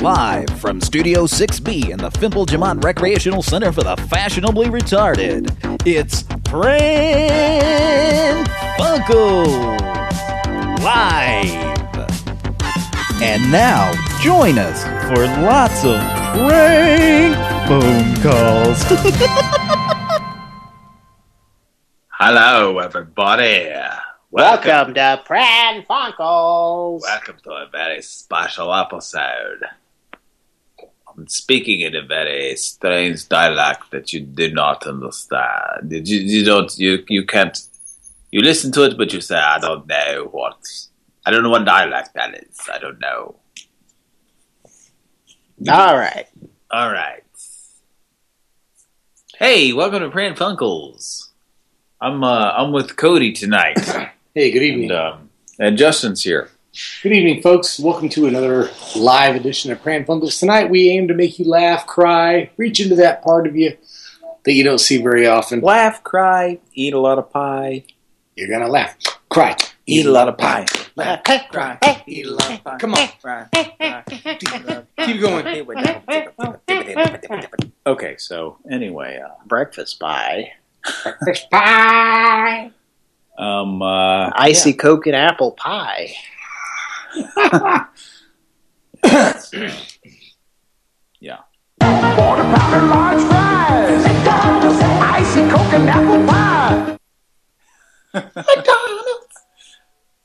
Live from Studio 6B in the Fimple Jamont Recreational Center for the Fashionably Retarded, it's Pran Funkels Live. And now, join us for lots of prank phone calls. Hello, everybody. Welcome to Pran Funkels. Welcome to a very special episode. I'm speaking in a very strange dialect that you do not understand. You, you don't, you, you can't, you listen to it, but you say, I don't know what, I don't know what dialect that is. I don't know. All right. All right. Hey, welcome to Pran Funkels. I'm, uh, I'm with Cody tonight. Hey, good evening. and, um, and Justin's here. Good evening, folks. Welcome to another live edition of Pran Funkels. Tonight, we aim to make you laugh, cry, reach into that part of you that you don't see very often. Laugh, cry, eat a lot of pie. You're gonna laugh, cry, Eat a lot of pie. laugh, cry, eat a lot of pie. Come on, keep going. Okay, so anyway, uh, Breakfast pie. Breakfast Pie. um, uh, Icy Coke and apple pie. Yeah. Quarter pounder large fries. McDonald's. Icy Coke and apple pie.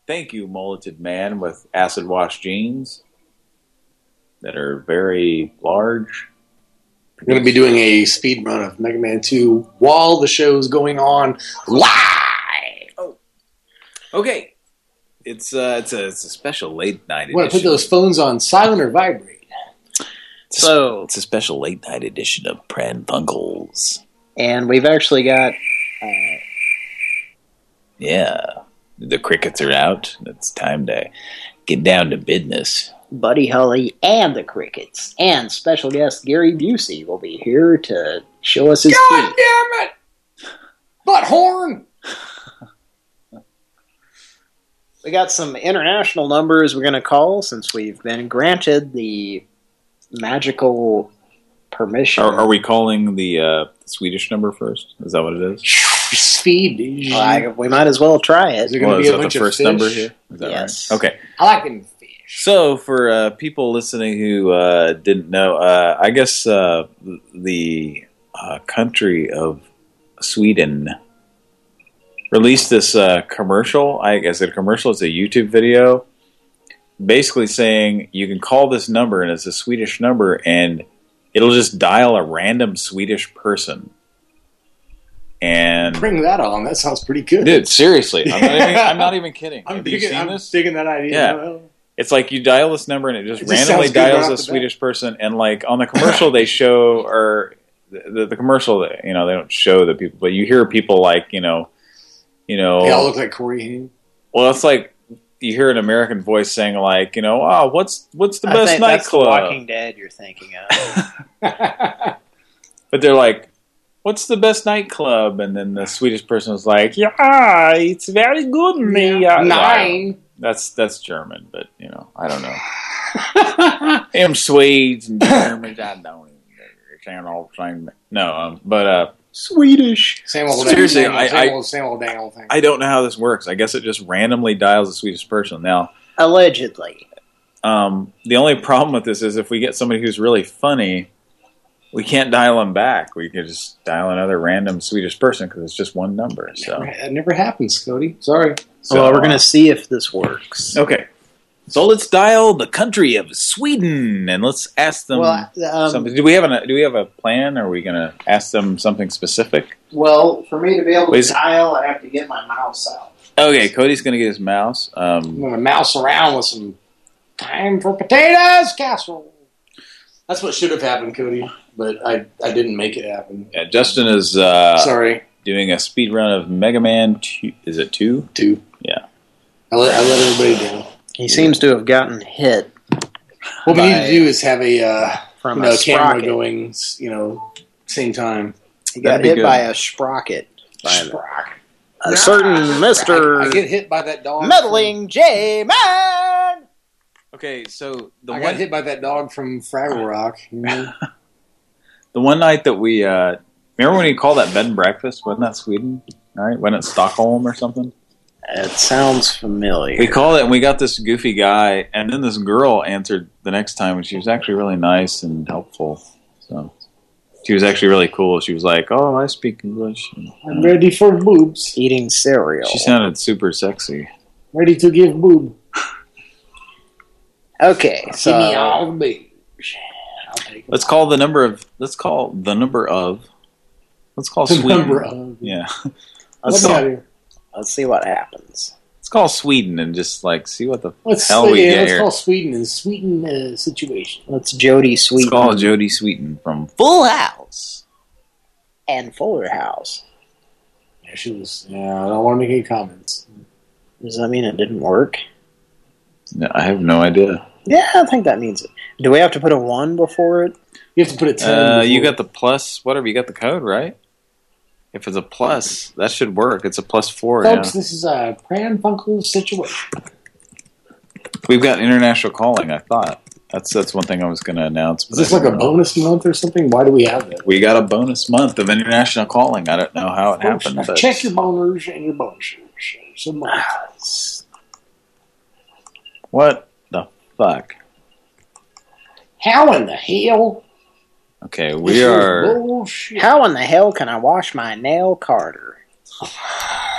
Thank you, mulleted man with acid wash jeans that are very large. We're gonna be doing a speed run of Mega Man 2 while the show's going on live. Oh. Okay, it's uh, it's a it's a special late night Want to put edition. those phones on silent or vibrate? It's a- So- it's a special late night edition of Pran Funkels. And we've actually got uh, Yeah, the crickets are out. It's time to get down to business. Buddy Holly and the Crickets. And special guest Gary Busey will be here to show us his God feet. damn it! Butthorn! We got some international numbers we're going to call since we've been granted the magical permission. Are, are we calling the uh, Swedish number first? Is that what it is? Speed. Well, I- we might as well try Is it. there going to is be a bunch the of first fish? number here? Is that Yes. right? Okay. I like them fish. So for uh, people listening who uh, didn't know, uh, I guess uh, the uh, country of Sweden released this uh, commercial. I guess a commercial. It's a YouTube video, basically saying you can call this number and it's a Swedish number, and it'll just dial a random Swedish person. And Bring that on. That sounds pretty good. dude, seriously, I'm not even, I'm not even kidding. I'm Have you digging, seen I'm this? digging that idea. Yeah. It's like you dial this number and it just It just randomly dials a. Swedish person. And like on the commercial, they show or the, the, the commercial, you know, they don't show the people, but you hear people like you know, you know, They all look like Corey Haim. well, it's like you hear an American voice saying like, you know, oh, what's what's the I best think that's nightclub? Walking Dead you're thinking of. But they're like, what's the best nightclub? And then the Swedish person was like, yeah, it's very good. me. Yeah. Nine. That's that's German, but you know, I don't know. Them Swedes and Germans, I don't even they're all the same. No, um, but uh, Swedish. Same old Seriously, dang, I- same, I- old, same old dang old thing. I don't know how this works. I guess it just randomly dials a Swedish person. Now, Allegedly. um, the only problem with this is if we get somebody who's really funny, we can't dial them back. We could just dial another random Swedish person because it's just one number. So, That never happens, Cody. Sorry. so well, we're going to see if this works. Okay. So let's dial the country of Sweden and let's ask them Well, um, something. Do we have a do we have a plan? Are we going to ask them something specific? well, for me to be able to Please. dial, I have to get my mouse out. Okay, Cody's going to get his mouse. I'm Um, going to mouse around with some time for potatoes casserole. That's what should have happened, Cody, but I, I didn't make it happen. yeah, Justin is uh, Sorry. doing a speed run of Mega Man. Two, is it two? Two. Yeah. I let, I let everybody down. He seems to have gotten hit What we need to do is have a uh, from you know, a camera sprocket. going, you know, same time. He got That'd hit good. by a sprocket. By Sprock. a certain Mr. I get hit by that dog. Meddling J Man! Okay, so the I one got hit by that dog from Fraggle Rock. You know? the one night that we uh remember when you called that bed and breakfast? Wasn't that Sweden? All right, wasn't it Stockholm or something? It sounds familiar. We called it and we got this goofy guy, and then this girl answered the next time, and she was actually really nice and helpful. So she was actually really cool. She was like, "Oh, I speak English." And, I'm ready for boobs. Eating cereal. she sounded super sexy. Ready to give boob. okay, Give me so all the boobs. I'll take it. Let's call the number of. Let's call the number of. Let's call The Sweden. number of. Yeah, let's, Let me out see, here. Let's see what happens. let's call Sweden and just like see what the Let's, hell we yeah, get let's here. call Sweden and Sweden uh, situation. Let's Jody Let's call Jodie Sweetin from Full House. and Fuller House. Yeah, she was. Yeah, I don't want to make any comments. Does that mean it didn't work? No, I have no idea. Yeah, I think that means it. Do we have to put a one before it? You have to put a ten. Uh, you got the plus, whatever. You got the code right. If it's a plus, that should work. It's a plus four. folks. Yeah. This is a Pran Funkel situation. We've got international calling. I thought that's that's one thing I was going to announce. Is this like a know. bonus month or something? Why do we have that? We got a bonus month of international calling. I don't know how it Folks, happened. But check your boners and your bonuses. It's a month. what the fuck? How in the hell? Okay, we This are. How in the hell can I wash my nail Carter?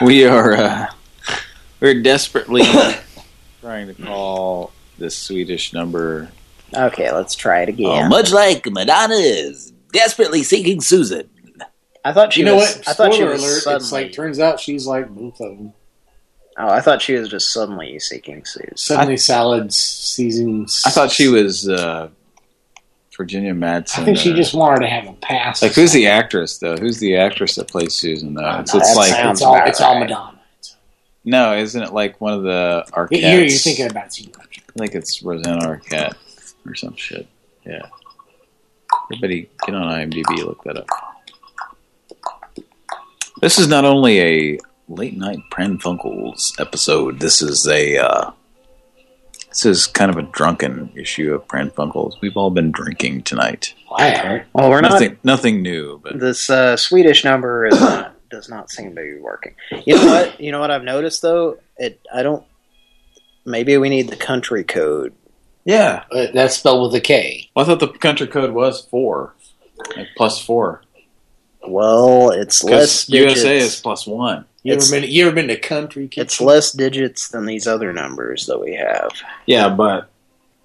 we are uh, we're desperately trying to call this Swedish number. Okay, let's try it again. Oh, much like Madonna is desperately seeking Susan. I thought she You know was. what? I thought she Spoiler was alert. suddenly. It's like turns out she's like both of them. oh, I thought she was just suddenly seeking Susan. Suddenly salads, seasons. I thought she was uh, Virginia Madsen. I think she uh, just wanted to have a pass. like who's the actress though? Who's the actress that plays Susan though? Oh, it's no, it's like It's all, it's all right. Madonna. no, isn't it like one of the Arquettes? Here, you're thinking about too much. I think it's Rosanna Arquette or some shit. Yeah. Everybody get on IMDb, look that up. This is not only a late night Pran Funkels episode. This is a uh, this is kind of a drunken issue of Pran Funkels. We've all been drinking tonight. I haven't. Well, we're not. Nothing nothing new, but This uh, Swedish number is not, does not seem to be working. You know what? You know what I've noticed though. It. I don't. Maybe we need the country code. yeah. But that's spelled with a K. Well, I thought the country code was four, like plus four. Well, it's less Because digits. USA is plus one. You It's- ever been? You ever been to country? Kitchen? It's less digits than these other numbers that we have. Yeah, but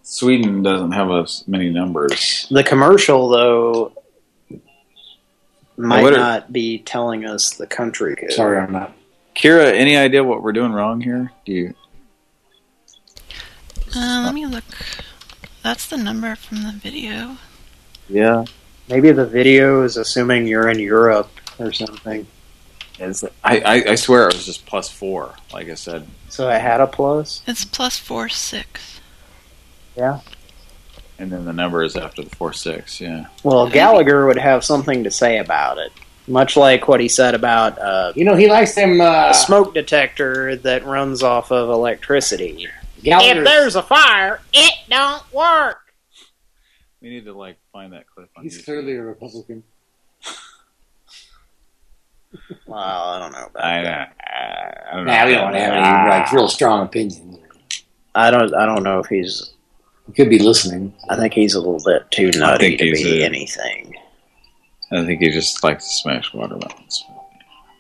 Sweden doesn't have as many numbers. The commercial, though, might what are- not be telling us the country code. Sorry, I'm not. Kira, any idea what we're doing wrong here? Do you? Uh, let me look. That's the number from the video. Yeah. Maybe the video is assuming you're in Europe or something. Is I, I I swear it was just plus four. Like I said. So I had a plus. It's plus four six. Yeah. And then the number is after the four six. Yeah. Well, Gallagher would have something to say about it, much like what he said about uh, You know, he likes them. Uh, a smoke detector that runs off of electricity. Gallagher's- if there's a fire, it don't work. We need to like find that clip. On He's YouTube. clearly a Republican. Well, I don't know about I, that. I, I don't know. Nah, we don't have any ah. like real strong opinions. I don't. I don't know if he's. He could be listening. I think he's a little bit too nutty to be a- anything. I think he just likes to smash watermelons.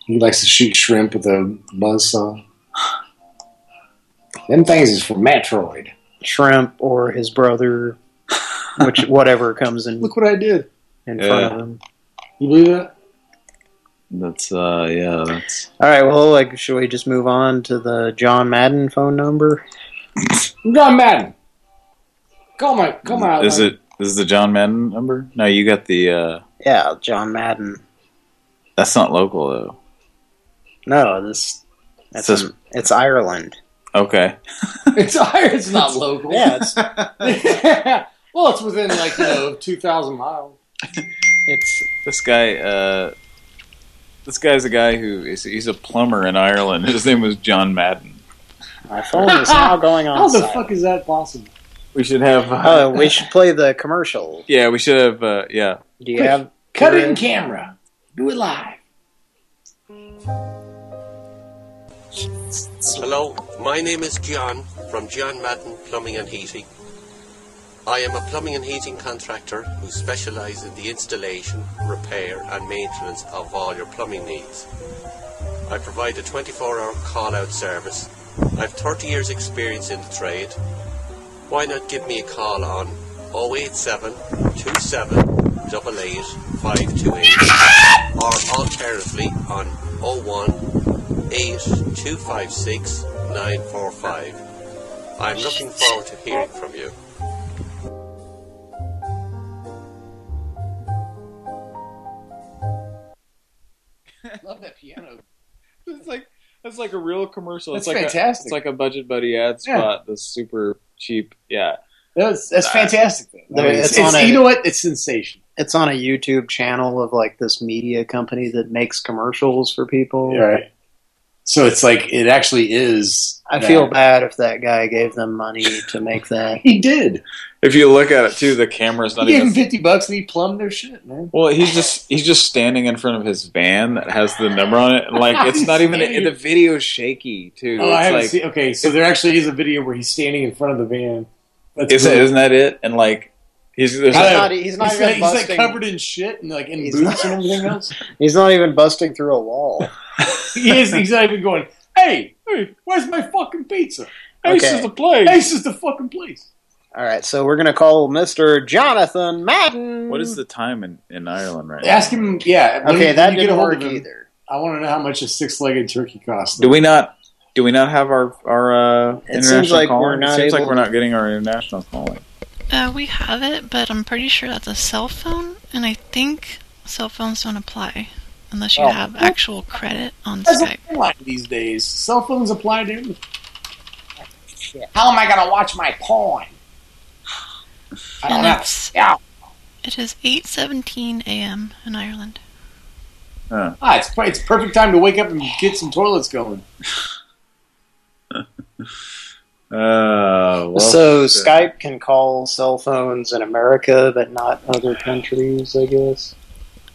He likes to shoot shrimp with a buzzsaw. Them things is for Metroid. Shrimp or his brother, which whatever comes in Look what I did. in Yeah. front of him. You believe that? That's uh yeah. That's All right. Well, like, should we just move on to the John Madden phone number? John Madden. Call my call my outline. is it is the John Madden number? No, you got the. uh Yeah, John Madden. That's not local though. No, this. It's Says- in- it's Ireland. Okay. It's it's not local. Yeah, it's well, it's within like you know two thousand miles. it's This guy, uh, this guy's a guy who is he's a plumber in Ireland. His name was John Madden. my phone is now going on. How the silent. fuck is that possible? We should have. Uh, Oh, we should play the commercial. Yeah, we should have. Uh, yeah. Do you have Cut it in camera. Do it live. Hello, my name is John from John Madden Plumbing and Heating. I am a plumbing and heating contractor who specialises in the installation, repair and maintenance of all your plumbing needs. I provide a 24-hour call-out service. I have 30 years experience in the trade. Why not give me a call on 087 27 88 528 or alternatively on 01 8256 945. I'm looking forward to hearing from you. I love that piano. It's like that's like a real commercial. That's it's like fantastic. A, it's like a budget buddy ad Yeah. spot. That's super cheap. Yeah. That's that's fantastic. Though. I mean, it's it's, it's- a- you know what? It's sensational. It's on a YouTube channel of like this media company that makes commercials for people. Right. So it's like it actually is. I that. feel bad if that guy gave them money to make that. He did. If you look at it too, the camera's not He gave him even. fifty bucks and he plumbed their shit, man. Well, he's just he's just standing in front of his van that has the number on it. and, Like it's not even standing- the video's shaky too. Oh, I it's haven't like seen. Okay, so there actually is a video where he's standing in front of the van. That's isn't, really- isn't that it? And like he's there's He's I- not, he's not he's, even like, he's like covered in shit and like in He's boots not- and everything else. He's not even busting through a wall. he is. He's not even going. Hey, hey, where's my fucking pizza? Ace Okay. is the place. Ace is the fucking place. All right, so we're gonna call Mr. Jonathan Madden. What is the time in, in Ireland right now? Ask him. Yeah. when Okay, you- that you didn't a work him, either. I want to know how much a six-legged turkey costs. Do we not? Do we not have our our uh, It international seems like calling? we're not it seems like we're not getting our international calling. Uh, we have it, but I'm pretty sure that's a cell phone, and I think cell phones don't apply unless you Oh. have actual credit on Doesn't Skype. apply these days. Cell phones apply to. How am I going to watch my porn? I don't And know. it's Yeah. it is 8:17 a.m. in Ireland. Ah, it's it's perfect time to wake up and get some toilets going. Uh, well, so Skype can call cell phones in America, but not other countries. I guess.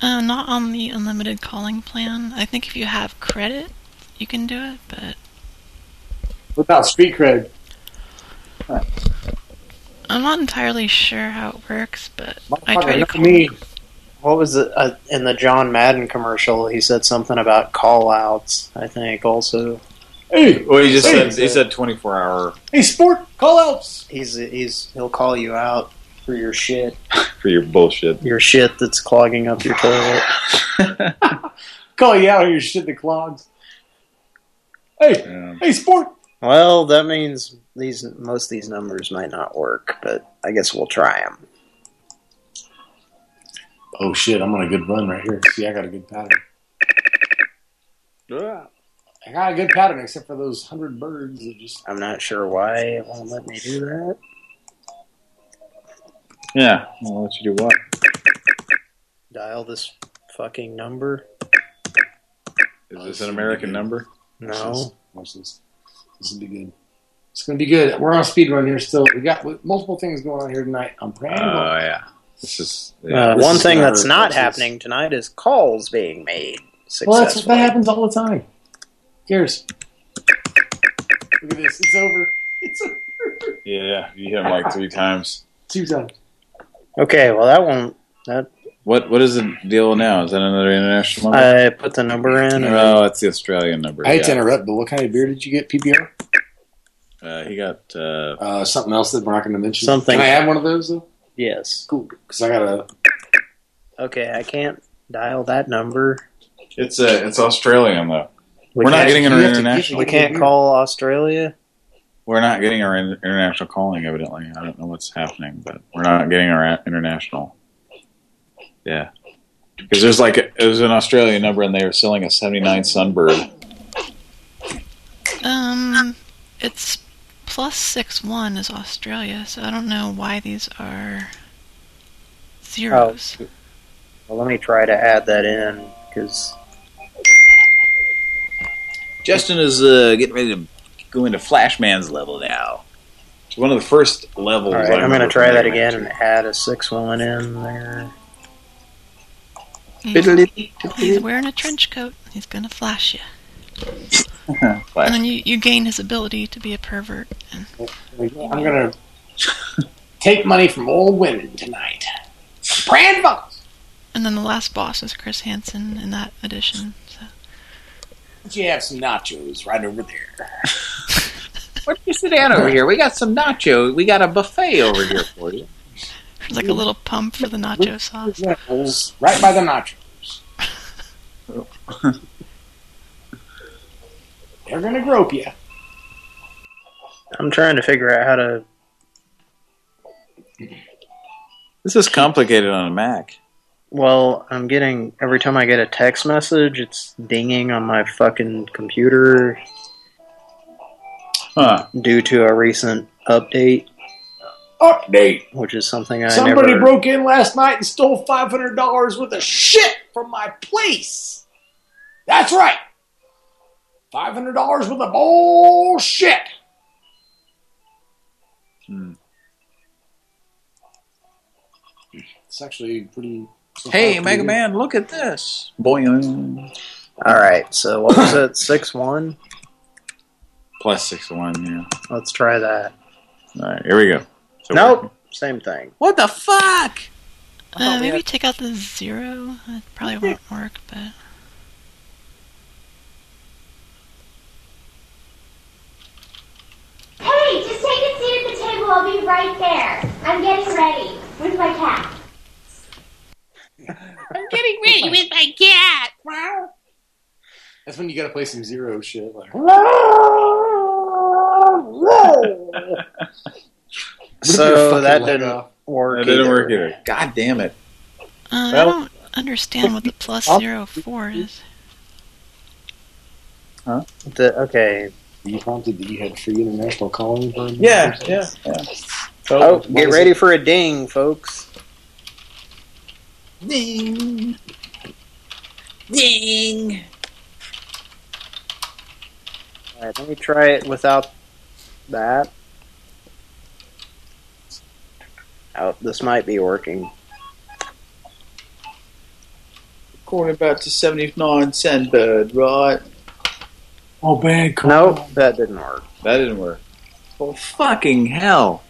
Uh, not on the unlimited calling plan. I think if you have credit, you can do it, but Without street cred, I'm not entirely sure how it works. But I Motherfucker, try to call. me. What was it uh, in the John Madden commercial? He said something about call outs. I think also Hey, well, he just Hey, said he said twenty four hour hey, sport, call outs. he's he's he'll call you out for your shit, for your bullshit. your shit that's clogging up your toilet. Call you out on your shit that clogs. Hey, Yeah. hey, sport. Well, that means these most of these numbers might not work, but I guess we'll try them. Oh shit, I'm on a good run right here. See, I got a good pattern. I got a good pattern, except for those hundred birds that just. I'm not sure why it won't let me do that. Yeah, I'll let you do what? Dial this fucking number. Is this an American number? No. Watch this. This will be good. It's going to be good. We're on a speed run here still. We got multiple things going on here tonight. I'm praying. Oh praying. yeah, this is yeah. Uh, this one is thing that's not process. happening tonight is calls being made well, that's, successfully. that happens all the time. Cares. Look at this. It's over. It's over. yeah. You hit him like three times. Two times. Okay, well that won't. That What what is the deal now? Is that another international number? I put the number in. And no, it's the Australian number. I hate to interrupt, but what kind of beer did you get, PPR? Uh, he got uh, Uh, something else that we're not going to mention. Something- Can I have one of those, though? yes. Cool. Because I got a. Okay, I can't dial that number. it's uh, it's Australian though. We We're not can't- getting an you international. We can't call Australia. We're not getting our international calling. Evidently, I don't know what's happening, but we're not getting our international. Yeah, because there's like a, it was an Australian number, and they were selling a '79 Sunbird. Um, it's plus six one is Australia, so I don't know why these are zeros. Well, let me try to add that in because Justin is uh, getting ready to go into Flashman's level now. It's one of the first levels. All right, I I'm going to try that Mega Man again and add a six one in there. He's, he's wearing a trench coat. He's gonna flash you, 2. and then you, you gain his ability to be a pervert. And I'm gonna take money from old women tonight. Pran Funkels. and then the last boss is Chris Hansen in that edition. So. You have some nachos right over there. Why don't you sit down over here? We got some nacho. We got a buffet over here for you. There's like a little pump for the nacho sauce. Right by the nachos. They're gonna grope you. I'm trying to figure out how to. This is complicated on a Mac. Well, I'm getting every time I get a text message, it's dinging on my fucking computer Huh. due to a recent update, Update. which is something I Somebody never. broke in last night and stole five hundred dollars worth of shit from my place. That's right. Five hundred dollars worth of bullshit. Hmm. It's actually pretty. Hey, Mega pretty Man, look at this. Boing. All right, so what was it? Six one. Plus six one, yeah. Let's try that. All right, here we go. So Nope, same thing. What the fuck? Uh, maybe take out the zero. That probably won't work, but Hey, just take a seat at the table. I'll be right there. I'm getting ready. Where's my cat? I'm getting ready with my cat. That's when you gotta play some zero shit. Like, So that didn't off. work. That didn't work either. God damn it. uh, I don't understand what the zero four is. Huh? The- okay. You prompted that you had free international calling for Yeah, yeah, yeah. Oh, get is ready for a ding, folks. Ding. Ding. All right, let me try it without that. Oh, this might be working. According about to 79 cent bird, right? Oh, bad call. Nope, that didn't work. That didn't work. Oh, fucking hell.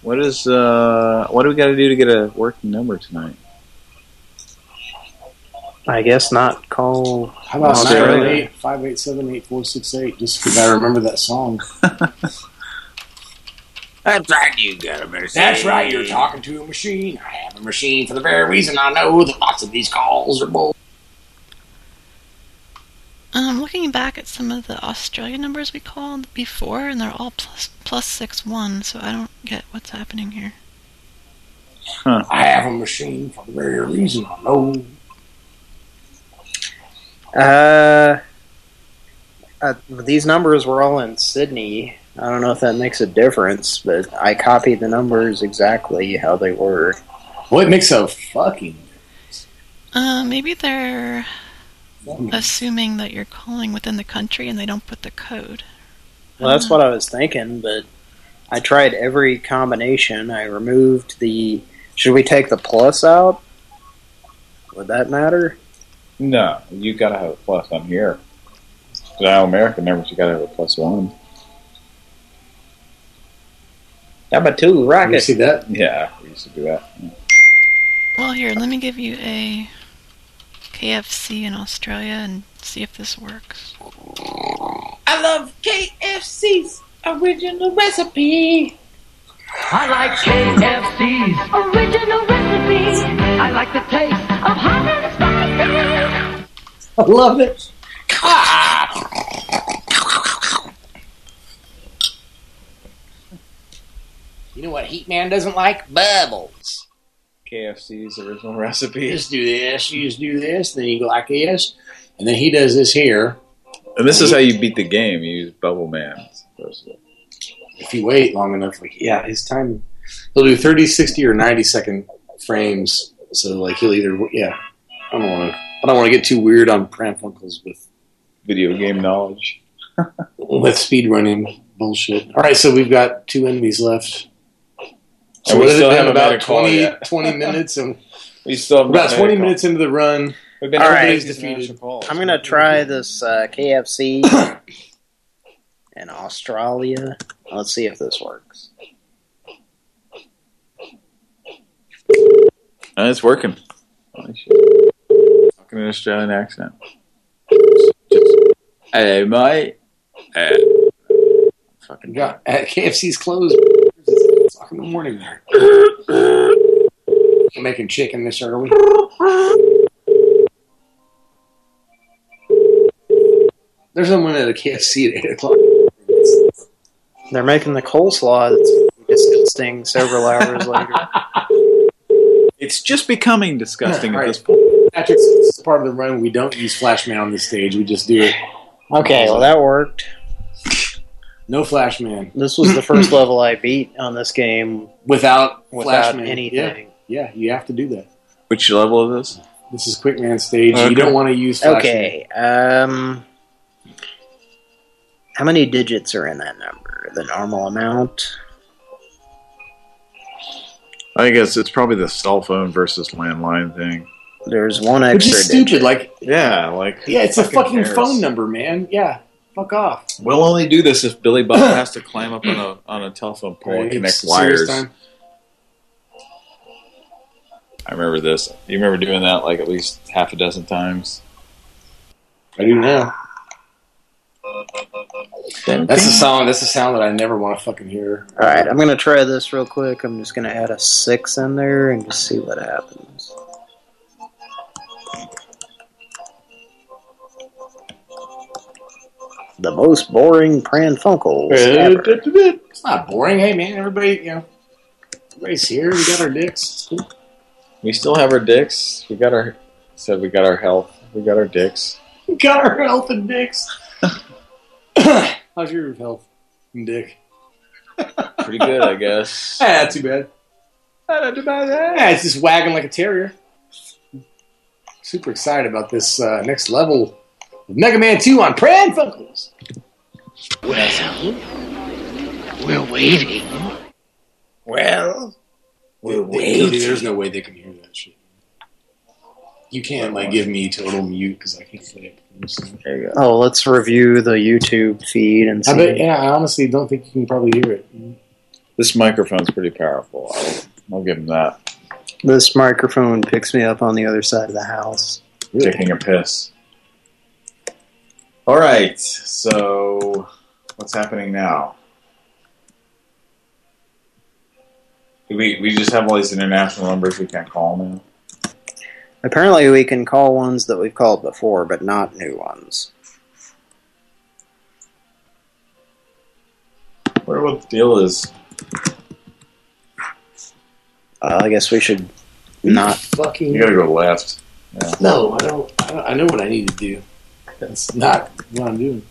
What is, uh, what do we gotta do to get a working number tonight? I guess not call. How about Australia. 908 587 8468? Just because I remember that song. That's right, you got a Mercedes. That's right, you're talking to a machine. I have a machine for the very reason I know that lots of these calls are bull. Um, looking back at some of the Australian numbers we called before, and they're all plus plus six one, so I don't get what's happening here. I have a machine for the very reason I know. Uh, uh, these numbers were all in Sydney. I don't know if that makes a difference, but I copied the numbers exactly how they were. Well, it makes a fucking. Uh, maybe they're assuming that you're calling within the country and they don't put the code. Well, that's what I was thinking, but I tried every combination. I removed the. Should we take the plus out? Would that matter? No, you gotta have a plus on here. Now American numbers, you gotta have a plus one. Number two, You rocket. see that? Yeah, we used to do that. Well, here, let me give you a KFC in Australia and see if this works. I love KFC's original recipe. I like KFC's Original recipe I like the taste of hot and spicy. I love it. You know what Heat Man doesn't like? Bubbles. KFC's original recipe. You just do this, you just do this, then you go like this, and then he does this here. And this is how you beat the game. You use Bubble Man. If you wait long enough, like yeah, his time he'll do 30, 60, or 90 second frames. So like he'll either yeah. I don't want to. I don't want to get too weird on Pran Funkels with Video game knowledge. with speed running bullshit. All right, so we've got two enemies left. So And we what still been, haven't about a 20, 20 minutes, and We still have about twenty made a call. minutes into the run. We've been All right. Defeated. defeated. I'm gonna try this uh, KFC in Australia. Let's see if this works. Oh, it's working. Holy shit. Talking an Australian accent. Hey, mate. Hey. Fucking got at KFC's closed. It's o'clock in the morning there. You're making chicken this early. There's someone at a KFC at eight o'clock. They're making the coleslaw that's disgusting several hours later. It's just becoming disgusting Yeah, at this point. Patrick, this part of the run. We don't use Flash Man on this stage. We just do it. Okay, well that worked. No Flash Man This was the first level I beat on this game without, Flash without Man. anything. Yeah, yeah, you have to do that. Which level is this? This is Quick Man stage. Okay. You don't want to use Flash Okay, um, how many digits are in that number? The normal amount? I guess it's probably the cell phone versus landline thing. There's one Man. Which extra is stupid. digit. Like, Yeah, like yeah, it's a fucking fucking cares? phone number, man. Yeah, fuck off. We'll only do this if Billy Bob has to climb up on a on a telephone pole and connect wires. time. I remember this. You remember doing that like at least half a dozen times. I do now. That's a sound. That's a sound that I never want to fucking hear. Alright, I'm gonna try this real quick. I'm just gonna add a 6 in there and just see what happens. The most boring Pran Funkels ever. It's not boring. Hey, man, everybody, you know, everybody's here. We got our dicks. We still have our dicks. We got our said we got our health. We got our dicks. We got our health and dicks. How's your health and dick? Pretty good, I guess. Ah, not too bad. Not too bad. Yeah, it's just wagging like a terrier. Super excited about this uh, next level of Mega Man 2 on Pran Funkels. We're waiting. Well, We're Cody, there's no way they can hear that shit. You can't like give me total mute because I can't play it. There you go. Oh, let's review the YouTube feed and see. I bet. Yeah, I honestly don't think you can probably hear it. This microphone's pretty powerful. I'll, I'll give him that. This microphone picks me up on the other side of the house. Taking a piss. All right. So, what's happening now? Do we we just have all these international numbers we can't call now. Apparently, we can call ones that we've called before, but not new ones. Wonder what the deal is. Uh, I guess we should not. Fucking. You gotta go left. No, I don't, I don't. I know what I need to do. That's not what I'm doing.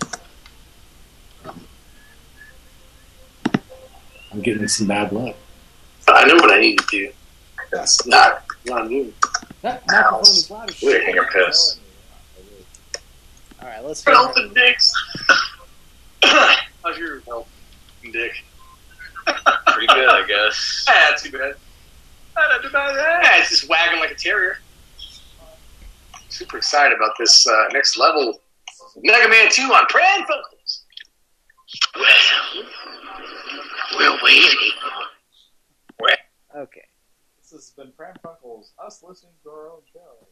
I'm getting some bad luck. I know what I need to do. That's not what I'm doing. That microphone is loud as shit. Taking a piss. All right, let's. Health and dicks. How's your health and dick? Pretty good, I guess. Ah, not too bad. Ah, Not too bad. Ah, it's just wagging like a terrier. Super excited about this uh, next level. Mega Man 2 on Pran Funkels. Well, we're waiting. Okay. This has been Pran Funkels, us listening to our own show.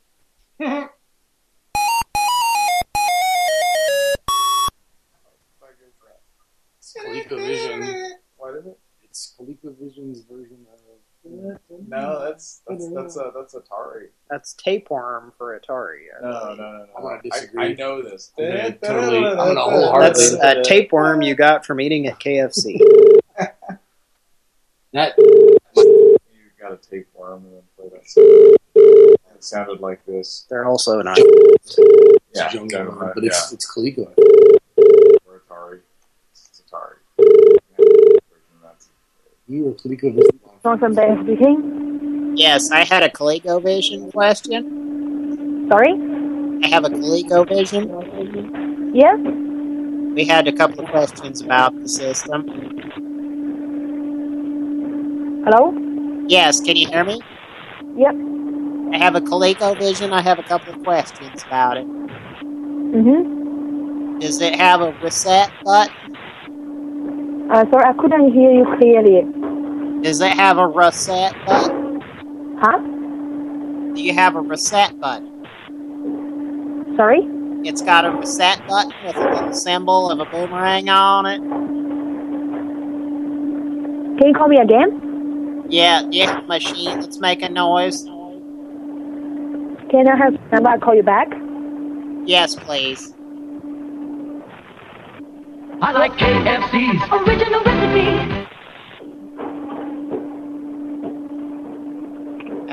It's ColecoVision. What is it? It's ColecoVision's version of. No, that's that's that's a that's Atari. That's tapeworm for Atari. I No, no, no, no. I'm gonna I, disagree. I know this. I'm gonna totally- I'm gonna wholeheartedly- That's a tapeworm you got from eating at KFC. That You got a tapeworm and then play that. Song. It sounded like this. They're also not. it's Yeah, Jungle kind of, uh, but it's it's Coleco. For Atari. It's Atari. That's- You were ColecoVision. Northern Bay speaking. Yes, I had a ColecoVision question. Sorry? I have a ColecoVision. Yes? We had a couple of questions about the system. Hello? Yes, can you hear me? Yep. I have a ColecoVision. I have a couple of questions about it. Mm-hmm. Does it have a reset button? Uh, sorry, I couldn't hear you clearly. Does it have a reset button? Huh? Do you have a reset button? Sorry? It's got a reset button with a little symbol of a boomerang on it. Can you call me again? Yeah, do you have a machine that's making noise? Can I have somebody call you back. Yes, please. I like KFC's original recipe.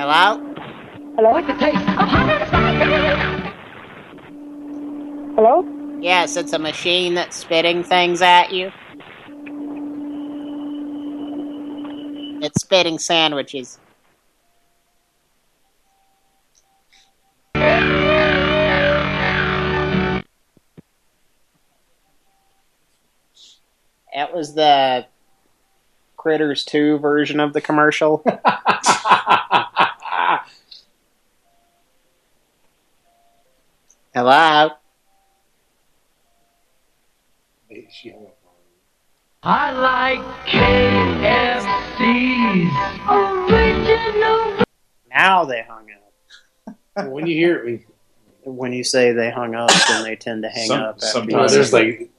Hello? Hello? The taste of hot and spicy. Hello? Yes, it's a machine that's spitting things at you. It's spitting sandwiches. That was the Critters 2 version of the commercial. Hello? I like KFC's original. Now they hung up. when you hear it, When you say they hung up, then they tend to hang Some- up. sometimes you there's like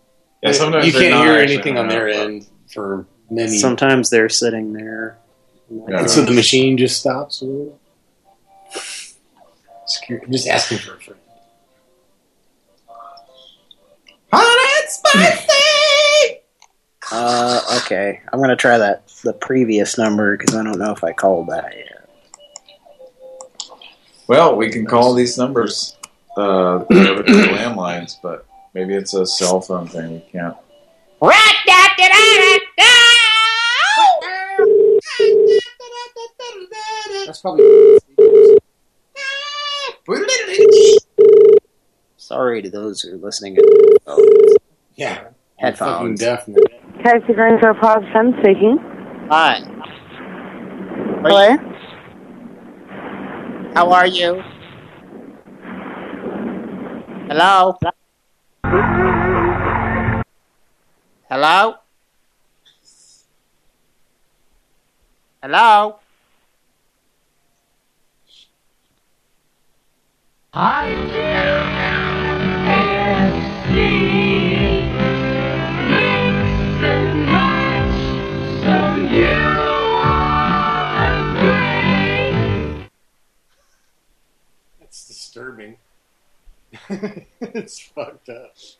Yeah, sometimes you can't hear anything on hung their up, end for many. Sometimes they're sitting there. Yeah. and so the machine just stops. a little. Secure- Just asking for a friend. Uh, okay. I'm gonna try that the previous number because I don't know if I called that yet. Well, we can call these numbers uh, they're landlines, but maybe it's a cell phone thing. We can't. That's probably. Sorry to those who are listening. At phones. Yeah. I'm Headphones. deaf. man. Taxi Grand for Pod Sam speaking. Hi. Hello? How are you? Hello? Hello? Hello? I it's fucked up. She's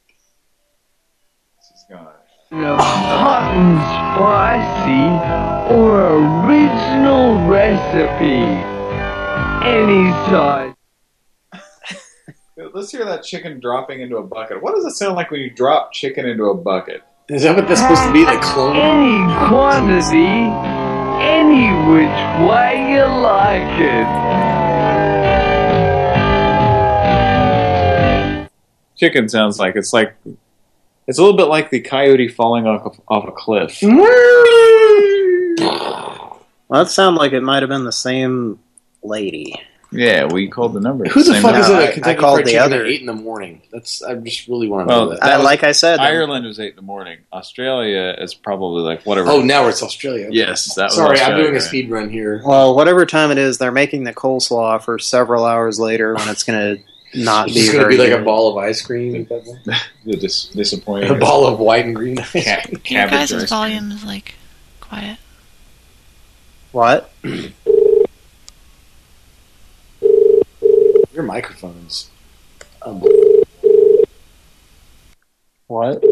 gone. Hot and spicy or original recipe. Any size. Let's hear that chicken dropping into a bucket. What does it sound like when you drop chicken into a bucket? Is that what that's supposed to be? The clone? Any quantity, any which way you like it. Chicken sounds like it's like it's a little bit like the coyote falling off a, off a cliff. Well, that sounded like it might have been the same lady. Yeah, we called the number. Who the Same fuck is number. at I- a Kentucky I called the other- at 8 in the morning? That's I just really want to Well, know that. that was- like I said, the- Ireland was eight in the morning. Australia is probably like whatever. Oh, now it's Australia. yes, that was Sorry, I'm Australia, doing a speed run here. well, whatever time it is, they're making the coleslaw for several hours later when it's going to not It's be just going to be like a ball of ice cream. The dis- disappointing. a ball of white and green ice Ca- cream. Your cabbage guys' ice volume is like quiet. What? Your microphone's unbelievable. What?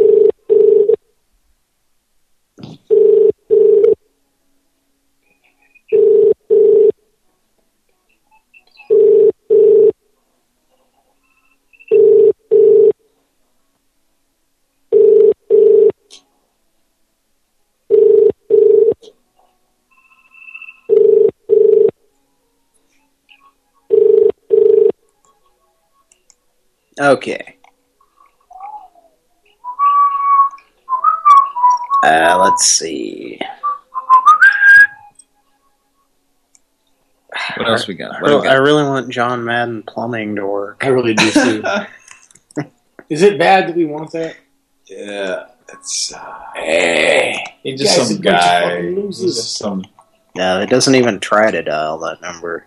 Okay. Uh, let's see. What else we got? I What we really, I really want John Madden plumbing to work. I really do too. Is it bad that we want that? Yeah, it's uh, Hey, he's just guys, some a bunch of guy. fucking He's just some. No, it doesn't even try to dial that number.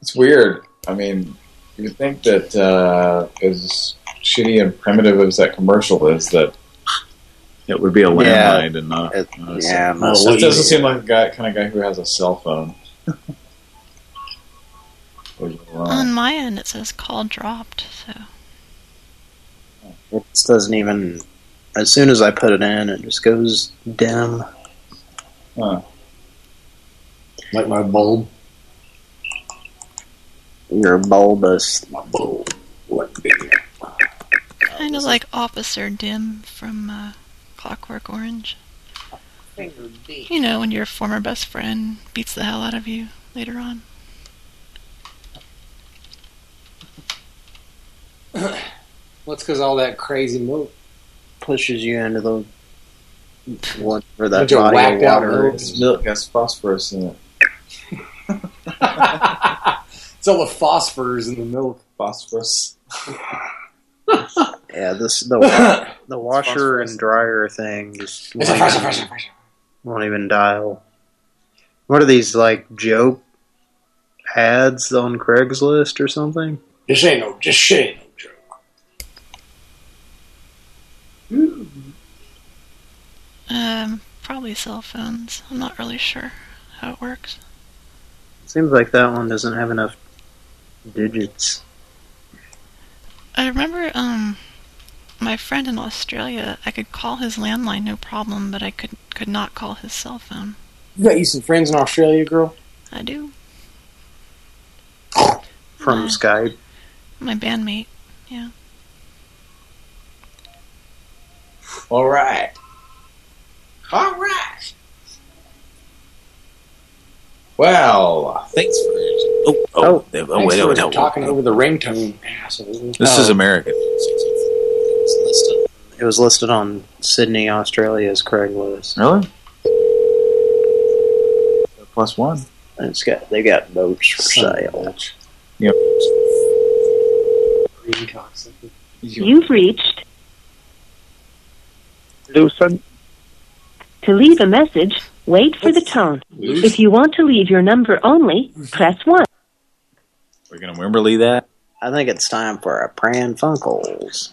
It's weird. I mean, you think that uh, as shitty and primitive as that commercial is, that it would be a Yeah. landline and not. It- not a yeah, cell- most it doesn't you- seem like a guy, kind of guy who has a cell phone. On my end, it says call dropped. So It just doesn't even. As soon as I put it in, it just goes dim. Huh. Like my bulb. You're bulbous. Bulb. Kind of like Officer Dim from uh, Clockwork Orange. You know, when your former best friend beats the hell out of you later on. Well, it's because all that crazy milk. Pushes you into the what for that Bunch body of water. This milk has phosphorus in it. It's all the phosphors in the milk. Phosphorus. Yeah, this the wa- the washer and dryer thing just won't pressure, even, pressure, pressure. won't even dial. What are these like joke ads on Craigslist or something? This ain't no, just ain't no joke. Um, probably cell phones. I'm not really sure how it works. Seems like that one doesn't have enough digits. I remember, um, my friend in Australia. I could call his landline no problem, but I could could not call his cell phone. You got you some friends in Australia, girl? I do. From Uh, Skype. My bandmate. Yeah. All right. All right. Well, thanks for. Oh, oh, oh, oh Thanks wait, for wait, wait, talking oh, oh. over the ringtone, asshole. This is American. It was listed on Sydney, Australia's Craigslist. Really? Plus one. And it's got they got boats for sale. Yep. You've reached. Lucid. To leave a message, wait for the tone. If you want to leave your number only, press 1. We're gonna Wimberley that. I think it's time for a Pran Funkels.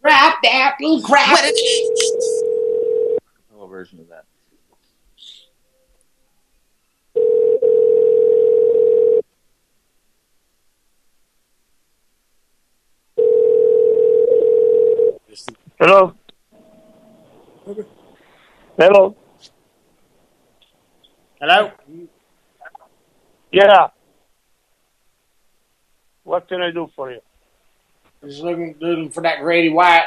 Crap that little crap. A little version of that. Hello. Hello. Hello. Yeah. What can I do for you? Just looking, looking for that Grady White.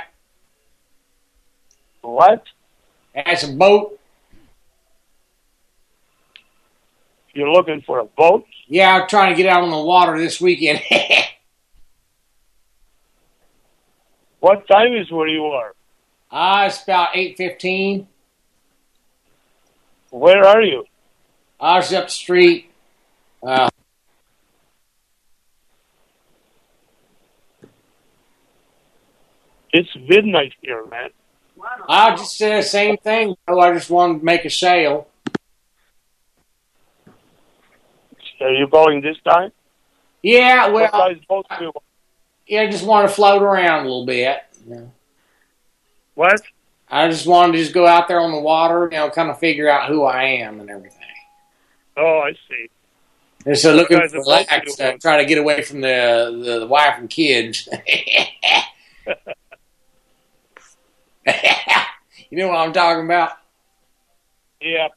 What? That's a boat. You're looking for a boat? Yeah, I'm trying to get out on the water this weekend. What time is where you are? Ah, it's about eight fifteen. Where are you? I was up the street. Uh, It's midnight here, man. I just said the same thing. Oh, I just wanted to make a sale. Are you going this time? Yeah, well, size boat do you want? yeah, I just want to float around a little bit. What? I just wanted to just go out there on the water, you know, kind of figure out who I am and everything. Oh, I see. And so looking What for size of boat do relax, uh, try to get away from the, the, the wife and kids. you know what I'm talking about? Yeah.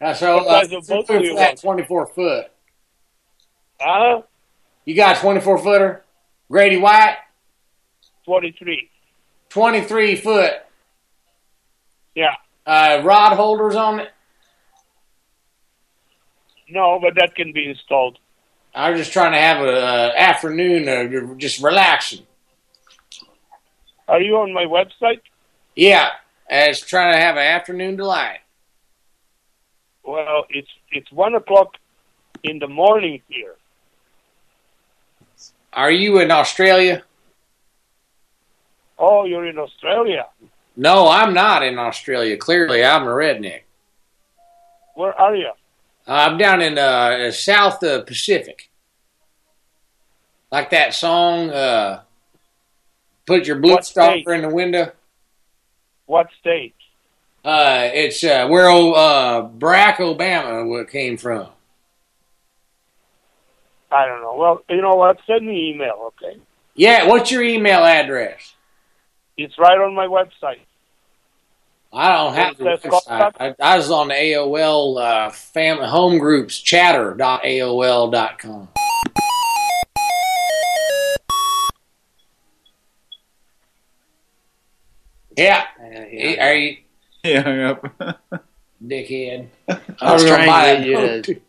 Uh, so uh, size of boat do you that 24 foot. Huh? You got 24 footer? Grady White? 23. 23 foot. Yeah. Uh, rod holders on it? No, but that can be installed. I was just trying to have a, uh afternoon uh, just relaxing. Are you on my website? Yeah, I was trying to have an afternoon delight. Well, it's it's one o'clock in the morning here. Are you in Australia? Oh, you're in Australia. No, I'm not in Australia. Clearly, I'm a redneck. Where are you? I'm down in uh, South uh, Pacific. Like that song, uh, Put Your blue What stopper in the window. What state? Uh, it's uh, where old, uh, Barack Obama came from. I don't know. Well, you know what? Send me email, okay? Yeah, what's your email address? It's right on my website. I don't have the It says website. I, I was on the AOL uh, family home groups chatter chatter.aol.com. Yeah. Are you Yeah, hung up. dickhead? I was gonna trying buy to get you to...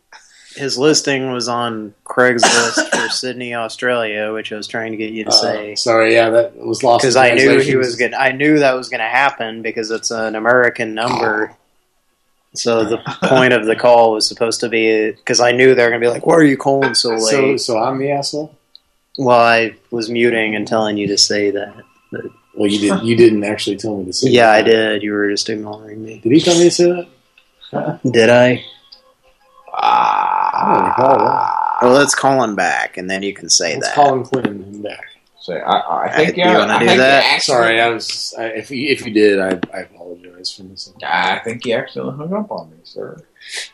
His listing was on Craigslist for Sydney, Australia, which I was trying to get you to Uh, say. sorry, yeah, that was lost. Because I knew he was going I knew that was going to happen because it's an American number. So the point of the call was supposed to be because I knew they were going to be like, "Why are you calling so late?" So, so I'm the asshole. well, I was muting and telling you to say that. But, Well, you did. You didn't actually tell me to say. yeah, I did. You were just ignoring me. Did he tell me to say that? Did I? I don't recall that. Well, let's call him back, and then you can say Let's that. call him Quinn back. So I, I I- think do you, you wanna do think that? Actually, Sorry, I was. I, if you, if you did, I, I apologize for missing. I think you actually hung up on me, sir.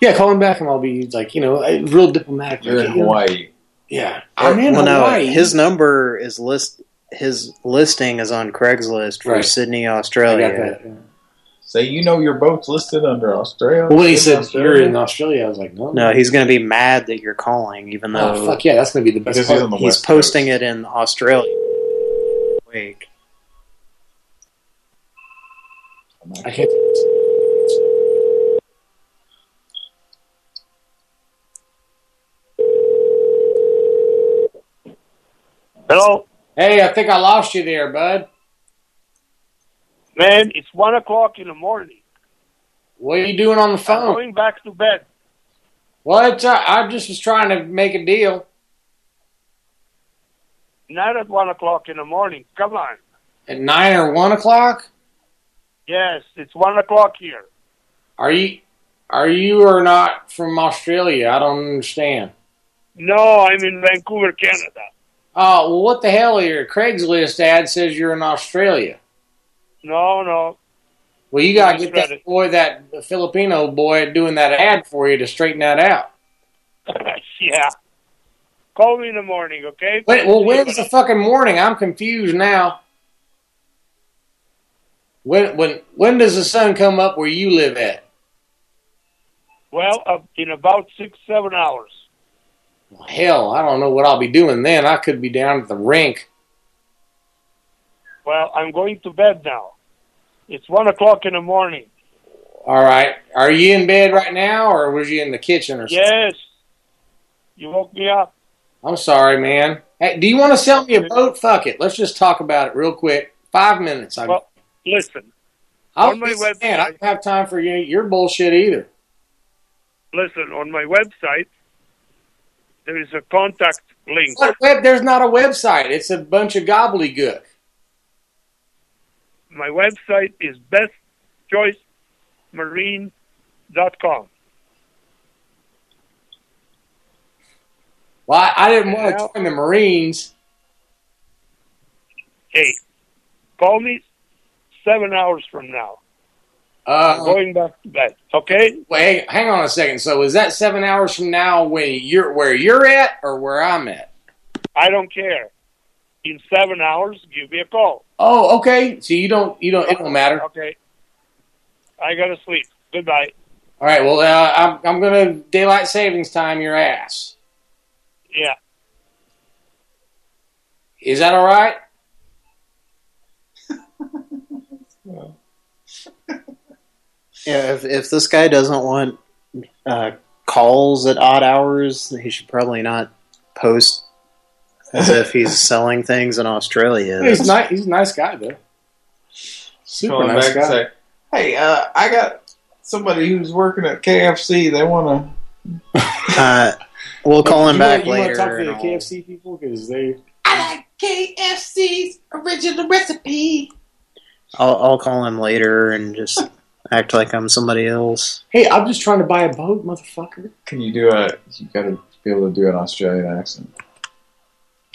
Yeah, call him back, and I'll be like, you know, uh, real diplomatic. You're in like, you Hawaii. Yeah, I'm in well, Hawaii. no, his number is list. His listing is on Craigslist for Right. Sydney, I Australia. Got that. yeah. Say you know your boat's listed under Australia. Well, when he said Australia? you're in Australia, I was like, no, No, he's going to be mad that you're calling, even oh, though Oh, fuck yeah, that's gonna be the best Because part. he's on the he's posting Coast. it in Australia. Wait, I can't. Hello, Hey, I think I lost you there, bud. Man. It's one o'clock in the morning. What are you doing on the phone? I'm going back to bed. Well, it's, uh, I just was trying to make a deal. Not at one o'clock in the morning. Come on. At nine or one o'clock? Yes, it's one o'clock here. Are you are you or not from Australia? I don't understand. No, I'm in Vancouver, Canada. Oh, well, what the hell? Your Craigslist ad says you're in Australia. No, no. Well, you gotta get that boy, that Filipino boy, doing that ad for you to straighten that out. yeah. Call me in the morning, okay? Wait, well, when's the fucking morning? I'm confused now. When when when does the sun come up where you live at? Well, uh, in about six, seven hours. Hell, I don't know what I'll be doing then. I could be down at the rink. Well, I'm going to bed now. It's one o'clock in the morning. All right. Are you in bed right now, or was you in the kitchen or something? Yes. You woke me up. I'm sorry, man. Hey, do you want to sell me a boat? Fuck it. Let's just talk about it real quick. Five minutes. I, Well, listen, I'll on my website- man, I don't have time for you, your bullshit either. listen. On my website, there is a contact link. Web? There's not a website. It's a bunch of gobbledygook. My website is bestchoicemarine.com. Well, I, I didn't want to join the Marines. Hey, call me seven hours from now. I'm Uh, going back to bed. Okay? wait, hang on a second. So is that seven hours from now when you're where you're at or where I'm at? I don't care. In seven hours, give me a call. Oh, okay. So you don't you don't it don't matter. Okay. I gotta sleep. Goodbye. All right. Well, uh, I'm I'm gonna daylight savings time your ass. Yeah. Is that all right? yeah. If if this guy doesn't want uh, calls at odd hours, he should probably not post as if he's selling things in Australia. He's nice. He's a nice guy though. Super Calling nice back and guy. say, "Hey, uh, I got somebody who's working at KFC. They want to. Uh, we'll call him you back wanna, later. You want to talk to the. KFC people because they. I like KFC's original recipe. I'll, I'll call him later and just act like I'm somebody else. Hey, I'm just trying to buy a boat, motherfucker. Can you do a? You got to be able to do an Australian accent.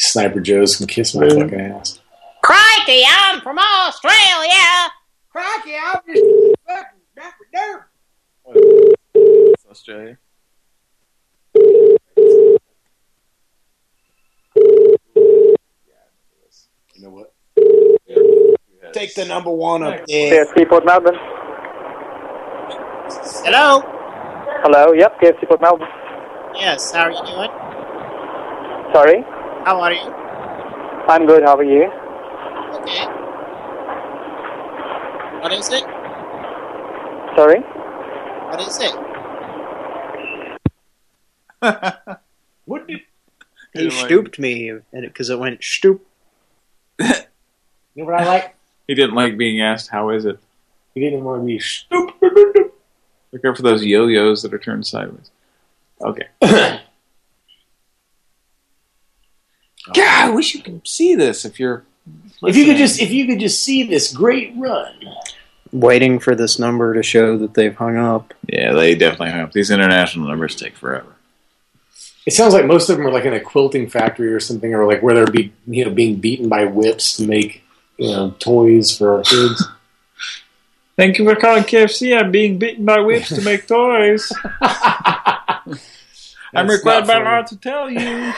Sniper Joe's can kiss my Mm. fucking ass. Crikey, I'm from Australia. Crikey, I'm just fucking dapper Australia. You know what? Take the number one up there. KFC Port Melbourne. Hello. Hello, yep, KFC Port Melbourne. Yes. How are you doing? Sorry, How are you? I'm good, how are you? Okay. What is it? Sorry? What is it? What did He stooped me and because it went stoop. you know what I like? He didn't like being asked, "How is it?" He didn't want to be stupid. Look out for those yo-yos that are turned sideways. Okay. Oh. God, I wish you could see this if you're. If you could just, if you could just see this great run. Waiting for this number to show that they've hung up. Yeah, they definitely hung up. These international numbers take forever. It sounds like most of them are like in a quilting factory or something, or like where they're be, you know, being beaten by whips to make, you know, toys for our kids. Thank you for calling KFC. I'm being beaten by whips to make toys. I'm required by law to tell you.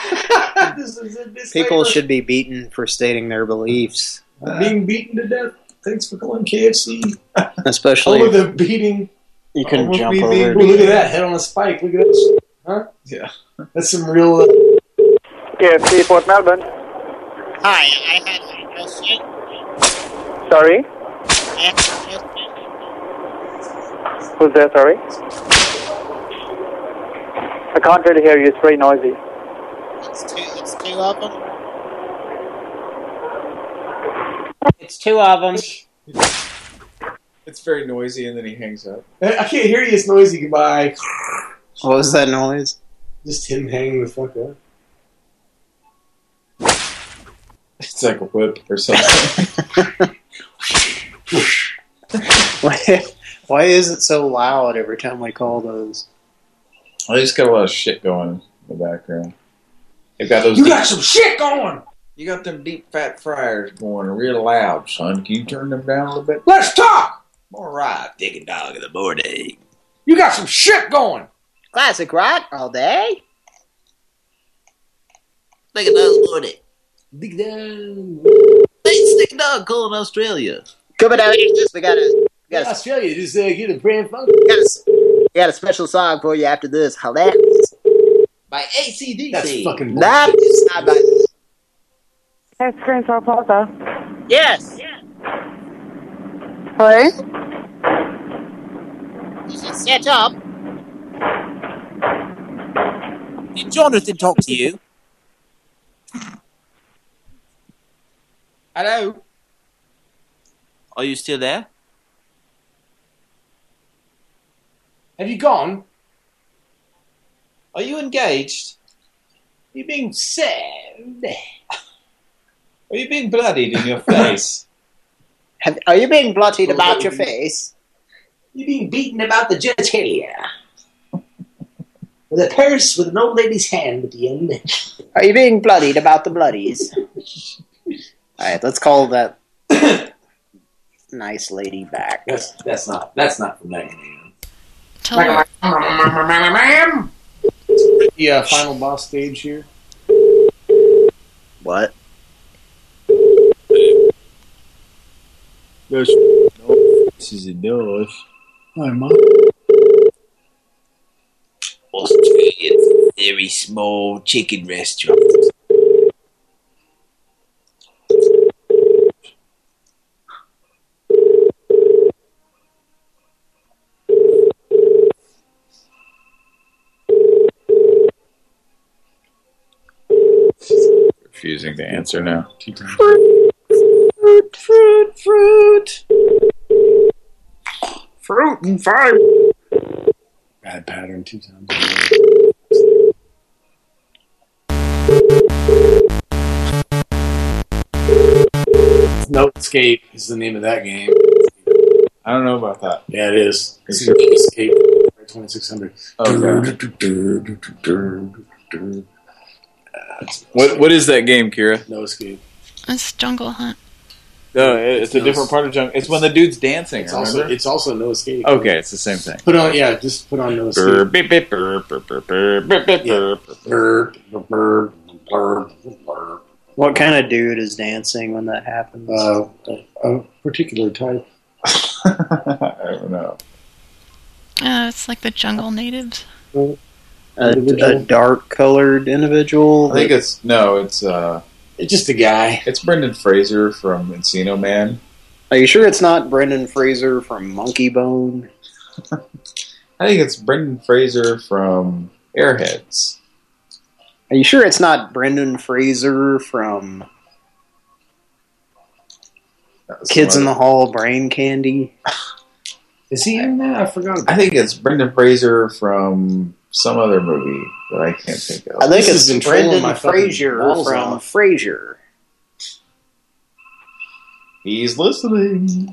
this is a disclaimer. People should be beaten for stating their beliefs, I'm being beaten to death. Thanks for calling KFC. especially Oh, the beating. you can Almost jump be over. being Ooh, look at that head on a spike. Look at that. Huh? Yeah. That's some real. Uh, KFC Port Melbourne. Hi, I had a question. Sorry? I had. Who's there, sorry? I can't really hear you, it's very noisy. It's two. It's two of them. It's two of them. It's very noisy, and then he hangs up. I can't hear you. It's noisy. Goodbye. What was that noise? Just him hanging the fuck up. It's like a whip or something. Why, why is it so loud every time we call those? I just got a lot of shit going in the background. They've got those. You deep, got some shit going. you got them deep fat fryers going real loud, son. Can you turn them down a little bit? Let's talk. All right, digging dog in the morning. You got some shit going. Classic rock all day. Digging dog in the morning. Dig down. Hey, stick dog calling Australia. Coming out here, just we got a we got a, Australia, just uh, get a brand funk. we got a we got a special song for you after this. Hilarious. By ACDC. That's fucking Not, bullshit. it's not by Hey, Screenstar Plaza. Yes. Hello? Is it set up? Did Jonathan talk to you? Hello. Are you still there? Have you gone? Are you engaged? Are you being sad? Are you being bloodied in your face? Have, are you being bloodied about your face? Are You being beaten about the genitalia. With a purse with an old lady's hand at the end. Are you being bloodied about the bloodies? All right, let's call that nice lady back. That's that's not that's not from that game. Tell The uh, final boss stage here. What? This is a dose. Hi, mom. Australian very small chicken restaurant. Refusing to answer now. Fruit, fruit, fruit. Fruit and five. Bad pattern two times. No Escape is the name of that game. I don't know about that. Yeah, it is. Is It's Escape 2600. What What is that game, Kira? No Escape. It's Jungle Hunt. No, it's a different part of junk. It's when the dude's dancing. It's also it's also No Escape. okay. It's the same thing. Put on yeah, just put on No Escape. beep, beep. What kind of dude is dancing when that happens? Uh, a particular type. I don't know. Uh, it's like the jungle natives. A, a dark colored individual. I think it's no. It's uh, It's just a guy. it's Brendan Fraser from Encino Man. Are you sure it's not Brendan Fraser from Monkey Bone? I think it's Brendan Fraser from Airheads. Are you sure it's not Brendan Fraser from Kids in the Hall Brain Candy? Is he in that? I forgot I think it's Brendan Fraser from some other movie that I can't think of. I think This has been it's trolling my Brendan Fraser from off. Frasier. He's listening.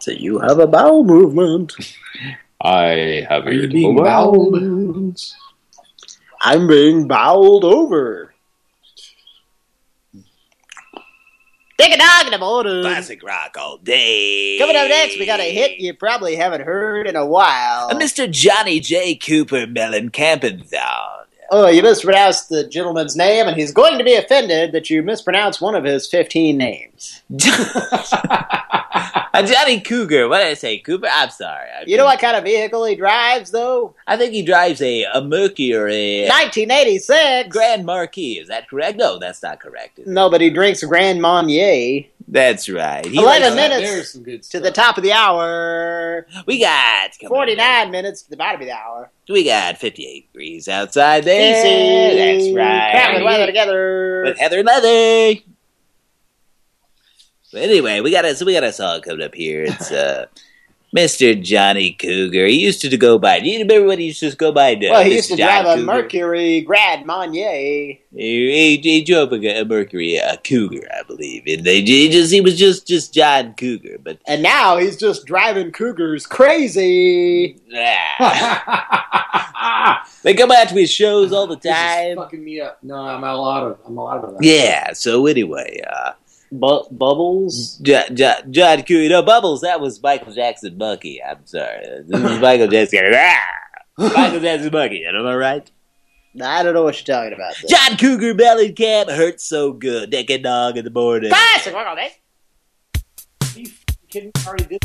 So you have a bowel movement. I have a bowel it being over. bowled? I'm being bowled over. Take a dog in the morning. Classic rock all day. Coming up next, we got a hit you probably haven't heard in a while. Uh, Mr. Johnny J. Cooper Mellencampenthal. Oh, you mispronounced the gentleman's name, and he's going to be offended that you mispronounced one of his 15 names. Uh, Johnny Cougar. What did I say? Cooper? I'm sorry. I You know what kind of vehicle he drives, though? I think he drives a, a Mercury 1986. Grand Marquis. Is that correct? No, that's not correct. No, but he drinks Grand Marnier. That's right. He 11 minutes There's some good to the top of the hour. We got coming up 49 minutes to the bottom of the hour. We got 58 degrees outside there. Easy. That's right. Traveling weather together. With Heather Leather. But anyway, we got a so we got a song coming up here. It's uh, Mr. Johnny Cougar. He used to go by. Do you remember what he used to go by? uh, well, he Mr. used to drive a Cougar? Mercury Grad Marnier. He, he, he drove a, a Mercury, a Cougar, I believe, and they he just he was just just John Cougar, but And now he's just driving cougars crazy. ah, they come out to his shows all the time. fucking me up. No, I'm allowed of I'm allowed of that. Yeah. So anyway, uh, Bu- bubbles? John, John, John Cougar, no Bubbles. That was Michael Jackson Monkey. I'm sorry, this is Michael Jackson. Ah! Michael Jackson Monkey. Am I right? I don't know what you're talking about. there. John Cougar Mellencamp hurts so good. Dick and dog in the morning. Classic rock all day. You kidding? I already did.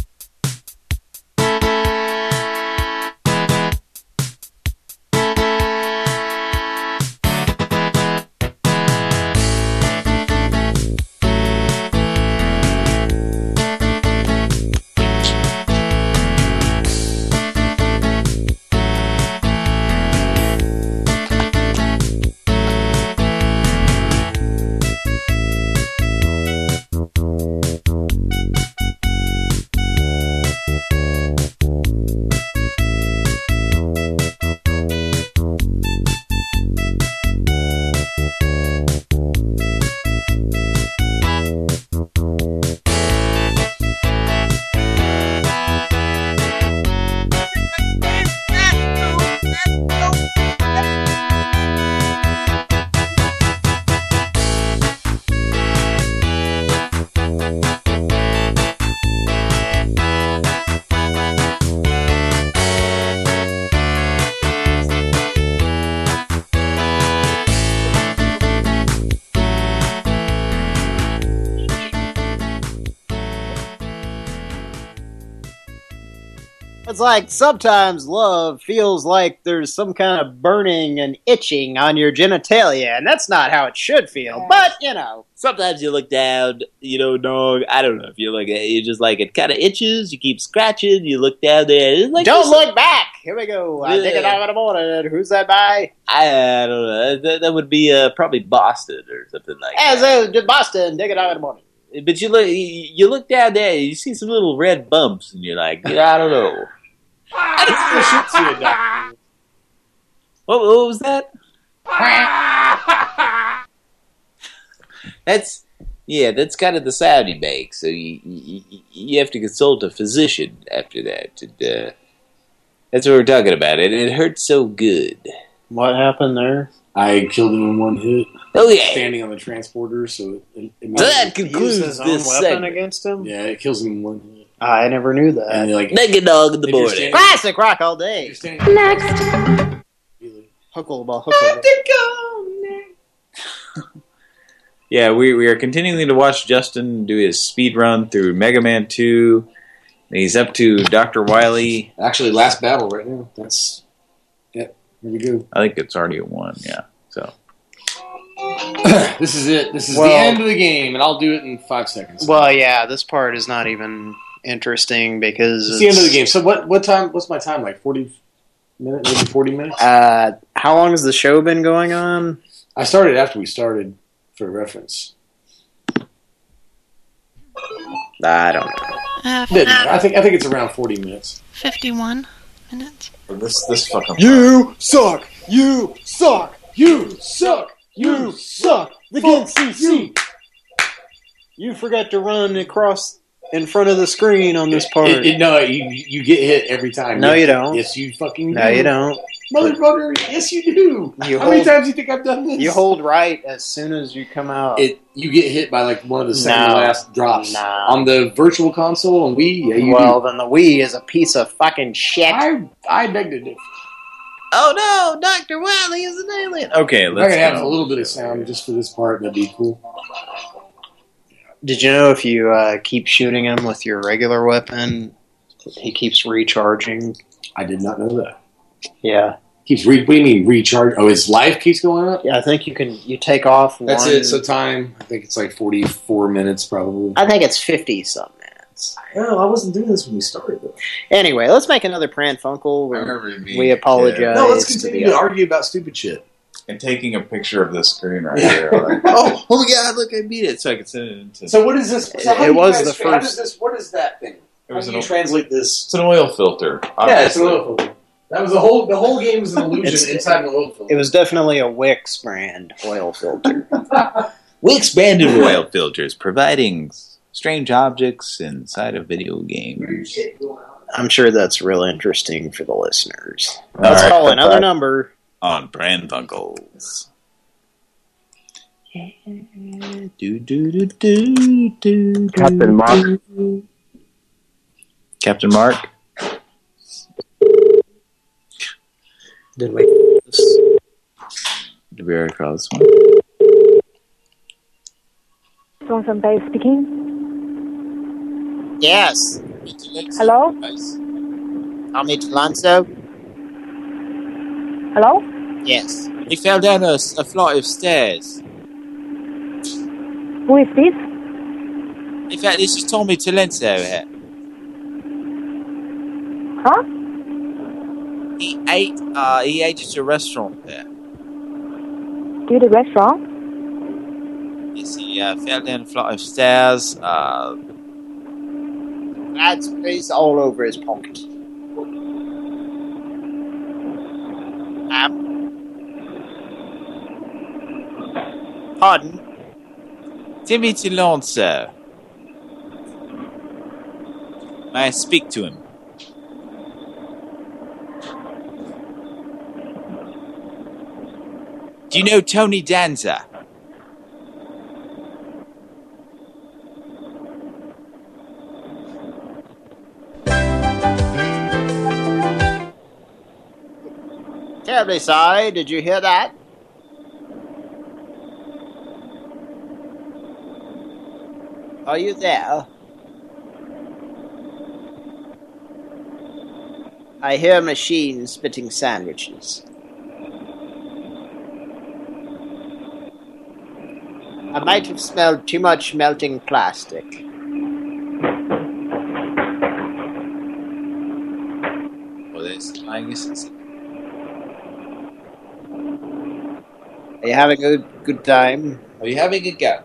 It's like sometimes love feels like there's some kind of burning and itching on your genitalia, and that's not how it should feel. But you know, Sometimes you look down, you know, dog. I don't know if you look at it, you just like it kind of itches. You keep scratching. You look down there. It's like don't look back. Here we go. I dig it Yeah. out in the morning. Who's that by? I, I don't know. That, that would be uh, probably Boston or something like As a Boston, dig it out in the morning. that. But you look, you you look down there, you see some little red bumps, and you're like, I don't know. What, what was that? That's yeah, that's kind of the sound he makes. So you you, you have to consult a physician after that. And, uh, that's what we're talking about. It it hurts so good. What happened there? I killed him in one hit. Oh yeah, standing on the transporter, so it, it So that concludes his own this weapon segment. against him. Yeah, it kills him in one hit. I never knew that. And like Naked dog in the If you're morning. Classic rock all day. Next. Huckleball, huckleball. Yeah, we, we are continuing to watch Justin do his speed run through Mega Man 2. He's up to Dr. Wily. Actually, last battle right now. That's yep. Here we go. I think it's already a 1, yeah. So this is it. This is Well- the end of the game, and I'll do it in five seconds. Well, yeah, this part is not even interesting because it's the end of the game. So what? What time? What's my time? Like forty minutes? Maybe forty minutes? Uh, how long has the show been going on? I started after we started for reference. I don't know. Uh, Didn't. I think I think it's around forty minutes. 51 minutes. this this fucking You suck. You suck. You suck. You suck. The Gen CC. You forgot to run across in front of the screen on this part. It, it, no, you you get hit every time. No, you don't. Yes, you fucking. no, do. you don't. motherfucker. Yes, you do. You How many times do you think I've done this? You hold right as soon as you come out. it. You get hit by like one of the second No. last drops No. on the virtual console and Wii. Yeah, you well, do. then the Wii is a piece of fucking shit. I I beg to differ. Oh no, Doctor Wily is an alien. Okay, let's could have a little bit of sound just for this part, that'd be cool. Did you know if you uh, keep shooting him with your regular weapon, he keeps recharging? I did not know that. Yeah. Keeps re- what do you mean recharge? Oh, his life keeps going up. Yeah, I think you can. You take off. That's one, it. So time, I think it's like forty-four minutes, probably. I think it's fifty some minutes. No, I wasn't doing this when we started. Though. Anyway, let's make another Pran Funkel. We, remember you we a kid. apologize. No, let's continue the- to argue about stupid shit. And taking a picture of the screen right here. Like, oh, oh yeah, look, I beat it. So I can send it into. So what is this? So It- it was guys- the How first- does this? What is that thing? It How was do an you o- translate this? It's an oil filter. Yeah, it's an oil filter. That was the whole. The whole game was an illusion It's- inside an oil filter. It was definitely a Wix brand oil filter. We expanded oil filters, providing strange objects inside of video games. I'm sure that's real interesting for the listeners. All Let's right, call another that. number. On Pran Funkels. Do, do, do, do, do, Captain Mark. Captain Mark. Did we? Did we already call this one? Johnson Bay speaking. Yes. Hello? Tommy Delanso? Hello? Yes. He fell down a, a flight of stairs. Who is this? In fact, this is Tommy Talenzo here. Huh? He ate. Uh, he ate at a restaurant there. To the restaurant? Yes, he uh, fell down a flight of stairs. Uh, That's grease all over his pocket. Um, pardon? Timmy Talenzo. May I speak to him? Do you know Tony Danza? Terribly sorry. Did you hear that? Are you there? I hear machines spitting sandwiches. I might have smelled too much melting plastic. Well, I guess it's... Are you having a good, good time? Are you having a go?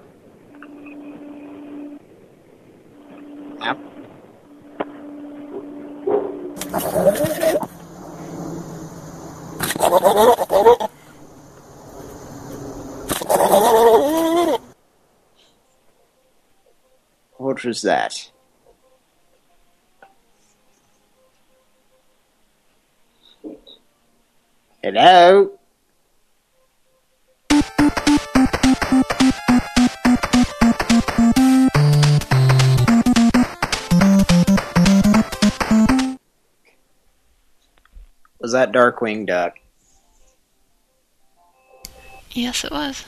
What was that? Hello? Was that Darkwing Duck? Yes, it was.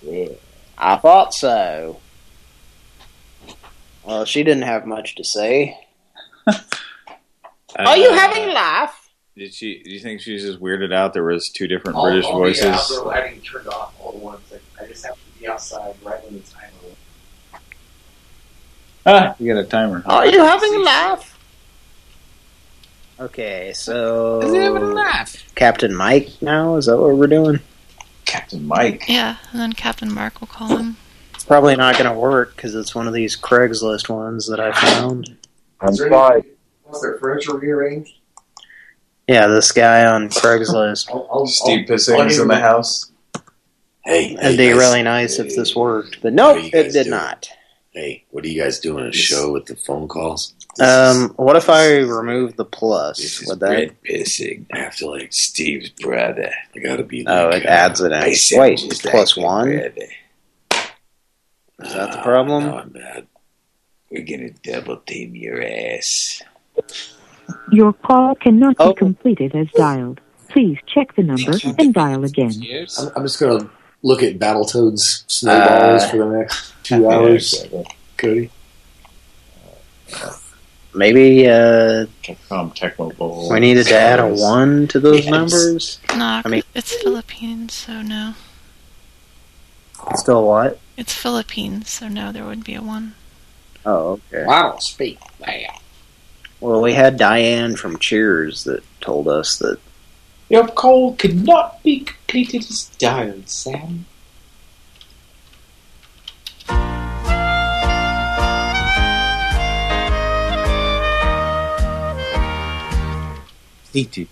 Yeah, I thought so. Well, she didn't have much to say. Are you Uh, having a laugh? Did she? Do you think she was just weirded out? There was two different All- British all voices. The outdoor lighting turned off all at once. I, I just have to be outside right when the timer. Ah, you got a timer. Are you having a laugh? Okay, so Is he having a laugh? Captain Mike now? Is that what we're doing? Captain Mike. Yeah, and then Captain Mark will call him. It's probably not going to work because it's one of these Craigslist ones that I found. I'm sorry. Was their furniture rearranged? Yeah, this guy on Craigslist. Steve Pissing's in the house. Hey, It'd be really nice if this worked, but nope, it did not. Hey, what are you guys doing? A show with the phone calls? Um, what if I remove the plus? Would that? Red pissing. I have to like Steve's brother. I gotta be. Oh, like, it adds it in. I Wait, just like one? brother. Is that the problem? No, I'm not. We're gonna double team your ass. Your call cannot be completed as dialed. Please check the number and dial again. I'm, I'm just gonna look at Battletoads snowballs Uh, for the next two hours. Cody. Maybe uh, Capcom Tecmo Bowl. we needed to add a one to those Yes. numbers. No, I mean- it's Philippines, so no. Still what? It's Philippines, so no, there would be a one. Oh, okay. I don't speak that. Well, we had Diane from Cheers that told us that. Your call could not be completed as dialed, Sam. Eat it.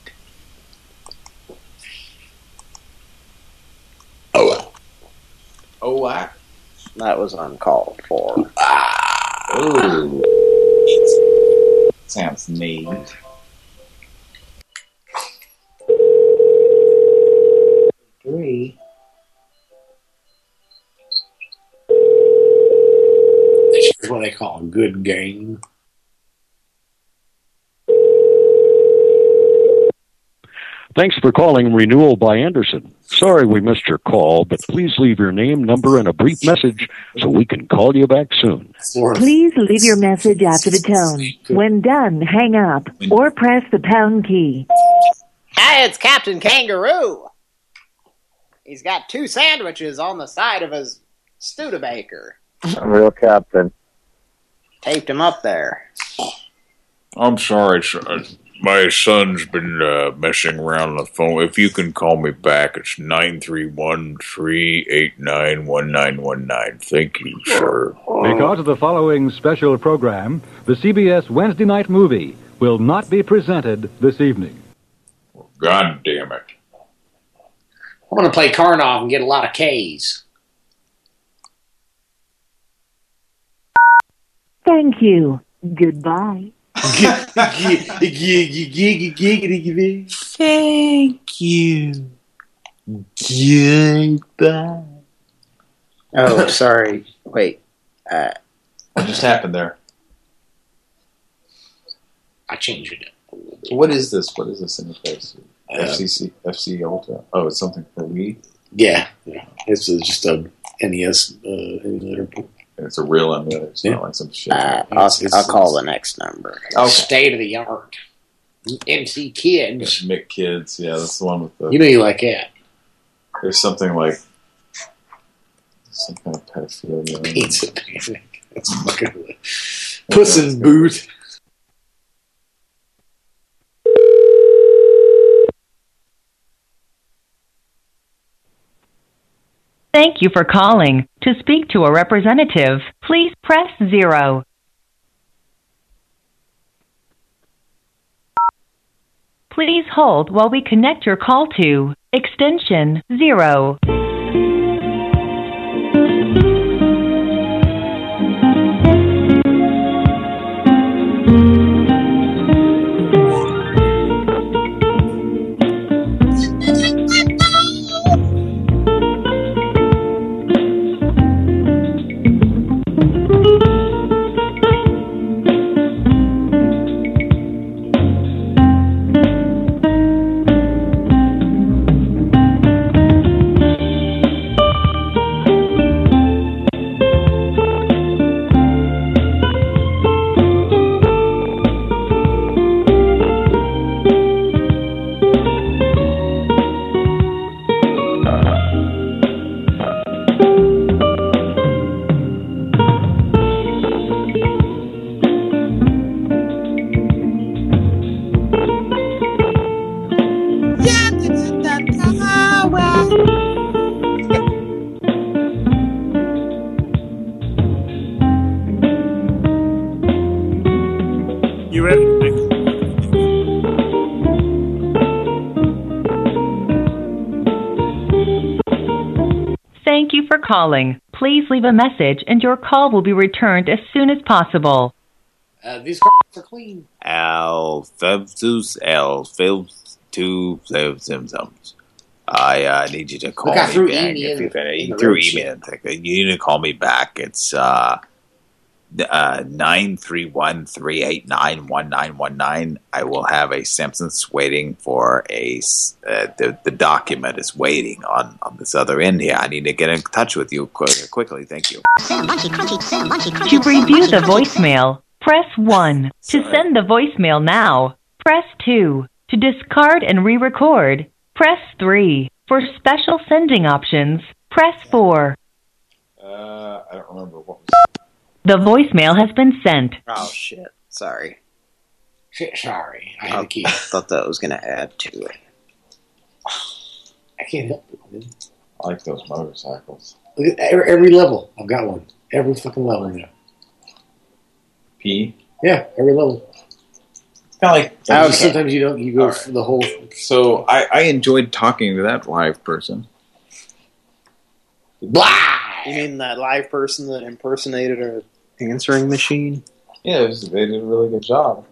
Oh, Oh, what? That was uncalled for. Oh. Sounds neat. Three. is what they call a good game. Thanks for calling Renewal by Andersen. Sorry we missed your call, but please leave your name, number, and a brief message so we can call you back soon. Please leave your message after the tone. When done, hang up or press the pound key. Hi, it's Captain Kangaroo. He's got two sandwiches on the side of his Studebaker. Real captain. Taped him up there. I'm sorry, son. My son's been uh, messing around on the phone. If you can call me back, it's nine three one three eight nine one nine one nine. Thank you, sir. Because of the following special program, the CBS Wednesday night movie will not be presented this evening. God damn it. I want to play Karnov and get a lot of K's. Thank you. Goodbye. Thank you. Goodbye. Oh, sorry. Wait. Uh, What just happened there? I changed it. What is this? What is this in the face? Uh, FCC, FC Ultra. Oh, it's something for Wii. Yeah, yeah. It's uh, just a NES uh, emulator. It's a real emulator. It's not like some shit. Uh, I'll, I'll call the next number. Okay. State of the art. MC Kids. Schmidt Kids. Yeah, that's the one with the. You know you like that. There's something like some kind of pedophilia. Pizza panic. That's fucking Puss in Boot. Thank you for calling. To speak to a representative, please press zero. Please hold while we connect your call to extension zero. Calling. Please leave a message and your call will be returned as soon as possible. Uh, these cars are clean. Al Fevzus L Philps two Simpsons. I uh, need you to call me threw back email if you've had in a the through email. You need to call me back. It's uh uh nine three one three eight nine one nine one nine. I will have a Simpsons waiting for a, uh, the the document is waiting on on this other end here. I need to get in touch with you quick, quickly. Thank you. To review the voicemail, press 1. To send the voicemail now, press 2. To discard and re-record, press 3. For special sending options, press 4. Uh, I don't remember what was. The voicemail has been sent. Oh shit! Sorry. Shit, sorry. I I had a key. thought that was gonna add to it. I can't help it. man. I like those motorcycles. Look at every, every level. I've got one. Every fucking level now. P. Yeah, every level. Kind of like Okay. Sometimes you don't. You go for the whole. So I, I enjoyed talking to that live person. Blah. You mean that live person that impersonated a answering machine? Yeah, was, they did a really good job.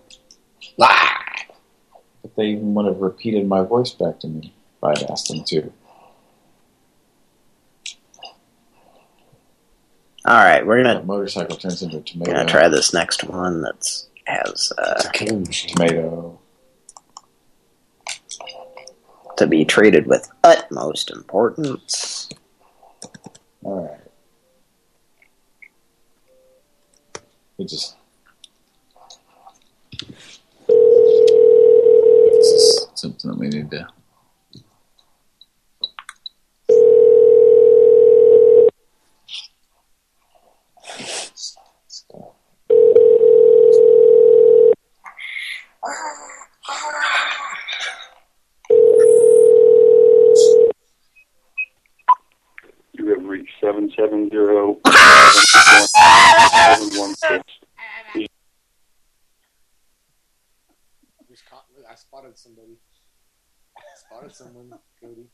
But they even would have repeated my voice back to me if I'd asked them to. All right, we're gonna motorcycle turns into a tomato. gonna try this next one. That's has uh, Tomato. to be treated with utmost importance. All right. We just. Something that we need to. Ah. You have reached seven seven zero seven one six. I spotted somebody. Spotted someone, Cody.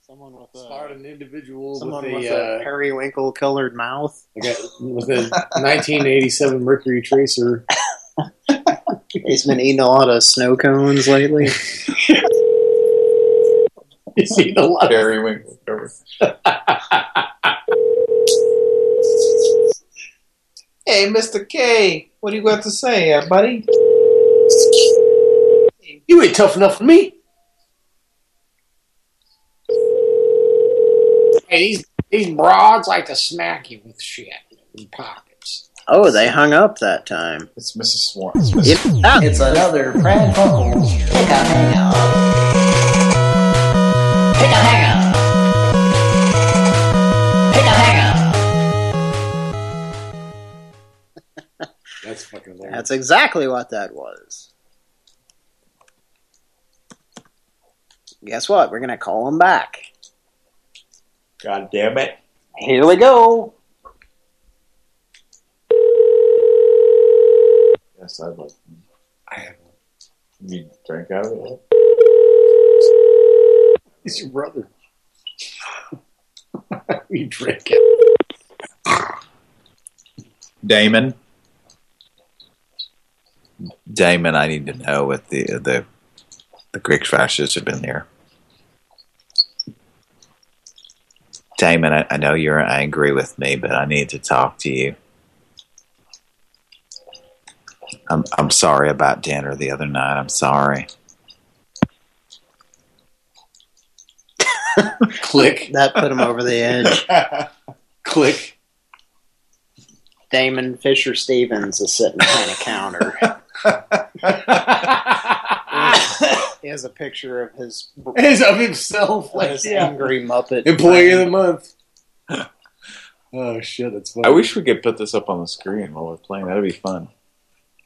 Someone with a Spotted an individual someone with with a, a uh, periwinkle colored mouth. I got with a 1987 Mercury Tracer. He's been eating a lot of snow cones lately. He's eating a lot of Periwinkle. Hey, Mr. K, what do you got to say, uh, buddy? You ain't tough enough for me. Hey, these These broads like to smack you with shit in pockets. Oh, they hung up that time. It's Mrs. Swan. It's, another Pran Funkels Pick a Hangout. Pick a Hangout. Pick a Hangout. That's fucking hilarious. That's exactly what that was. Guess what? We're gonna call him back. God damn it. Here we go. Yes, I'd like. I have. You drink out of it? He's your brother. you drink it. Damon. Damon, I need to know if the the the Greek fascists have been here. Damon, I, I know you're angry with me, but I need to talk to you. I'm I'm sorry about dinner the other night. I'm sorry. Click. That put him over the edge. Click. Damon Fisher Stevens is sitting behind a counter. he has a picture of his Is of himself, like his yeah. angry Muppet Employee of the month. Oh shit, that's funny. I wish we could put this up on the screen while we're playing. That'd be fun.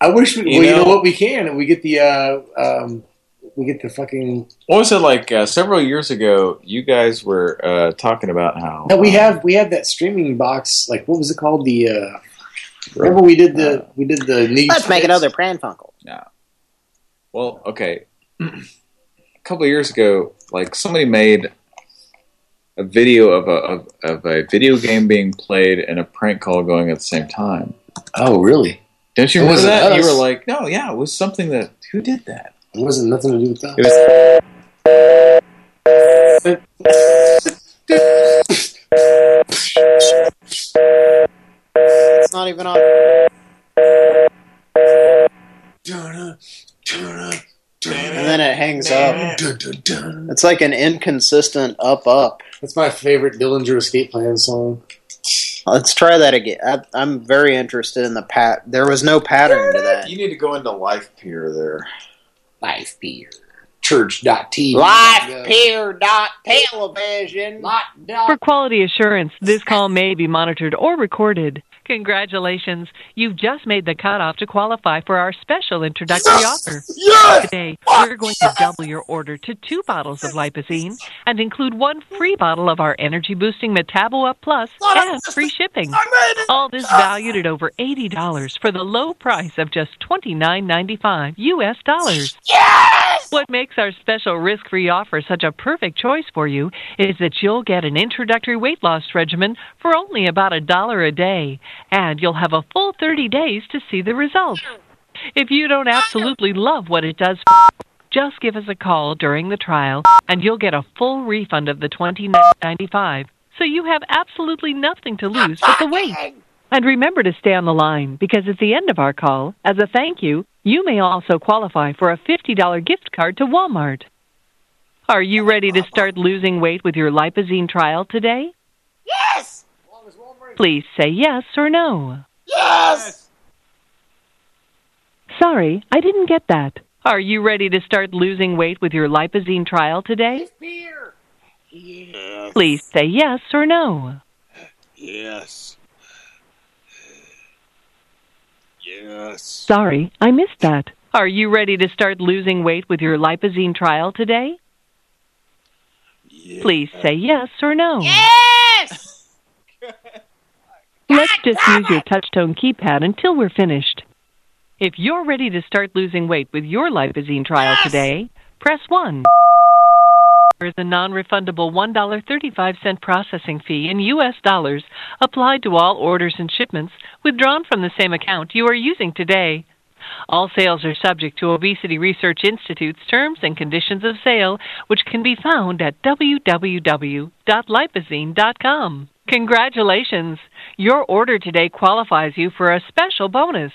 I wish we. You well, you know know- what? We can. And we get the. uh um We get the fucking. What was it like uh, several years ago? You guys were uh, talking about how No, we have we have that streaming box. Like what was it called? The. uh Remember we did the we did the. Needs Let's make Fits? another Pran Funkel. Yeah. Well, okay. a couple of years ago, like somebody made a video of a of, of a video game being played and a prank call going at the same time. Oh, really? Don't you remember wasn't that? You were like, no, yeah, it was something that who did that? It wasn't nothing to do with that. It was It's not even on. And then it hangs up. It's like an inconsistent up up. That's my favorite Dillinger Escape Plan song. Let's try that again. I, I'm very interested in the pat. There was no pattern to that. You need to go into Life Peer there. Life Peer. Church.tv. Livepeer.television. For quality assurance, this call may be monitored or recorded. Congratulations, you've just made the cutoff to qualify for our special introductory offer. Today, we're going to double your order to two bottles of Lipozene and include one free bottle of our energy boosting Metabo Up Plus and free shipping. All this valued at over $80 for the low price of just $29.95 US dollars. Yes! What makes our special risk free offer such a perfect choice for you is that you'll get an introductory weight loss regimen for only about a dollar a day, and you'll have a full 30 days to see the results. If you don't absolutely love what it does, just give us a call during the trial, and you'll get a full refund of the $29.95. So you have absolutely nothing to lose but the wait. And remember to stay on the line because at the end of our call, as a thank you, you may also qualify for a $50 gift card to Walmart. Are you ready to start losing weight with your Lipozene trial today? Yes! Please say yes or no. Yes! Sorry, I didn't get that. Are you ready to start losing weight with your Lipozene trial today? Yes. Please say yes or no. Yes. Yes. Sorry, I missed that. Are you ready to start losing weight with your Lipozene trial today? Yes. Please say yes or no. Yes! Let's just use your touchtone keypad until we're finished. If you're ready to start losing weight with your Lipozene trial today, press 1. There's a non-refundable $1.35 processing fee in U.S. dollars applied to all orders and shipments withdrawn from the same account you are using today. All sales are subject to Obesity Research Institute's terms and conditions of sale, which can be found at www.lipozene.com. Congratulations! Your order today qualifies you for a special bonus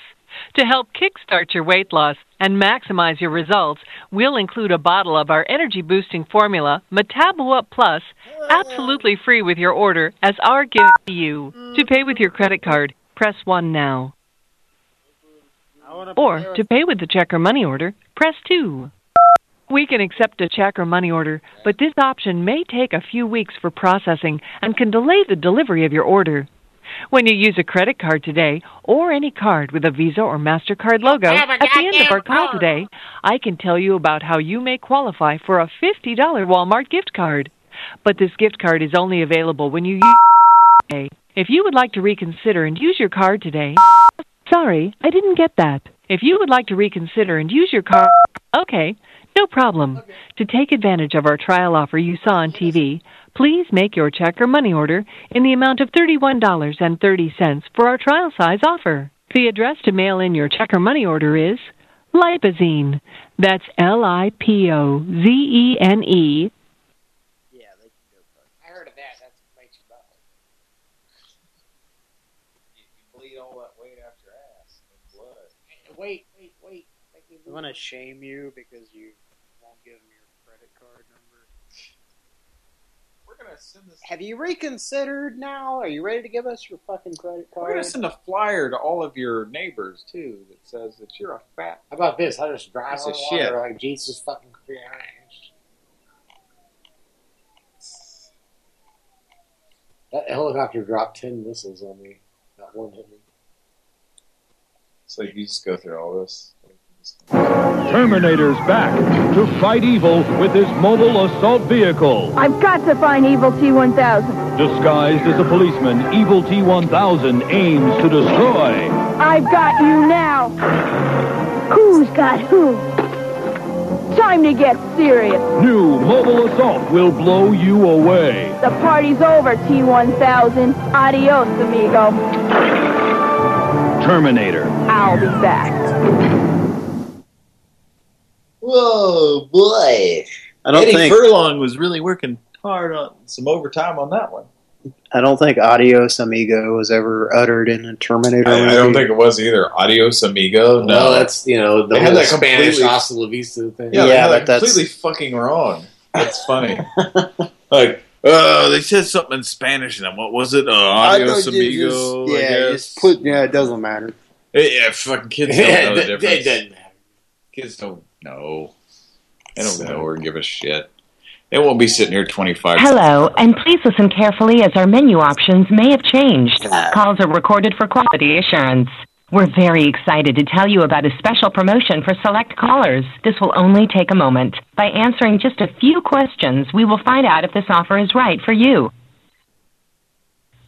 To help kickstart your weight loss and maximize your results, we'll include a bottle of our energy boosting formula, Metabo Up Plus, absolutely free with your order as our gift to you. To pay with your credit card, press 1 now. Or to pay with the check or money order, press 2. We can accept a check or money order, but this option may take a few weeks for processing and can delay the delivery of your order. When you use a credit card today, or any card with a Visa or MasterCard logo, at the end of our call today, I can tell you about how you may qualify for a $50 Walmart gift card. But this gift card is only available when you use. If you would like to reconsider and use your card today, sorry, I didn't get that. If you would like to reconsider and use your card, okay, no problem. To take advantage of our trial offer you saw on TV, please make your check or money order in the amount of $31.30 for our trial size offer. The address to mail in your check or money order is Lipozene. Yeah, they That's L I P O Z E N E. I heard of that. That's what makes you buckle. You, you bleed all that weight out your ass with blood. Wait, wait, wait. Make me I'm gonna shame you because you won't give me your credit card number. We're gonna send this. Have you reconsidered now? Are you ready to give us your fucking credit card? We're gonna send a flyer to all of your neighbors too that says that you're a fat. How about this? I just drive Piece on of water shit. like Jesus fucking Christ. That helicopter dropped ten missiles on me. Not one hit me. So you just go through all this. Terminator's back to fight evil with his mobile assault vehicle. I've got to find Evil T-1000. Disguised as a policeman, Evil T-1000 aims to destroy. I've got you now. Who's got who? Time to get serious. New mobile assault will blow you away. The party's over, T-1000. Adios, amigo. Terminator. I'll be back. Whoa, boy. I don't Eddie think Furlong was really working hard on some overtime on that one. I don't think "Adios, amigo" was ever uttered in a Terminator I, I don't think it was either. Adios, amigo. No, No, that's you know the They had whole that Spanish completely- hasta la vista thing. Yeah, Yeah, yeah but that's- completely fucking wrong. That's funny. like, uh, they said something in Spanish, and then what was it? Uh, adios, amigo. I yeah, guess. just put. Yeah, it doesn't matter. Yeah, yeah, fucking kids don't Yeah, know the it- it difference. doesn't matter. Kids don't know. They don't know or give a shit. They won't be sitting here 25 Hello, and please listen carefully as our menu options may have changed. Calls are recorded for quality assurance. We're very excited to tell you about a special promotion for select callers. This will only take a moment. By answering just a few questions, we will find out if this offer is right for you.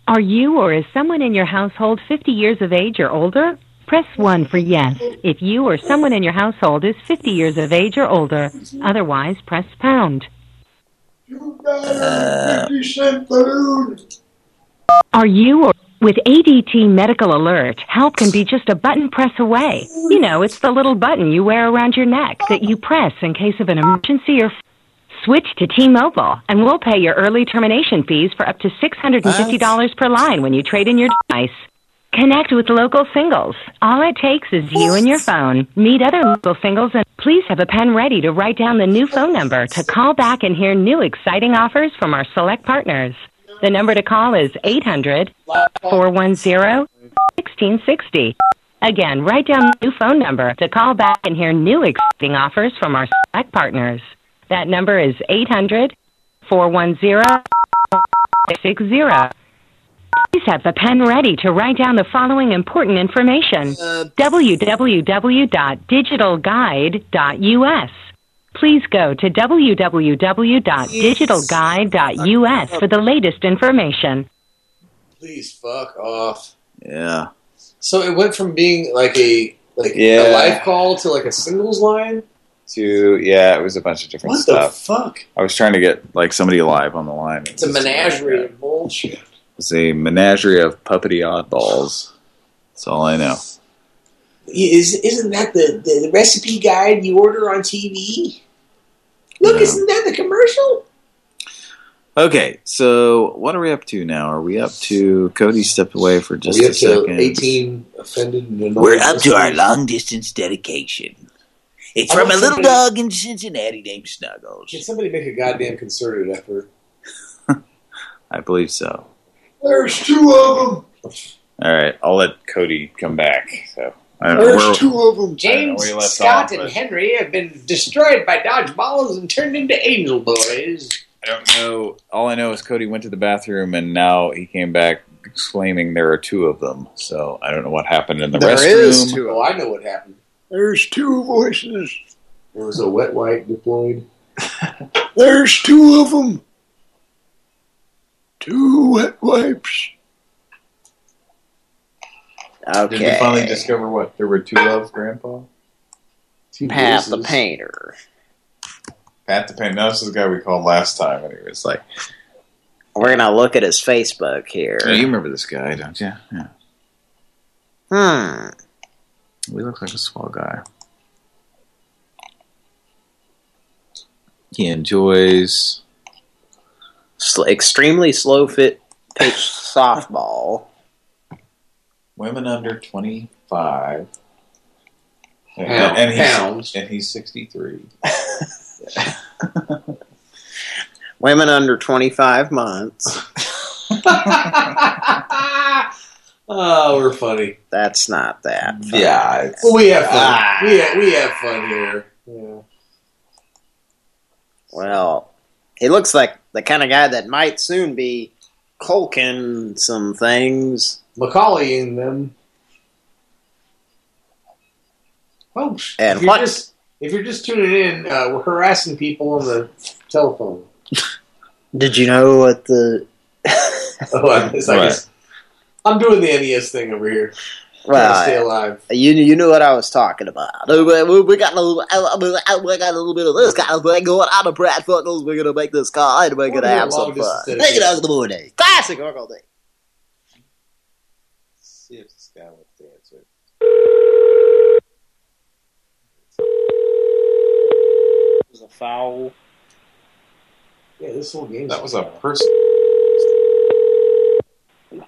Are you or is someone in your household 50 years of age or older? Press 1 for yes if you or someone in your household is 50 years of age or older. Otherwise, press pound. Fifty cent balloon. Are you or with ADT Medical Alert, help can be just a button press away. You know, it's the little button you wear around your neck that you press in case of an emergency or switch to T-Mobile and we'll pay your early termination fees for up to $650 per line when you trade in your device. Connect with local singles. All it takes is you and your phone. Meet other local singles and please have a pen ready to write down the new phone number to call back and hear new exciting offers from our select partners. The number to call is 800 410 1660. Again, write down the new phone number to call back and hear new exciting offers from our select partners. That number is 800 410 60. Please have the pen ready to write down the following important information. Uh, www.digitalguide.us. Please go to www.digitalguide.us for the latest information. Please fuck off. Yeah. So it went from being like a like Yeah. a live call to like a singles line. To yeah, it was a bunch of different What the fuck? I was trying to get like somebody live on the line. It's a menagerie of bullshit. It's a menagerie of puppety oddballs. That's all I know. Is isn't that the, the recipe guide you order on TV? Look, No. isn't that the commercial? Okay, so what are we up to now? Are we up to Cody stepped away for just we a second? 18 offended and We're up to our long distance dedication. It's I from a little somebody- dog in Cincinnati named Snuggles. Can somebody make a goddamn concerted effort? I believe so. There's two of them. All right, I'll let Cody come back. So I don't There's where- two of them. James, where you left Scott, off, and but- Henry have been destroyed by dodgeballs and turned into angel boys. I don't know. All I know is Cody went to the bathroom and now he came back exclaiming there are two of them. So I don't know what happened in the There restroom. is two. Oh, I know what happened. There's two voices. There was a wet wipe deployed. There's two of them. Two wet wipes. Okay. Did we finally discover what there were two of, Grandpa? Pat the painter. Pat the Painter. No, this is the guy we called last time, and he was like, We're gonna look at his Facebook here. oh, "You remember this guy, don't you?" Yeah. Hmm. We look like a swell guy. He enjoys Sl- extremely slow fit pitch softball. women under 25. And, Pound- and he's, pounds. And he's 63. Women under 25 months. Oh, we're funny. That's not that. funny. Yeah. It's, Well, we have fun. Ah. We have, we have fun here. Yeah. Well, he looks like the kind of guy that might soon be culking some things. Macaulay in them. Folks, And if you're what- just if you're just tuning in, uh, we're harassing people on the telephone. Did you know what the? Oh, I, it's I'm doing the NES thing over here. Well, Trying to stay alive. You you knew what I was talking about. We, we, we got a little, we got a little bit of this kind of thing going on. The Brad Fuckles. We're gonna make this call and we're gonna Wonder have how some long this fun. is gonna Make it take. out of the morning. Classic Uncle Day. See if this guy wants to answer. It was a foul. Yeah, this whole game. That was a person.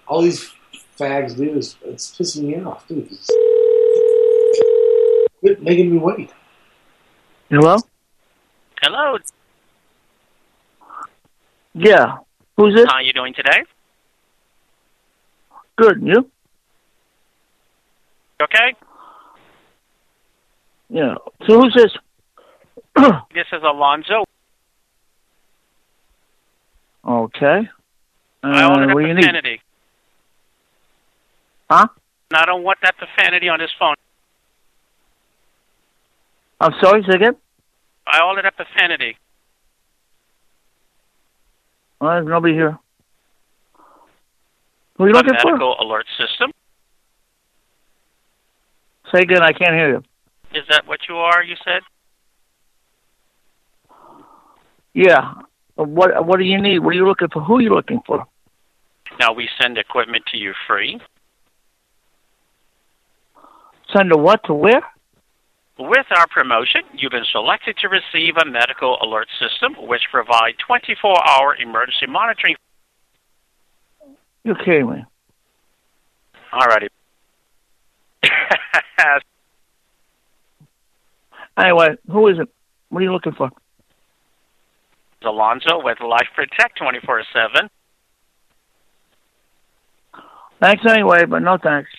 All these fags do is it's pissing me off, dude. It's- Quit making me wait. Hello? Hello. Yeah. Who's this? How are you doing today? Good. and You? Okay. Yeah. So who's this? This is Alonzo. Okay. I Uh, ordered a what do you need? Huh? I don't want that profanity on this phone. I'm sorry, say again? I ordered a profanity. Well, there's nobody here. Who are you a looking for? medical alert system. Say again, I can't hear you. Is that what you are? You said. Yeah. What What do you need? What are you looking for? Who are you looking for? Now we send equipment to you free. A what to where? With our promotion, you've been selected to receive a medical alert system which provide 24-hour emergency monitoring. You're kidding me. Alrighty. Anyway, who is it? What are you looking for? Alonzo with Life Protect 24/7. Thanks anyway, but no thanks.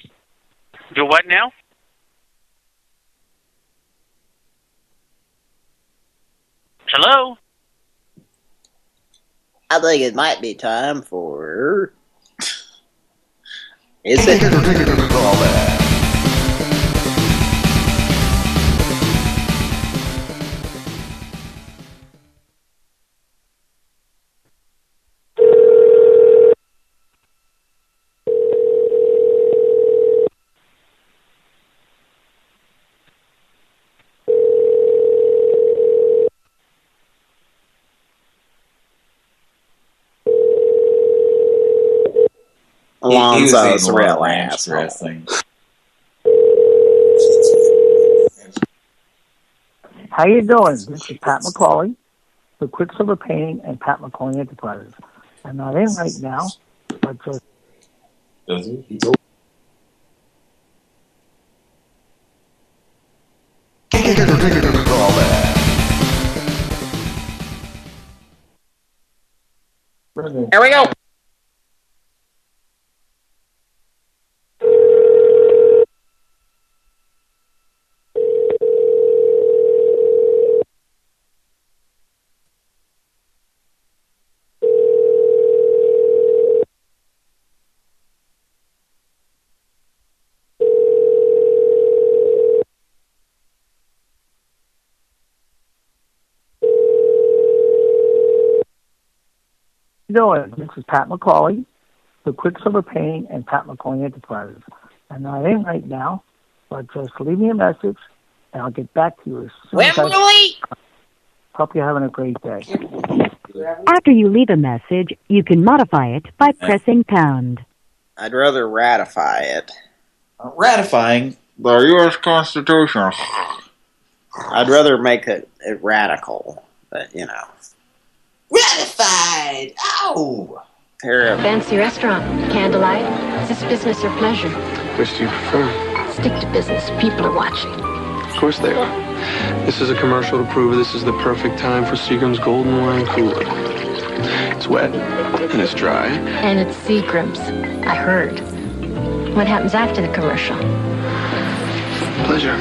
Do what now? Hello. I think it might be time for. Is it? Alonzo's a real asshole. wrestling. How you doing? This is Pat McCauley. for Quicksilver Painting and Pat McCoy Enterprises. I'm not in right now, but just Does he? He Here we go. Doing? This is Pat McCauley for Quicksilver Painting and Pat McCoy Enterprises. And I'm not in right now, but just leave me a message and I'll get back to you as soon as I Wembley! Hope you're having a great day. After you leave a message, you can modify it by pressing pound. I'd rather ratify it. Uh, ratifying the U.S. Constitution. I'd rather make it, it radical, but you know. Ratified! Ow! Terrible. Fancy restaurant, candlelight. Is this business or pleasure? Which do you prefer? Stick to business. People are watching. Of course they are. This is a commercial to prove this is the perfect time for Seagram's Golden Wine Cooler. It's wet and it's dry. And it's Seagram's. I heard. What happens after the commercial? Pleasure.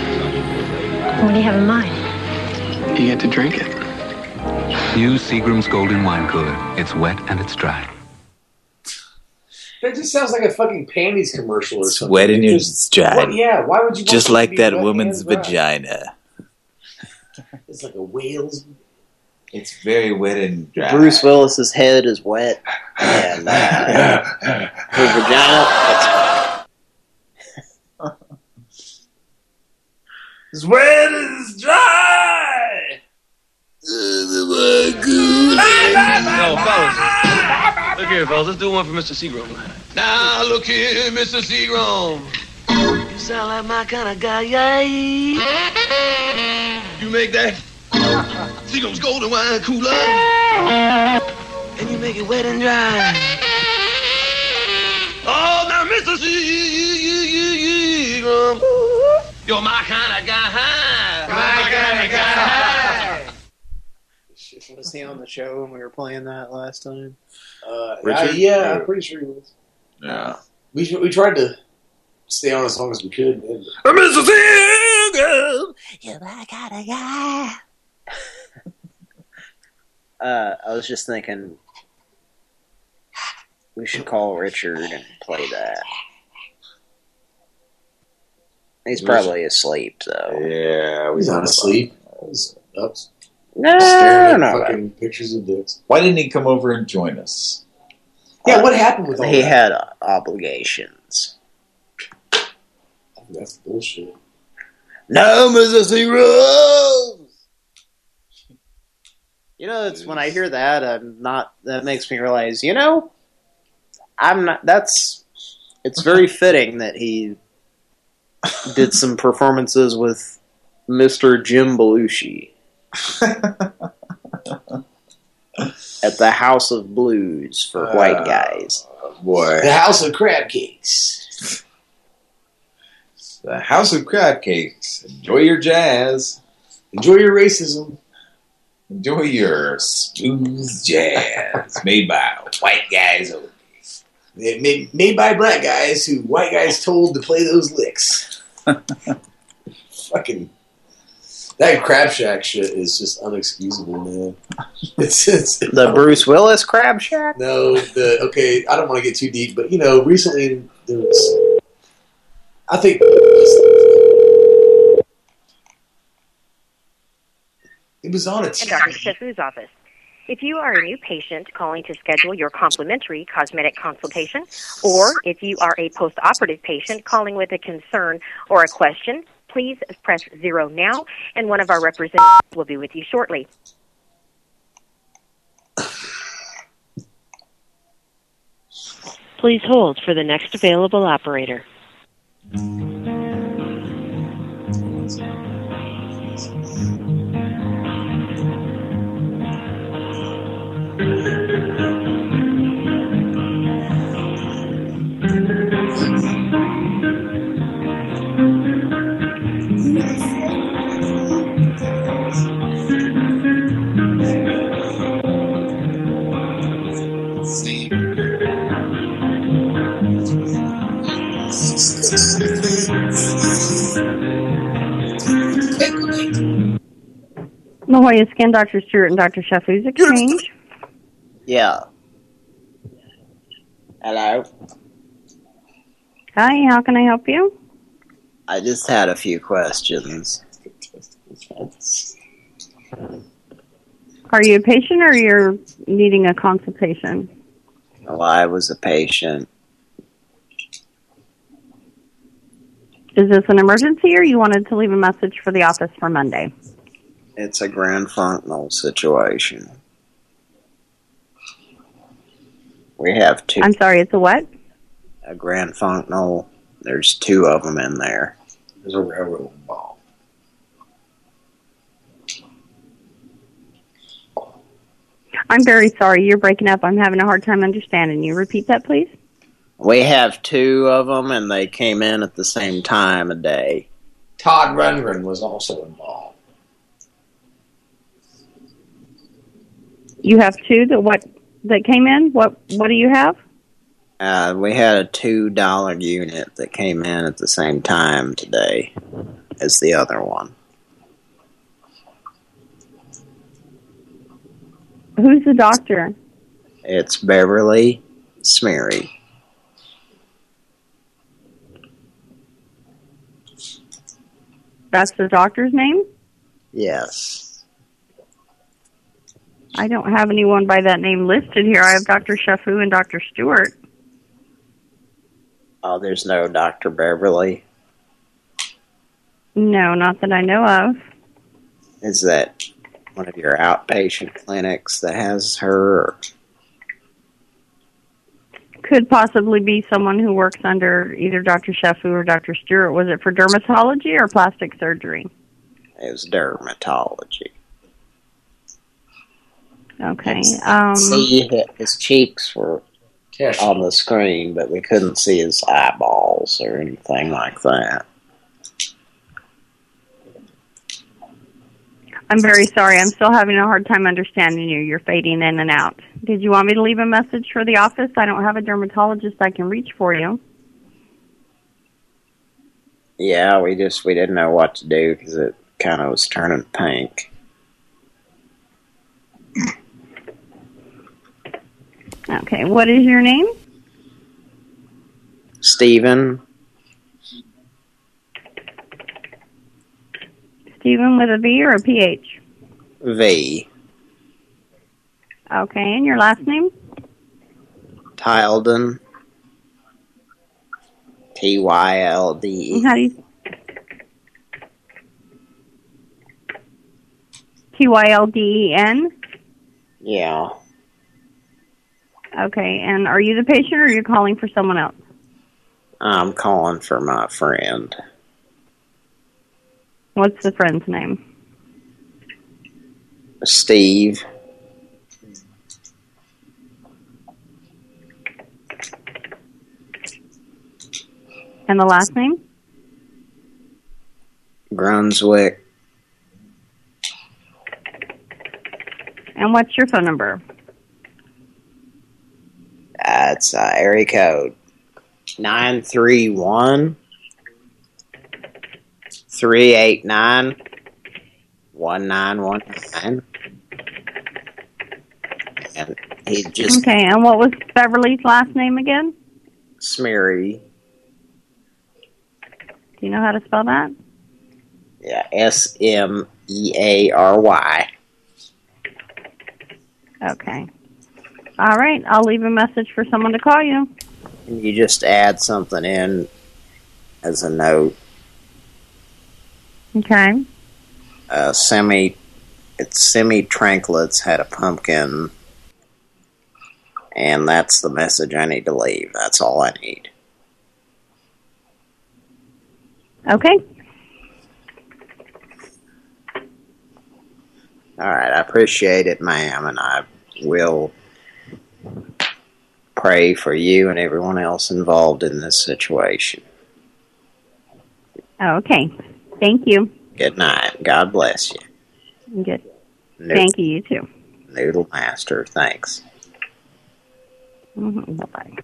What do you have in mind? You get to drink it. New Seagram's Golden Wine Cooler. It's wet and it's dry. That just sounds like a fucking panties commercial or something. Wet in It your just- dry. What- yeah, why would you? Just like that woman's vagina. It's like a whale's. It's very wet and dry. Bruce Willis's head is wet, and uh, her vagina. As wet as dry. No, fellas. Look here, fellas. Let's do one for Mr. Seagram. Now, look here, Mr. Seagram. You sound like my kind of guy, yay. You make that Seagram's Golden Wine Cooler. And you make it wet and dry. Oh, now, Mr. Seagram. You're my kind of guy. My kind of guy. Was he on the show when we were playing that last time? Uh, Richard? I- yeah, I'm pretty sure he was. Yeah. We we tried to stay on as long as we could. and- Mr. Seagram. You're my kind of guy. Uh, I was just thinking we should call Richard and play that. He's probably asleep though. Yeah, He's not asleep. He's up No, staring at no. fucking pictures of dicks. Why didn't he come over and join us? Yeah, what happened with all He that? had uh, obligations. That's bullshit. No, Mrs. Heroes. You know, it's when I hear that, I'm not. That makes me realize, you know, I'm not. That's. It's very fitting that he did some performances with Mr. Jim Belushi at the House of Blues for white uh, guys. Boy. The House of Crab Cakes. The House of Crab Cakes. Enjoy your jazz. Enjoy your racism. Enjoy your smooth jazz made by white guys only. Made, made, made by black guys who white guys told to play those licks. Fucking that crab shack shit is just unexcusable, man. It's, it's The Bruce Willis Crab Shack. No, the okay. I don't want to get too deep, but you know, recently there was. I think. It was on a at Dr. Shifu's office. If you are a new patient calling to schedule your complimentary cosmetic consultation, or if you are a post-operative patient calling with a concern or a question, please press zero now, and one of our representatives will be with you shortly. Please hold for the next available operator. Jolla Skin, Dr. Stewart and Dr. Sheffi's exchange. Yeah. Hello. Hi, how can I help you? I just had a few questions. Are you a patient or you're needing a consultation? Well, I was a patient. Is this an emergency or you wanted to leave a message for the office for Monday? It's a grand functional situation. We have two. I'm sorry, it's a what? A grand functional. There's two of them in there. There's a railroad ball. I'm very sorry, you're breaking up. I'm having a hard time understanding you. Repeat that, please. We have two of them, and they came in at the same time a day. Todd Rundgren was also involved. You have two that what that came in? What what do you have? Uh, we had a two dollar unit that came in at the same time today as the other one. Who's the doctor? It's Beverly Smeary. That's the doctor's name? Yes. I don't have anyone by that name listed here. I have Dr. Shafu and Dr. Stewart. Oh, there's no Dr. Beverly. No, not that I know of. Is that one of your outpatient clinics that has her? Could possibly be someone who works under either Dr. Shafu or Dr. Stewart. Was it for dermatology or plastic surgery? It was dermatology. Okay. Um, see his cheeks were on the screen, but we couldn't see his eyeballs or anything like that. I'm very sorry. I'm still having a hard time understanding you. You're fading in and out. Did you want me to leave a message for the office? I don't have a dermatologist I can reach for you. Yeah, we just we didn't know what to do because it kind of was turning pink. Okay. What is your name? Stephen, Stephen with a V or a PH? V, Okay. And your last name? Tylden, T Y L D E. How do you? T Y L D E N. Yeah, Okay. And are you the patient or are you calling for someone else? I'm calling for my friend. What's the friend's name? Steve. And the last name? Brunswick. And what's your phone number? That's uh, area code nine three one three eight nine one nine one nine. And he just Okay. And what was Beverly's last name again? Smeary. Do you know how to spell that? Yeah, S M E A R Y. Okay. All right. I'll leave a message for someone to call you. You just add something in as a note. Okay. Uh, semi, it's semi tranklets had a pumpkin, and that's the message I need to leave. That's all I need. Okay. All right, I appreciate it, ma'am, and I will pray for you and everyone else involved in this situation. Okay. Thank you. Good night. God bless you. Good. Noodle, Thank you. You too. Noodle Master. Thanks. hmm Bye bye.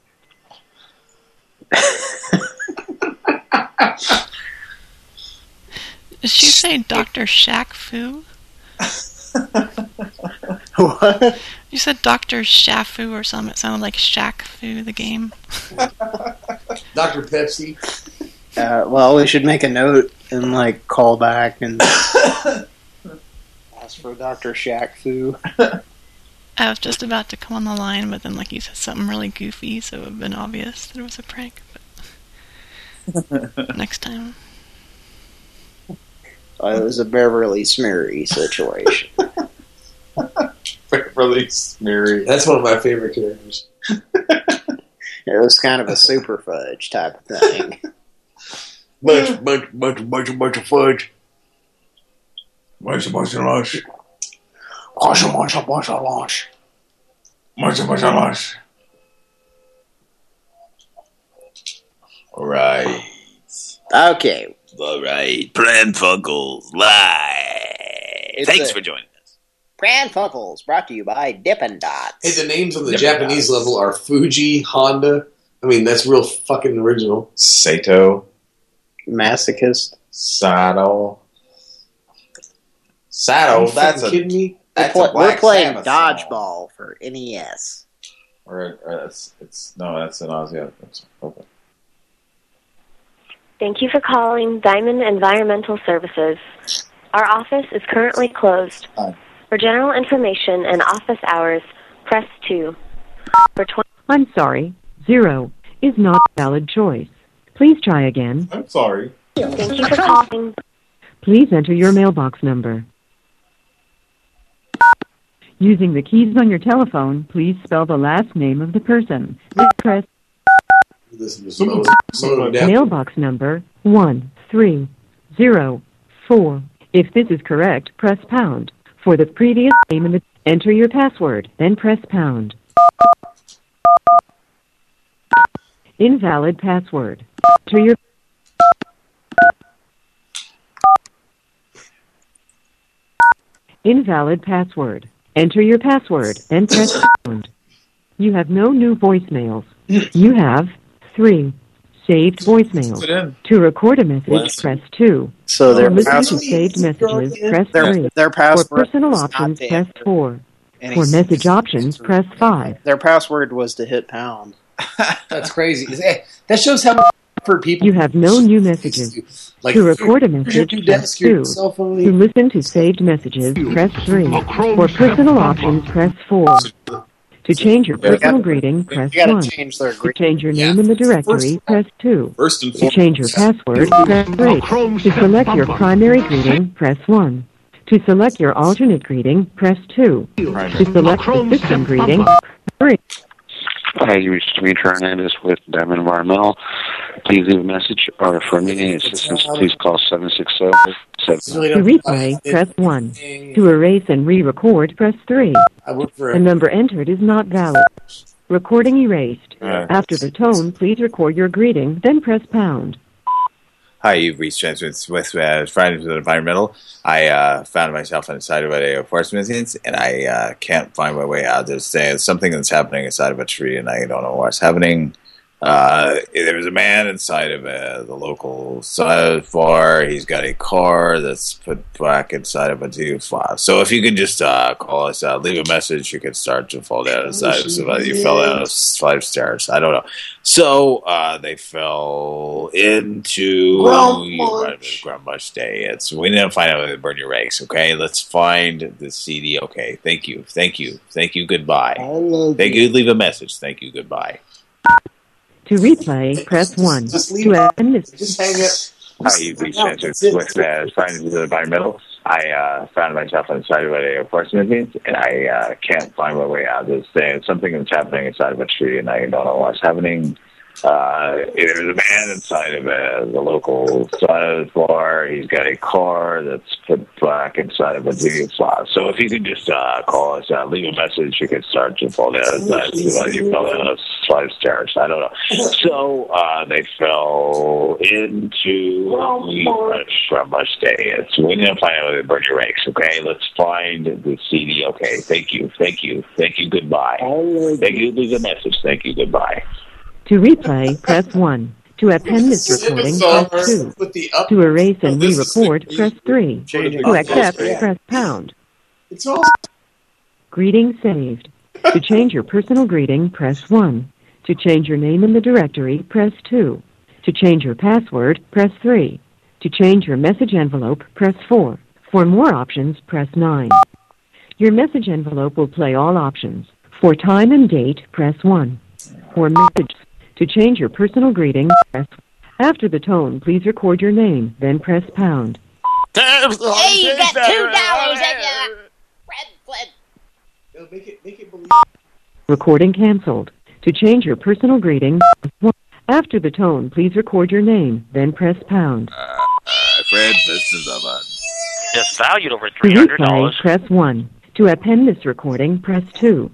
Did she say Dr. Shaq Fu? what? You said Dr. Shafu or something. It sounded like Shaq Fu, the game. Dr. Pepsi. Uh, well, we should make a note and like call back and ask for Dr. Shaq Fu. I was just about to come on the line, but then like you said something really goofy, so it would have been obvious that it was a prank. But next time. Uh, it was a Beverly Smeary situation. Beverly Smeary. That's one of my favorite characters. It was kind of a super fudge type of thing. Bunch, bunch, bunch, bunch, bunch of fudge. Bunch, bunch of lunch. Bunch, bunch, bunch of lunch. Bunch, bunch of lunch. All right. Okay. All right. Pran Funkels live. Thanks a- for joining. Pran Funkels brought to you by Dippin' Dots. Hey, the names on the Yep. Japanese level are Fuji, Honda. I mean, that's real fucking original. Sato. Masochist. Saddle. Saddle. Are you That's a fucking kidding me? We're, that's pl- we're playing Sabbath song. dodgeball for NES. Or, or it's, it's no, that's an Ozzy Osbourne. Okay. Thank you for calling Diamond Environmental Services. Our office is currently closed. For general information and office hours, press 2. For 20 I'm sorry. Zero is not a valid choice. Please try again. I'm sorry. Thank you for calling. Please enter your mailbox number. Using the keys on your telephone, please spell the last name of the person. Then press Listen to slow, slow down. mailbox number 1304. If this is correct, press pound. For the previous the enter your password, then press pound. Invalid password. Enter your Invalid password. Enter your password, then press pound. You have no new voicemails. You have three saved voicemails. To record a message, Bless press 2. So their to listen to password- saved messages, press Their- 3. their For personal options, press 4. For message options, press 5. Their password was to hit pound. That's crazy. That shows how much effort people. You have no new messages. Like, to record a message, new press desk, 2. To listen to saved messages, press 3. For personal options, press 4. To change your Yeah. personal greeting, press You gotta 1. change their To change your name in the directory, press 2. First and To change your password, press 3. To select your primary greeting, press 1. To select your alternate greeting, press 2. To select the system greeting, 3. Hi, you reached Demetri Hernandez with Diamond Environmental. Please leave a message or for any assistance, please call 760 To replay, press 1. To erase and re-record, press 3. I work for The number entered is not valid. Recording erased. After the tone, please record your greeting, then press pound. Hi, you've reached Transmits with uh, Fridays with Environmental. I uh, found myself inside of a enforcement instance, and I uh, can't find my way out. There's uh, something that's happening inside of a tree, and I don't know what's happening. Uh, there was a man inside of uh, the local side bar. He's got a car that's put back inside of a two five. So if you can just uh, call us, out, leave a message, you can start to fall down inside. So you fell down five stairs. I don't know. So uh, they fell into Grumbush Day. It's we didn't find out where to burn your eggs. Okay, let's find the CD. Okay, thank you, thank you, thank you. Goodbye. Thank you. Leave a message. Thank you. Goodbye. To replay, press 1. Just, To end this, Just hang it. Hi, you've reached Transmits with uh, Fridays with Environmental. I uh, found myself inside of a enforcement instance, and I uh, can't find my way out. of There's uh, something that's happening inside of a tree, and I don't know what's happening. Uh, there's a man inside of uh, the local side bar. He's got a car that's put back inside of a duty slot. So if you could just uh, call us, uh, leave a message, you could start to fall down. inside. You fell down a five stairs. I don't know. So uh, they fell into Grumbush Day. It's we didn't find out burn your eggs. Okay, let's find the CD. Okay, thank you, thank you, thank you. Goodbye. Thank you. Leave a message. Thank you. Goodbye. To replay, press 1. To append this recording, press 2. To erase and re-record, press 3. To accept, press pound. It's all. Greeting saved. To change your personal greeting, press 1. To change your name in the directory, press 2. To change your password, press 3. To change your message envelope, press 4. For more options, press 9. Your message envelope will play all options. For time and date, press 1. For message, to change your personal greeting, press after the tone, please record your name, then press pound. Hey, you got two dollars in ya. Make it, make it believe. Recording canceled. To change your personal greeting, After the tone, please record your name, then press pound. Uh, Fred, this is a Just valued over To three hundred replay, dollars. press 1. To append this recording, press 2.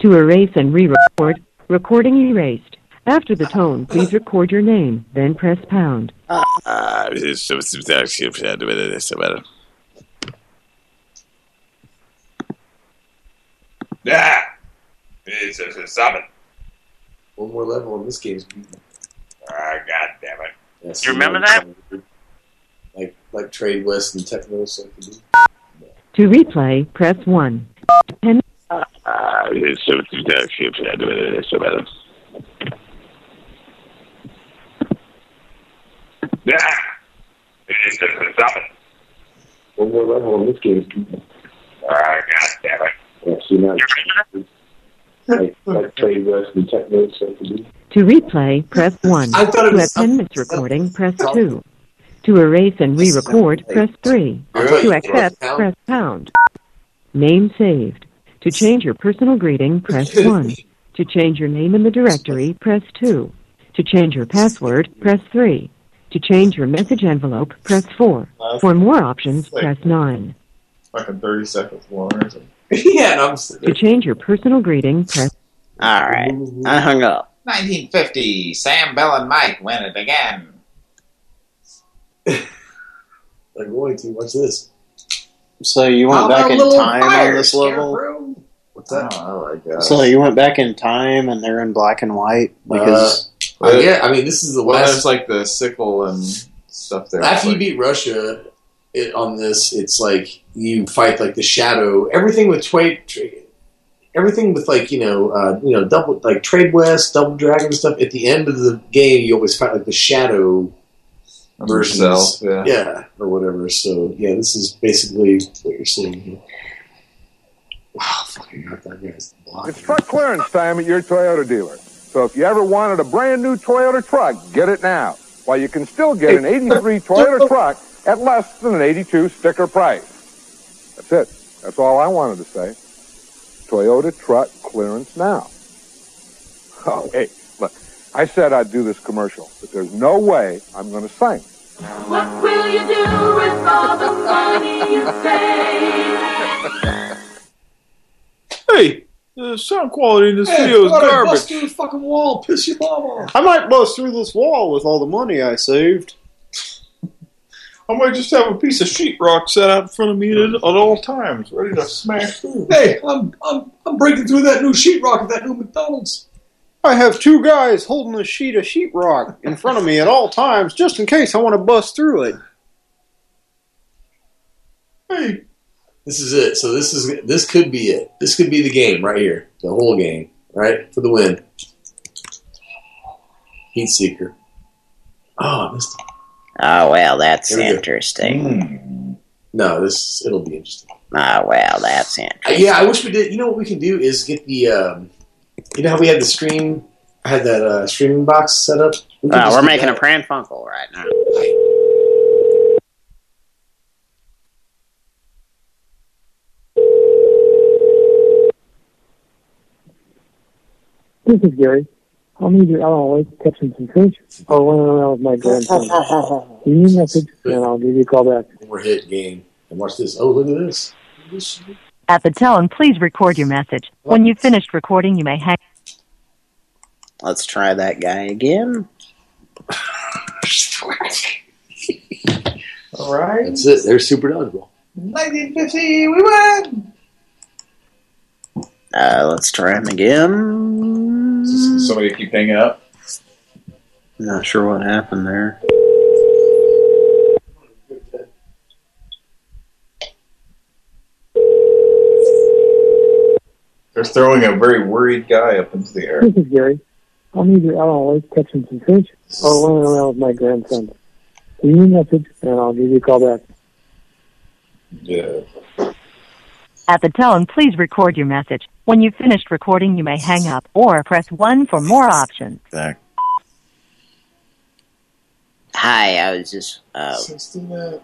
To erase and re-record, recording erased. After the tone, please record your name, then press pound. Ah, this is so better. Yeah. It's, it's, it's stop it. One more level in this game's beaten. Ah, God damn it. Yes, Do you remember that? Like like Trade West and Techno so I can do. To replay, press 1. Append Ah, it's so so better. Yeah. It's, it's, stop it. One more level in this game's beaten. Ah, God damn it. Yes, you know. Like, like Trade West and Techno so I can do. To replay, press 1. I thought it To was- append this recording, press 2. To erase and re-record, press 3. To you accept, press pound. Name saved. To change your personal greeting, press 1. To change your name in the directory, press 2. To change your password, press 3. To change your message envelope, press 4. For more options, press 9. Fucking 30 seconds long or something. yeah, and I'm To change your personal greeting, press All right, I hung up. 1950, Sam Bell and Mike win it again. like going to. What's this? So you went How back in time on this level. Scarecrow? What's that? Oh, I like that. So you went back in time and they're in black and white because Uh, yeah, I mean, this is the well, last. there's like the sickle and stuff there. After you beat Russia it, on this, it's like you fight like the shadow. Everything with trade, everything with like you know, uh, you know, double like Trade West, Double Dragon stuff. At the end of the game, you always fight like the shadow Of versions, yourself, yeah. or whatever. So yeah, this is basically what you're seeing here. Wow, fucking got that guy's block. It's truck clearance time at your Toyota dealer. So if you ever wanted a brand new Toyota truck, get it now. While you can still get an 83 Toyota truck at less than an 82 sticker price. That's it. That's all I wanted to say. Toyota truck clearance now. Oh, hey, look, I said I'd do this commercial, but there's no way I'm going to sing. What will you do with all the money you save? Hey, the sound quality in this Hey, video is what a garbage. bust through the fucking wall, piss your mom off. I might bust through this wall with all the money I saved. I might just have a piece of sheetrock set out in front of me at, at all times, ready to smash through. Hey, I'm I'm I'm breaking through that new sheetrock at that new McDonald's. I have two guys holding a sheet of sheetrock in front of me at all times, just in case I want to bust through it. Hey, This is it. So this is this could be it. This could be the game right here. The whole game, right? For the win. Heat Seeker. Oh, I missed it. Oh, well, that's Here we go. interesting. No, this it'll be interesting. Oh, well, that's Uh, interesting. yeah, I wish we did. You know what we can do is get the. Um, you know how we had the stream. I had that uh, streaming box set up. We oh, we're making a prank Pran Funkel right now. This is Gary. I'll need your LOA to catch some fish or run around with my grandson. Leave me a message and I'll give you a call back. We're hit game. And watch this. Oh, look at this. This- At the tone, please record your message. When you've finished recording, you may hang. Let's try that guy again. all right. That's it. They're super eligible. 1950, we win! Uh, let's try him again. Somebody keep hanging up. Not sure what happened there. They're throwing a very worried guy up into the air. This is Gary. I'm either out on lake catching some fish or running around with my grandson. Leave me a message and I'll give you a call back. Yeah. At the tone, please record your message. When you've finished recording, you may hang up or press 1 for more options. Back. Hi, I was just. Uh, 69,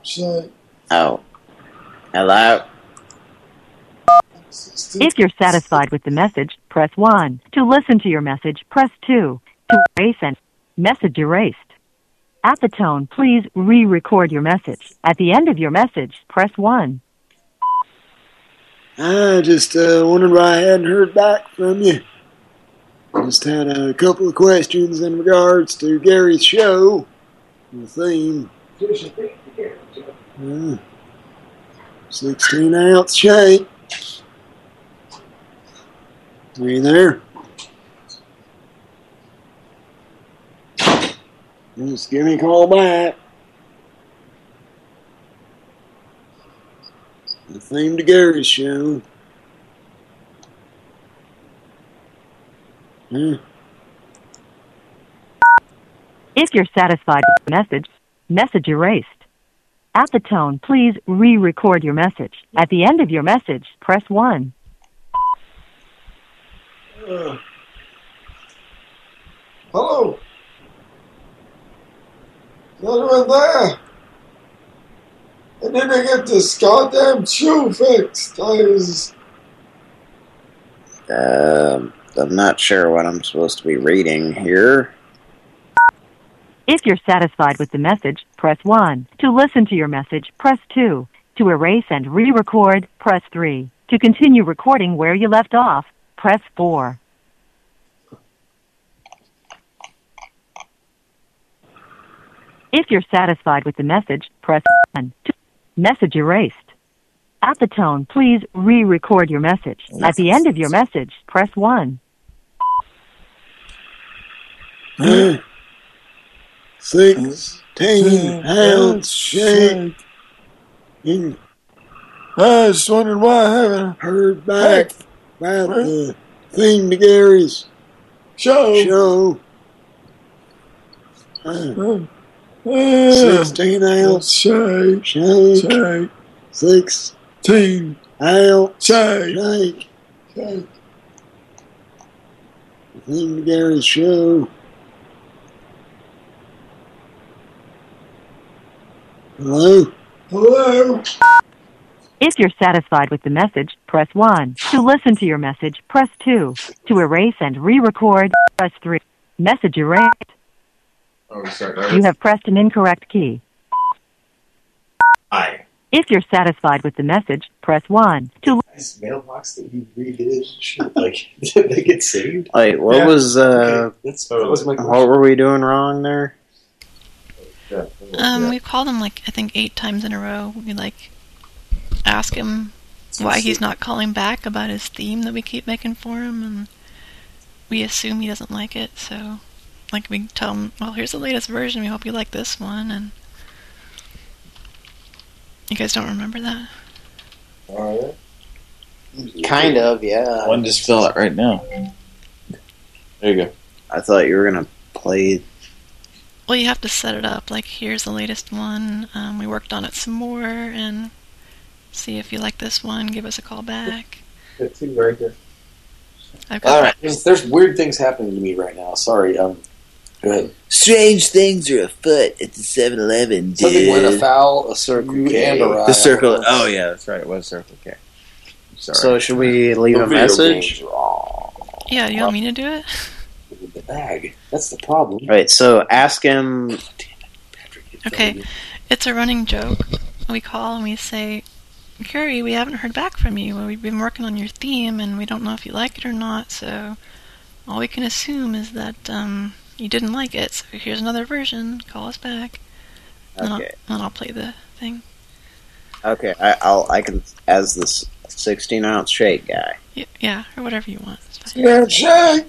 oh. Hello? If you're satisfied with the message, press 1. To listen to your message, press 2. To erase and message erased. At the tone, please re-record your message. At the end of your message, press 1. I just uh, wondered why I hadn't heard back from you. Just had a couple of questions in regards to Gary's show. And the theme. Uh, 16 ounce shank. Are you there? Just give me a call back. The theme to Gary's show. Hmm. If you're satisfied with the message, message erased. At the tone, please re-record your message. At the end of your message, press 1. Uh, hello? Is anyone there? I need to get this goddamn shoe fixed. I was... Um, I'm not sure what I'm supposed to be reading here. If you're satisfied with the message, press 1. To listen to your message, press 2. To erase and re-record, press 3. To continue recording where you left off, press 4. If you're satisfied with the message, press 1. To message erased. At the tone, please re-record your message. At the end of your message, press 1. Sixteen ounce shake. In I was wondering why I haven't heard back about the thing to Gary's show. Show. Uh, Sixteen ounce shake. Shake. Shake. Sixteen ounce Shake. shake. Shake. The theme to Gary's show. Hello? Hello? If you're satisfied with the message, press 1. To listen to your message, press 2. To erase and re-record, press 3. Message erased. Oh, sorry. You have pressed an incorrect key. Hi. If you're satisfied with the message, press 1. To Nice mailbox that you redid. Shit, Like, did they get saved? Wait, what Yeah. was uh Okay, that's, that was my what were we doing wrong there? Um, we've called him like I think eight times in a row. We like ask him why he's not calling back about his theme that we keep making for him, and we assume he doesn't like it. So, like we tell them, well, here's the latest version. We hope you like this one. And you guys don't remember that? Alright. Kind of, yeah. One just fell out right now. There you go. I thought you were gonna play Well, you have to set it up. Like, here's the latest one. Um, we worked on it some more, and see if you like this one. Give us a call back. Got two right there. I've All right. There's, there's weird things happening to me right now. Sorry. Um. Go ahead. Strange things are afoot at the 7-Eleven, dude. Something went afoul. A circle. Canberra. The circle. Oh yeah, that's right. It was a Circle K. Sorry. So should we leave The a message? games are Yeah, you want me to do it? in the bag. That's the problem. Right, so ask him Okay, it's a running joke. We call and we say, Curry, we haven't heard back from you. We've been working on your theme and we don't know if you like it or not, so all we can assume is that um, you didn't like it. So here's another version. Call us back. And I'll- Okay. then I'll play the thing. Okay, I, I'll I can as this sixteen ounce shake guy. Y- yeah, or whatever you want. It's fine. Yeah, shake.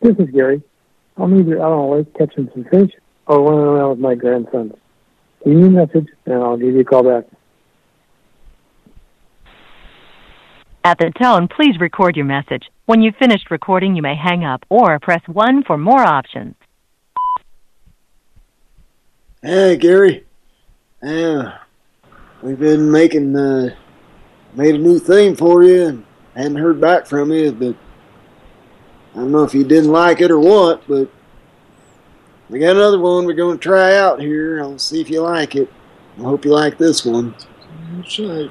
This is Gary. I'm either out on a lake catching some fish or running around with my grandsons. Leave me a message and I'll give you a call back. At the tone, please record your message. When you've finished recording, you may hang up or press 1 for more options. Hey, Gary. Yeah, we've been making, uh, made a new theme for you and hadn't heard back from you, but I don't know if you didn't like it or what, but we got another one we're going to try out here. I'll see if you like it. I hope you like this one. That's right.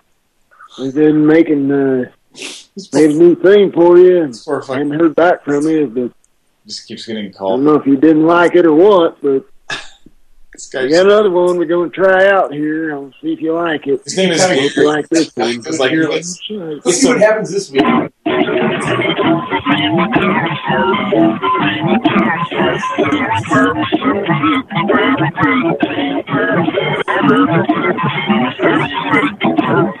we've been making, uh, made a new thing for you and hadn't heard back from you, but Just keeps getting called. I don't know if you didn't like it or what, but we got another one we're going to try out here. I'll see if you like it. His name is Hope you Gary. like this one. It's like, let's, let's see what happens this week.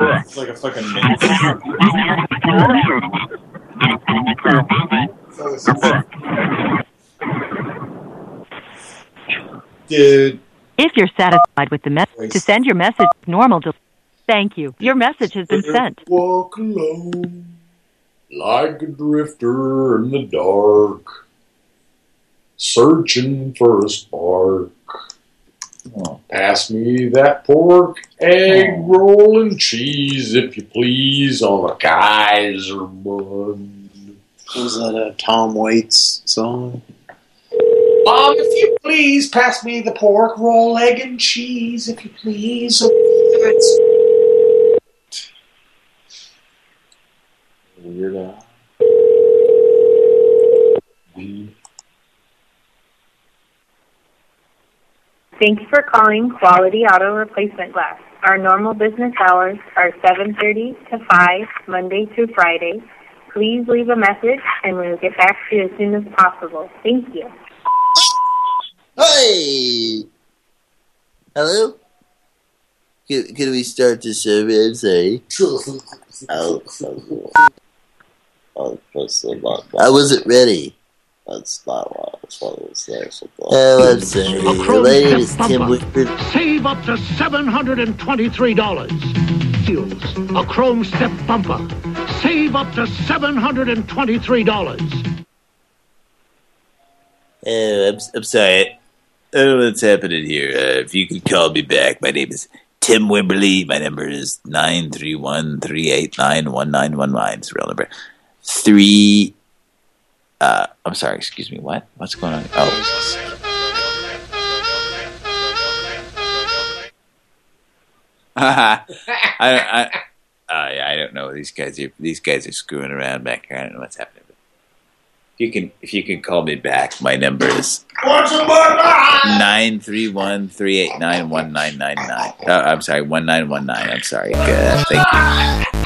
It's like a fucking Dude. if you're satisfied with the message, to send your message normal to Thank you. Your message has been sent. Walk alone like a drifter in the dark, searching for a spark. Pass me that pork, egg roll, and cheese, if you please, on a Kaiser bun. Was that a Tom Waits song? Um, if you please, pass me the pork roll, egg, and cheese, if you please. Weird. Thank you for calling Quality Auto Replacement Glass. Our normal business hours are 7.30 to 5, Monday through Friday. Please leave a message and we'll get back to you as soon as possible. Thank you. Hey! Hello? Can, can we start the survey? I'm. Oh, oh. I wasn't ready. That's not what, that's what was there. So oh, I'm sorry. A My Chrome name Step Tim Bumper. Save up to $723. Deals. A Chrome Step Bumper. Save up to $723. Oh, I'm, I'm sorry. I don't know what's happening here. Uh, if you could call me back, my name is Tim Wimberly. My number is nine three one three eight nine one nine one nine. It's a real number. Three. Uh, I'm sorry. Excuse me. What? What's going on? Oh. I, I, I, I don't know. These guys are these guys are screwing around back here. I don't know what's happening. If you can, if you can call me back, my number is nine three one three eight nine one nine nine nine. Uh, I'm sorry, one nine one nine. I'm sorry. Good. Thank you.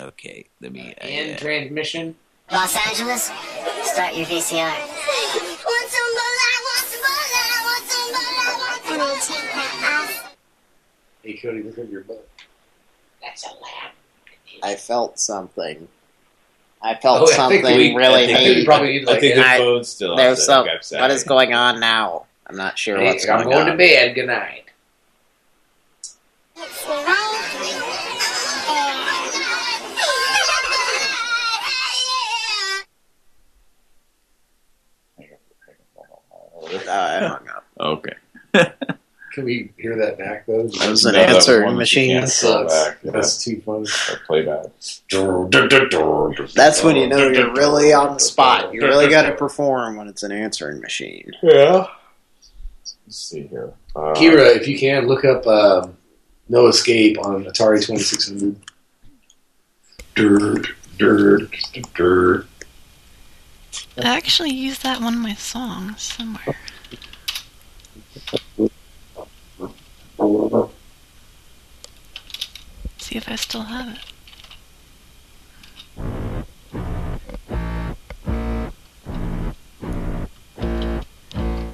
Okay. Let me. uh, In transmission. Los Angeles, start your VCR. Hey, Cody, look at your butt. That's a lab. I felt something. I felt Oh, I think something we- really I think we heavy. probably need, like, I think an- the I- phone's still on, There's so some. I'm. What is going on now? I'm not sure Hey, what's I'm going going on. to bed. Good night. I hung up. Okay. Can we hear that back though? That was an No, that answering machine. can't Sucks. back. That's too funny. Or playback. That's when you know you're really on the spot. You really got to perform when it's an answering machine. Yeah. Let's see here. Uh, Kira, if you can, look up um, No Escape on Atari 2600. Dirt, dirt, dirt. I actually used that in one of my songs somewhere. See if I still have it.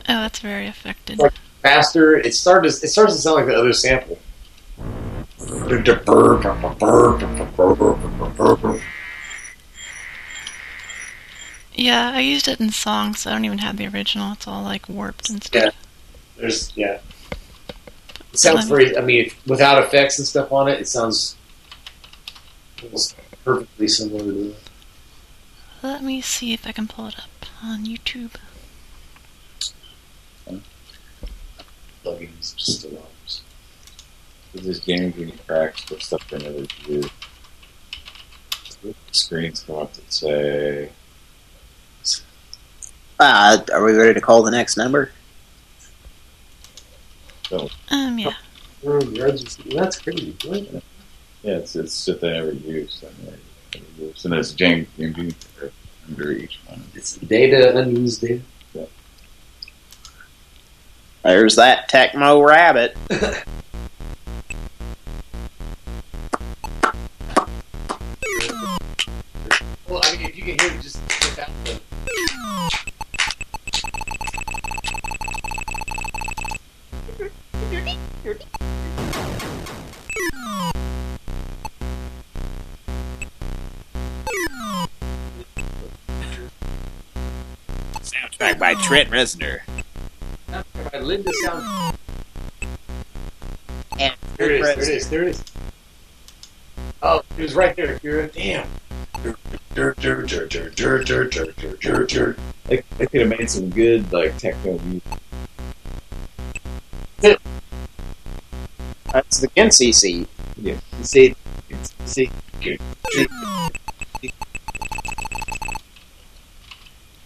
Oh, that's very affected. Like faster, it started. It starts to sound like the other sample. Yeah, I used it in songs. So I don't even have the original. It's all like warped and stuff. Yeah, there's yeah. It sounds very. I mean, without effects and stuff on it, it sounds almost perfectly similar to. Let me see if I can pull it up on YouTube. plugins, just alarms. This game getting cracks for stuff they never do. Screens come up that say. Uh, are we ready to call the next number? Um, yeah. Oh, That's crazy. What? Yeah, it's it's stuff they never use. I mean, they never use. And there's James James under each one. It's data, unused data. There's that Tecmo Rabbit. Trent Reznor. By Linda Sound. And There it is. There it is. There it is. Oh, it was right there. Kira. Damn. They, they could have made some good like techno music. That's the Ginsey seat. Yeah, you see, see,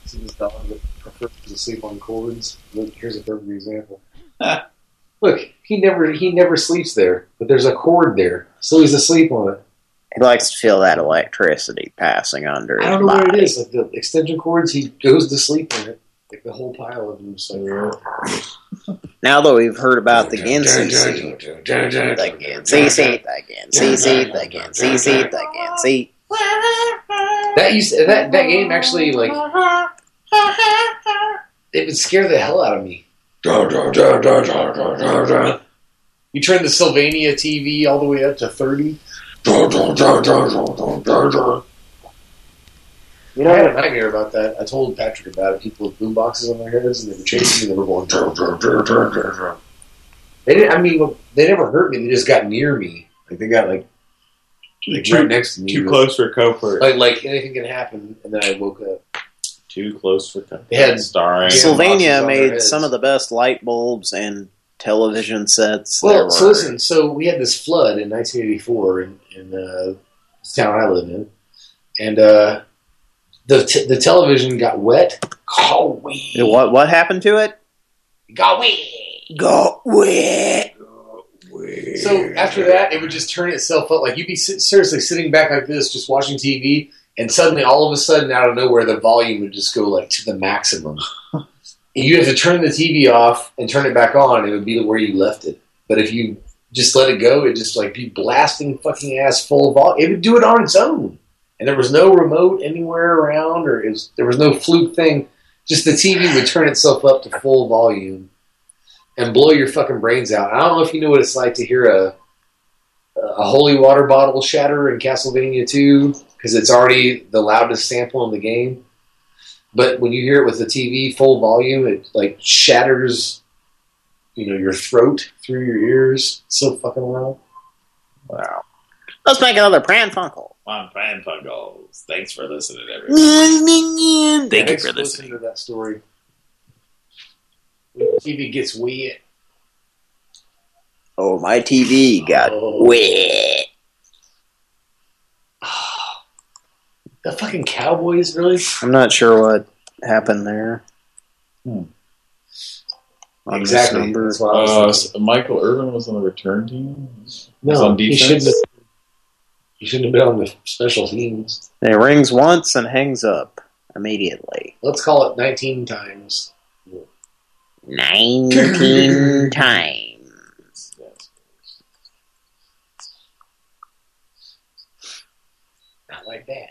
See this dog that prefers to sleep on cords. Look, here's a perfect example. Look, he never he never sleeps there, but there's a cord there, so he's asleep on it. He likes to feel that electricity passing under I don't know what it is. Like the extension cords, he goes to sleep on it. Like the whole pile of them. Just like, Now that we've heard about the Ginsey seat, the Ginsey seat, the Ginsey seat, the Ginsey seat, the Ginsey. that used that that game actually like it would scare the hell out of me. You turn the Sylvania TV all the way up to thirty. You know, I had a nightmare about that. I told Patrick about it. People with boom boxes on their heads, and they were chasing me. They were going. "Dur, dur, dur, dur, dur, dur." They didn't. I mean, they never hurt me. They just got near me. Like they got like, like Too- right next to me. too close for comfort. Like like anything can happen, and then I woke up. Too close for comfort. They had starring Sylvania boxes on their made some of the best light bulbs and television sets there Well, were. so listen. So we had this flood in 1984 in, in uh, the town I live in, and uh, the t- the television got wet. Oh, we What what happened to it? got wet. Got wet. So after that, it would just turn itself up. Like you'd be si- seriously sitting back like this, just watching TV, and suddenly, all of a sudden, out of nowhere, the volume would just go like to the maximum. and you have to turn the TV off and turn it back on. It would be where you left it. But if you just let it go, it just like be blasting fucking ass full of volume. It would do it on its own, and there was no remote anywhere around, or it was, there was no fluke thing. Just the TV would turn itself up to full volume and blow your fucking brains out. I don't know if you know what it's like to hear a a holy water bottle shatter in Castlevania 2 because it's already the loudest sample in the game. But when you hear it with the TV full volume, it like shatters, you know, your throat through your ears. It's so fucking loud. Wow. Let's make another Pran Funkel. On Pran Funkels. Thanks for listening, everyone. Mmm, mmm, mmm. Thank you for listening. to that story. When the TV gets wet. Oh, my TV got Oh. wet. The fucking Cowboys, really? I'm not sure what happened there. On Exactly. number. That's what I was Uh, thinking. Michael Irvin was on the return team. Was No, on he shouldn't have. He shouldn't have been on the special teams. It rings once and hangs up immediately. Let's call it 19 times. 19 times. Not like that.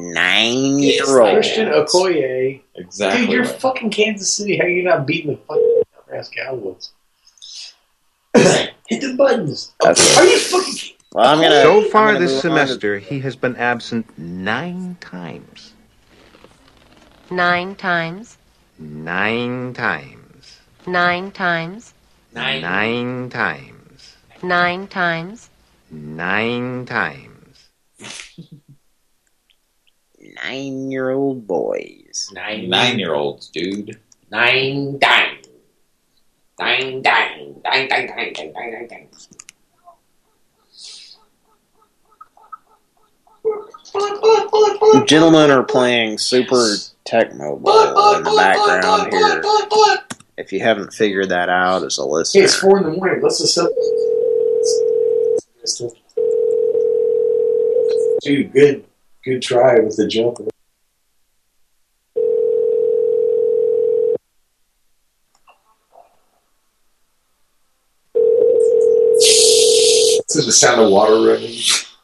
Nine It's year old. Christian Okoye. Exactly. Dude, you're right. fucking Kansas City. How you not beating the fucking ass Cowboys? Hit the buttons. Are you fucking? Well, I'm gonna. So far gonna this move on to- semester, he has been absent nine times. Nine times. Nine times. Nine times. Nine. Nine times. Nine times. Nine times. nine-year-old boys. Nine nine-year-olds, dude. Nine dang. Dang dang. Dang dang dang dang dang dang dang. Gentlemen are playing Super yes. Tecmo Bowl in the background here. If you haven't figured that out as a listener. Hey, it's four in the morning. Let's just up. Dude, good good try with the jumper. So the sound of water running.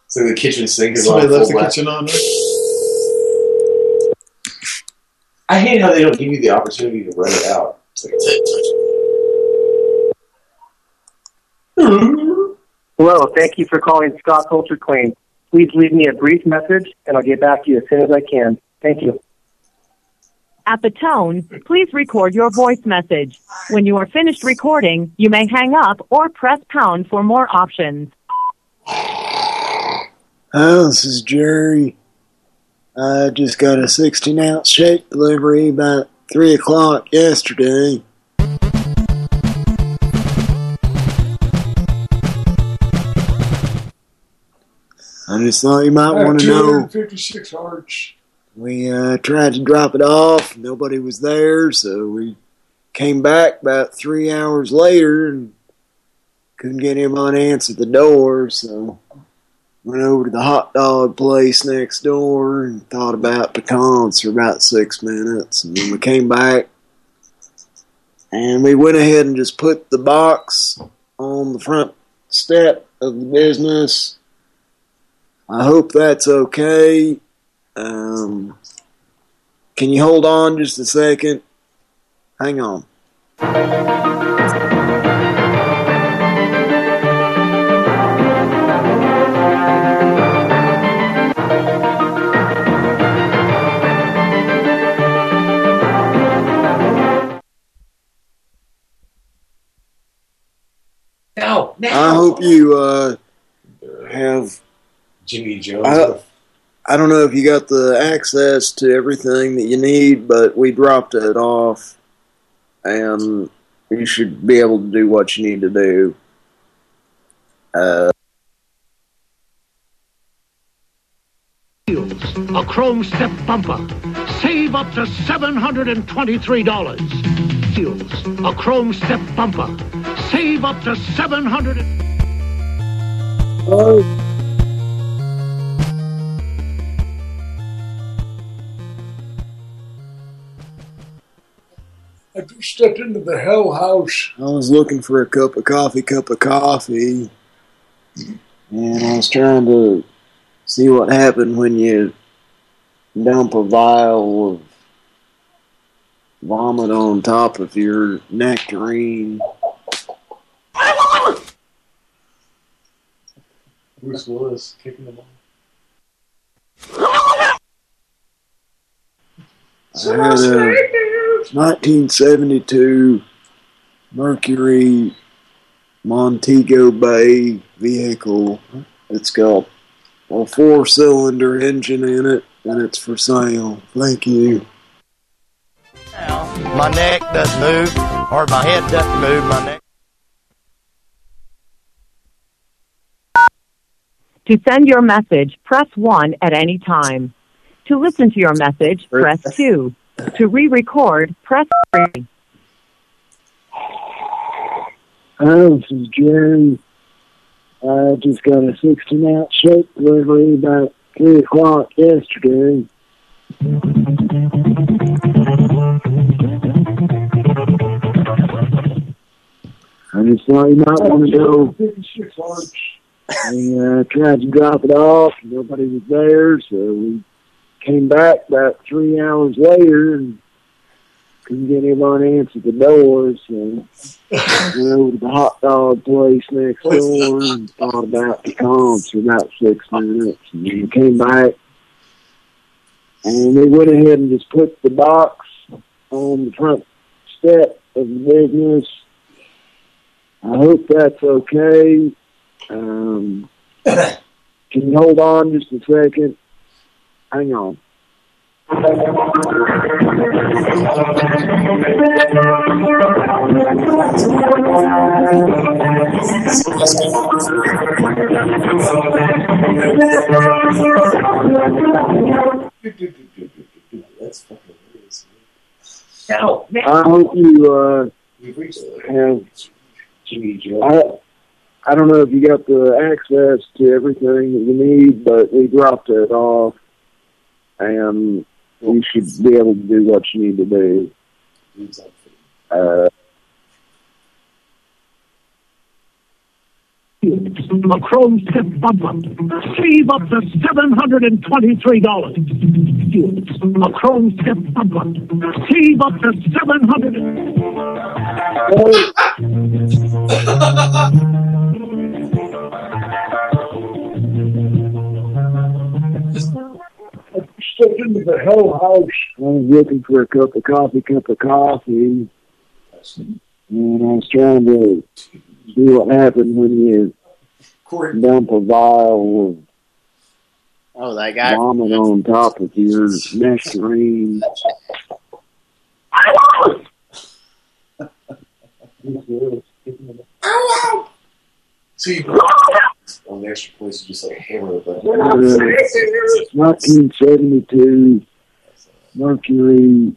So the kitchen sink is Somebody on left the blast. kitchen on. I hate how they don't give you the opportunity to run it out. It's like, Hello, thank you for calling Scott Culture Clean. Please leave me a brief message, and I'll get back to you as soon as I can. Thank you. At the tone, please record your voice message. When you are finished recording, you may hang up or press pound for more options. Oh, this is Jerry. I just got a 16 ounce shake delivery about 3 o'clock yesterday. I just thought you might want to know. 256 arch. We uh, tried to drop it off. Nobody was there, so we came back about three hours later and couldn't get anyone to answer the door. So went over to the hot dog place next door and thought about pecans for about six minutes. And then we came back and we went ahead and just put the box on the front step of the business. I hope that's okay. Um, can you hold on just a second? Hang on. No, I hope you uh, have. Jimmy Jones. I, I don't know if you got the access to everything that you need, but we dropped it off, and you should be able to do what you need to do. Uh, A chrome step bumper. Save up to $723. Seals, a chrome step bumper. Save up to 700 I just stepped into the hell house. I was looking for a cup of coffee, cup of coffee, and I was trying to see what happened when you dump a vial of vomit on top of your nectarine. Bruce Willis kicking the ball. I had a 1972 Mercury Montego Bay vehicle. It's got a four-cylinder engine in it, and it's for sale. Thank you. My neck doesn't move, or my head doesn't move. My neck. To send your message, press 1 at any time. To listen to your message, press 2. To re-record, press 3. Hi, this is Jerry. I just got a 16 ounce shake delivery about 3 o'clock yesterday. I just thought you might want to go. I uh, tried to drop it off. Nobody was there, so we came back about three hours later and couldn't get anyone to answer the door, so went over to the hot dog place next door and thought about the comps for about six minutes. And then came back and they went ahead and just put the box on the front step of the business. I hope that's okay. Um, can you hold on just a second? Hang on. I hope you uh, have. I, I don't know if you got the access to everything that you need, but we dropped it off, and you should be able to do what you need to do. Uh, a chrome step bumper. Save up to $723. A chrome step bumper. Save up to 700 stepped into the hell house. I was looking for a cup of coffee, cup of coffee, and I was trying to see what happened when you dump a vial of Oh, that guy. vomit on top of your nectarine. So you on the extra place, you just like hammer the. Uh, 1972 Mercury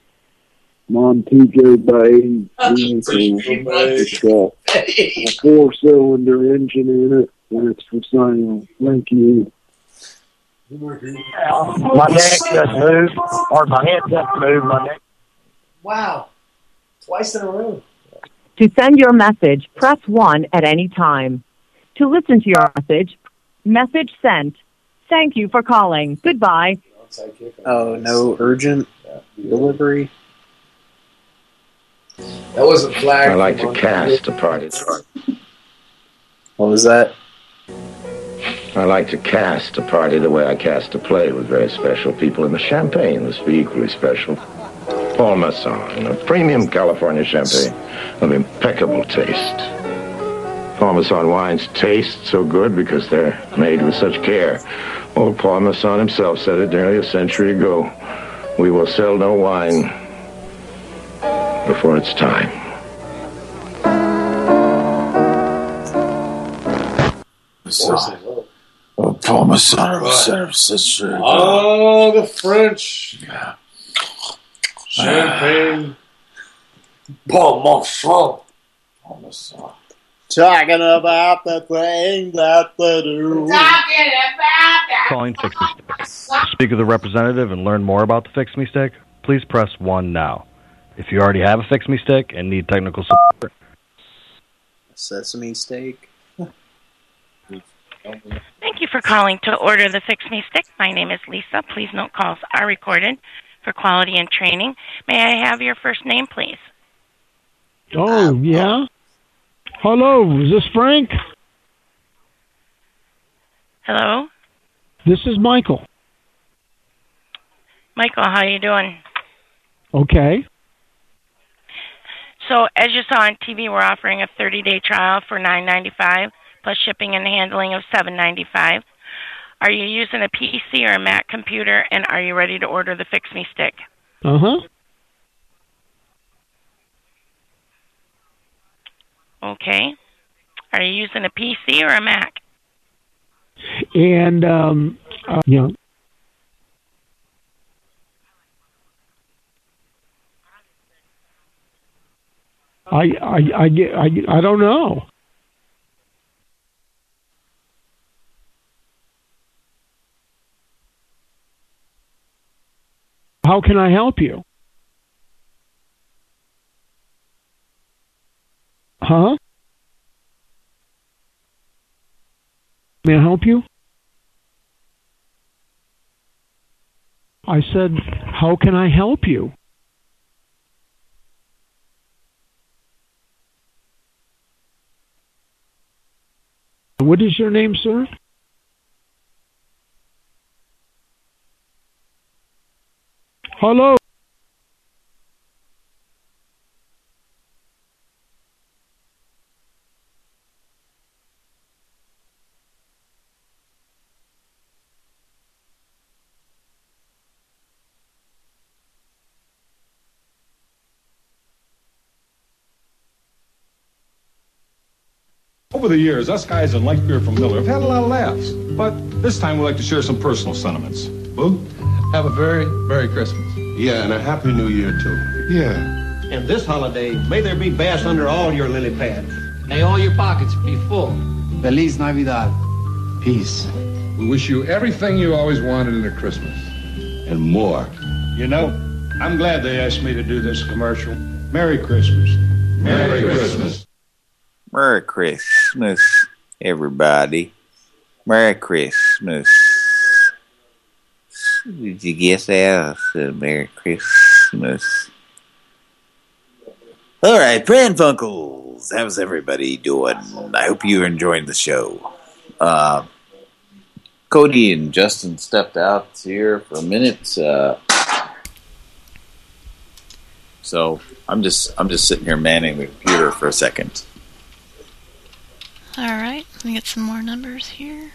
Montego Bay vehicle. It's got a four-cylinder engine in it, and it's for sale. Thank you. My neck just moved, or my head just moved. My neck. Wow. Twice in a row. To send your message, press 1 at any time. To listen to your message, message sent. Thank you for calling. Goodbye. Oh, no urgent delivery. That wasn't flagged. I like to cast a party. What was that? I like to cast a party the way I cast a play with very special people, and the champagne must be equally special. Paul Masson, a premium California champagne of impeccable taste. Paul Masson wines taste so good because they're made with such care. Old Parmesan himself said it nearly a century ago. We will sell no wine before it's time. Oh, Paul Masson of San Francisco. Oh, the French. Yeah. Champagne. Parmesan. Parmesan. Talking about the thing that they do. Talking about that. Calling Fix Me Stick. Speak with a representative and learn more about the Fix Me Stick, please press 1 now. If you already have a Fix Me Stick and need technical support, Sesame steak. Thank you for calling to order the Fix Me Stick. My name is Lisa. Please note calls are recorded for quality and training. May I have your first name, please? Oh, yeah? Hello, is this Frank? Hello? This is Michael. Michael, how you doing? Okay. So, as you saw on TV, we're offering a 30-day trial for $9.95 plus shipping and handling of $7.95. Are you using a PC or a Mac computer, and are you ready to order the Fix Me Stick? Uh Okay. Are you using a PC or a Mac? And, um, uh, yeah. I, I, I, get- I, I don't know. How can I help you? Huh? May I help you? I said, how can I help you? What is your name, sir? Hello. Over the years, us guys in light beer from Miller have had a lot of laughs. But this time we'd like to share some personal sentiments. Boog? Have a very Merry Christmas. Yeah, and a Happy New Year, too. Yeah. And this holiday, may there be bass under all your lily pads. May all your pockets be full. Feliz Navidad. Peace. We wish you everything you always wanted in a Christmas. And more. You know, I'm glad they asked me to do this commercial. Merry Christmas. Merry Christmas. Merry Christmas, everybody. Merry Christmas. Did you guess that? I said Merry Christmas. All right, Pran Funkels. How's everybody doing? I hope you're enjoying the show. Uh, Cody and Justin stepped out here for a minute. Uh, so I'm just I'm just sitting here manning the computer for a second. All right, let me get some more numbers here.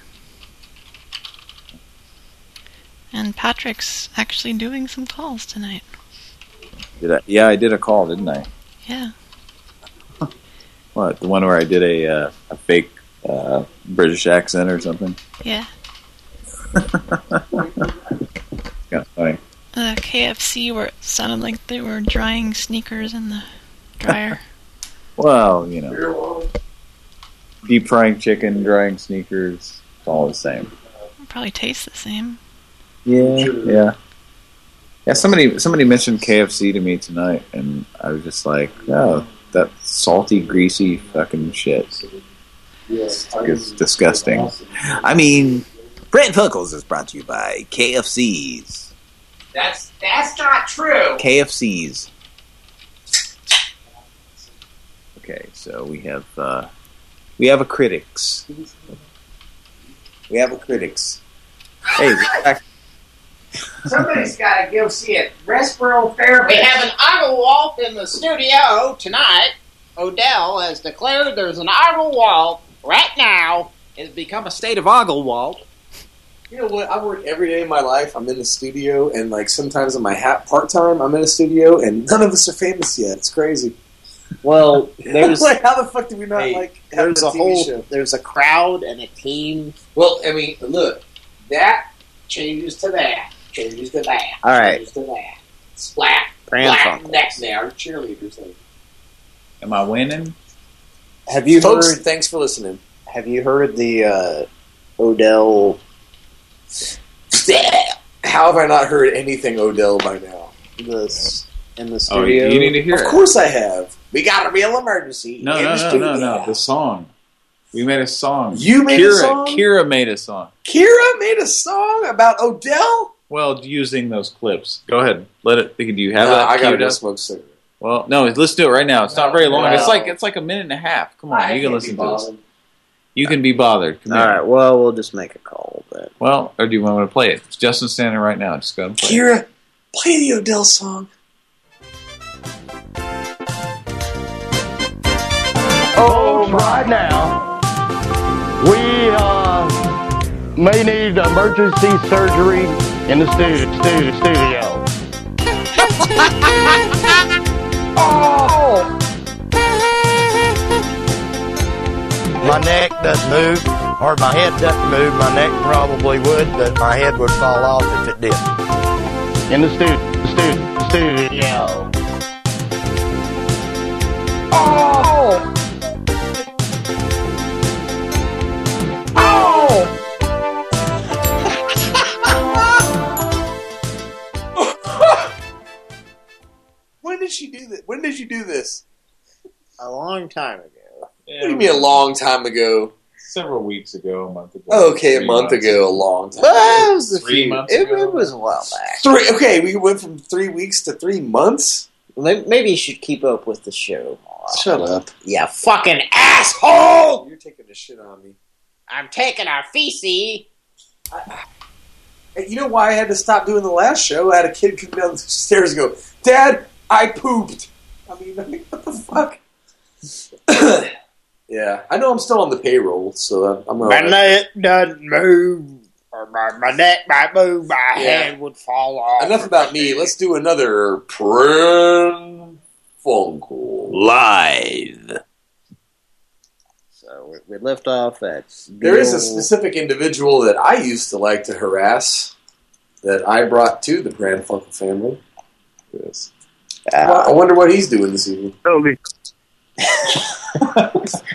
And Patrick's actually doing some calls tonight. Did I? Yeah, I did a call, didn't I? Yeah. What? The one where I did a uh, a fake uh, British accent or something? Yeah. Yeah, funny. The KFC where it sounded like they were drying sneakers in the dryer. Well, you know, deep frying chicken, drying sneakers, it's all the same. Probably tastes the same. Yeah, yeah, yeah. Somebody somebody mentioned KFC to me tonight, and I was just like, oh, that salty, greasy fucking shit. It's, it's disgusting. I mean, Pran Funkels is brought to you by KFC's. That's that's not true. KFC's. Okay, so we have uh, we have a critics. We have a critics. Hey, Somebody's got to go see a Respiro therapist. We have an idle walt in the studio tonight. Odell has declared there's an idle walt right now. It's become a state of Oglewalt. You know what? I work every day of my life. I'm in the studio, and like sometimes in my hat part time, I'm in a studio, and none of us are famous yet. It's crazy. Well, there's like how the fuck do we not Hey, like there's a, a TV whole show? there's a crowd and a team. Well, I mean, look, that changes to that, changes to that, All right. changes to that. Splat, Pran black Funkels. next now, cheerleaders. Like, Am I winning? Have you Folks, heard? thanks for listening. Have you heard the uh, Odell? How have I not heard anything Odell by now? This in the Oh, studio. you need to hear Of it. course I have. We got a real emergency. No, no, the no, no, no. The song. We made a song. You made a Kira, song? Kira made a song. Kira made a song about Odell. Well, using those clips. Go ahead. Let it. Do you have No, that? I gotta queued smoke a cigarette. Well, no. Let's do it right now. It's not very long. no. It's like it's like a minute and a half. Come on, I you can listen to this. You can be bothered. Come All here. right. Well, we'll just make a call. But Well, or do you want me to play it? It's Justin standing right now. Just go and play. it. Kira, play the Odell song. Oh, right now, we uh, may need emergency surgery in the studio. studio, studio. oh! My neck doesn't move, or my head doesn't move. My neck probably would, but my head would fall off if it did. In the studio, studio, studio. Oh! When did you do this? a long time ago. What do you mean a long time ago? Several weeks ago, a month ago. Oh, okay, a month months ago, a long time. Well, it was a Three few. months It, ago? it was a while back. Three. Okay, we went from three weeks to three months. Maybe you should keep up with the show more. Shut up. Yeah, fucking asshole! You're taking the shit on me. I'm taking our feces. Hey, You know why I had to stop doing the last show? I had a kid come down the stairs and go, Dad, I pooped. I mean, I mean, what the fuck? yeah, I know I'm still on the payroll, so I'm, I'm all My right. neck doesn't move. Or my, my neck might move. My Yeah. head would fall off. Enough about me. Let's do another Pran Funkel. Live. So we, we left off at. There is a specific individual that I used to like to harass that I brought to the Pran Funkel family. Yes. Uh, I wonder what he's doing this evening. I,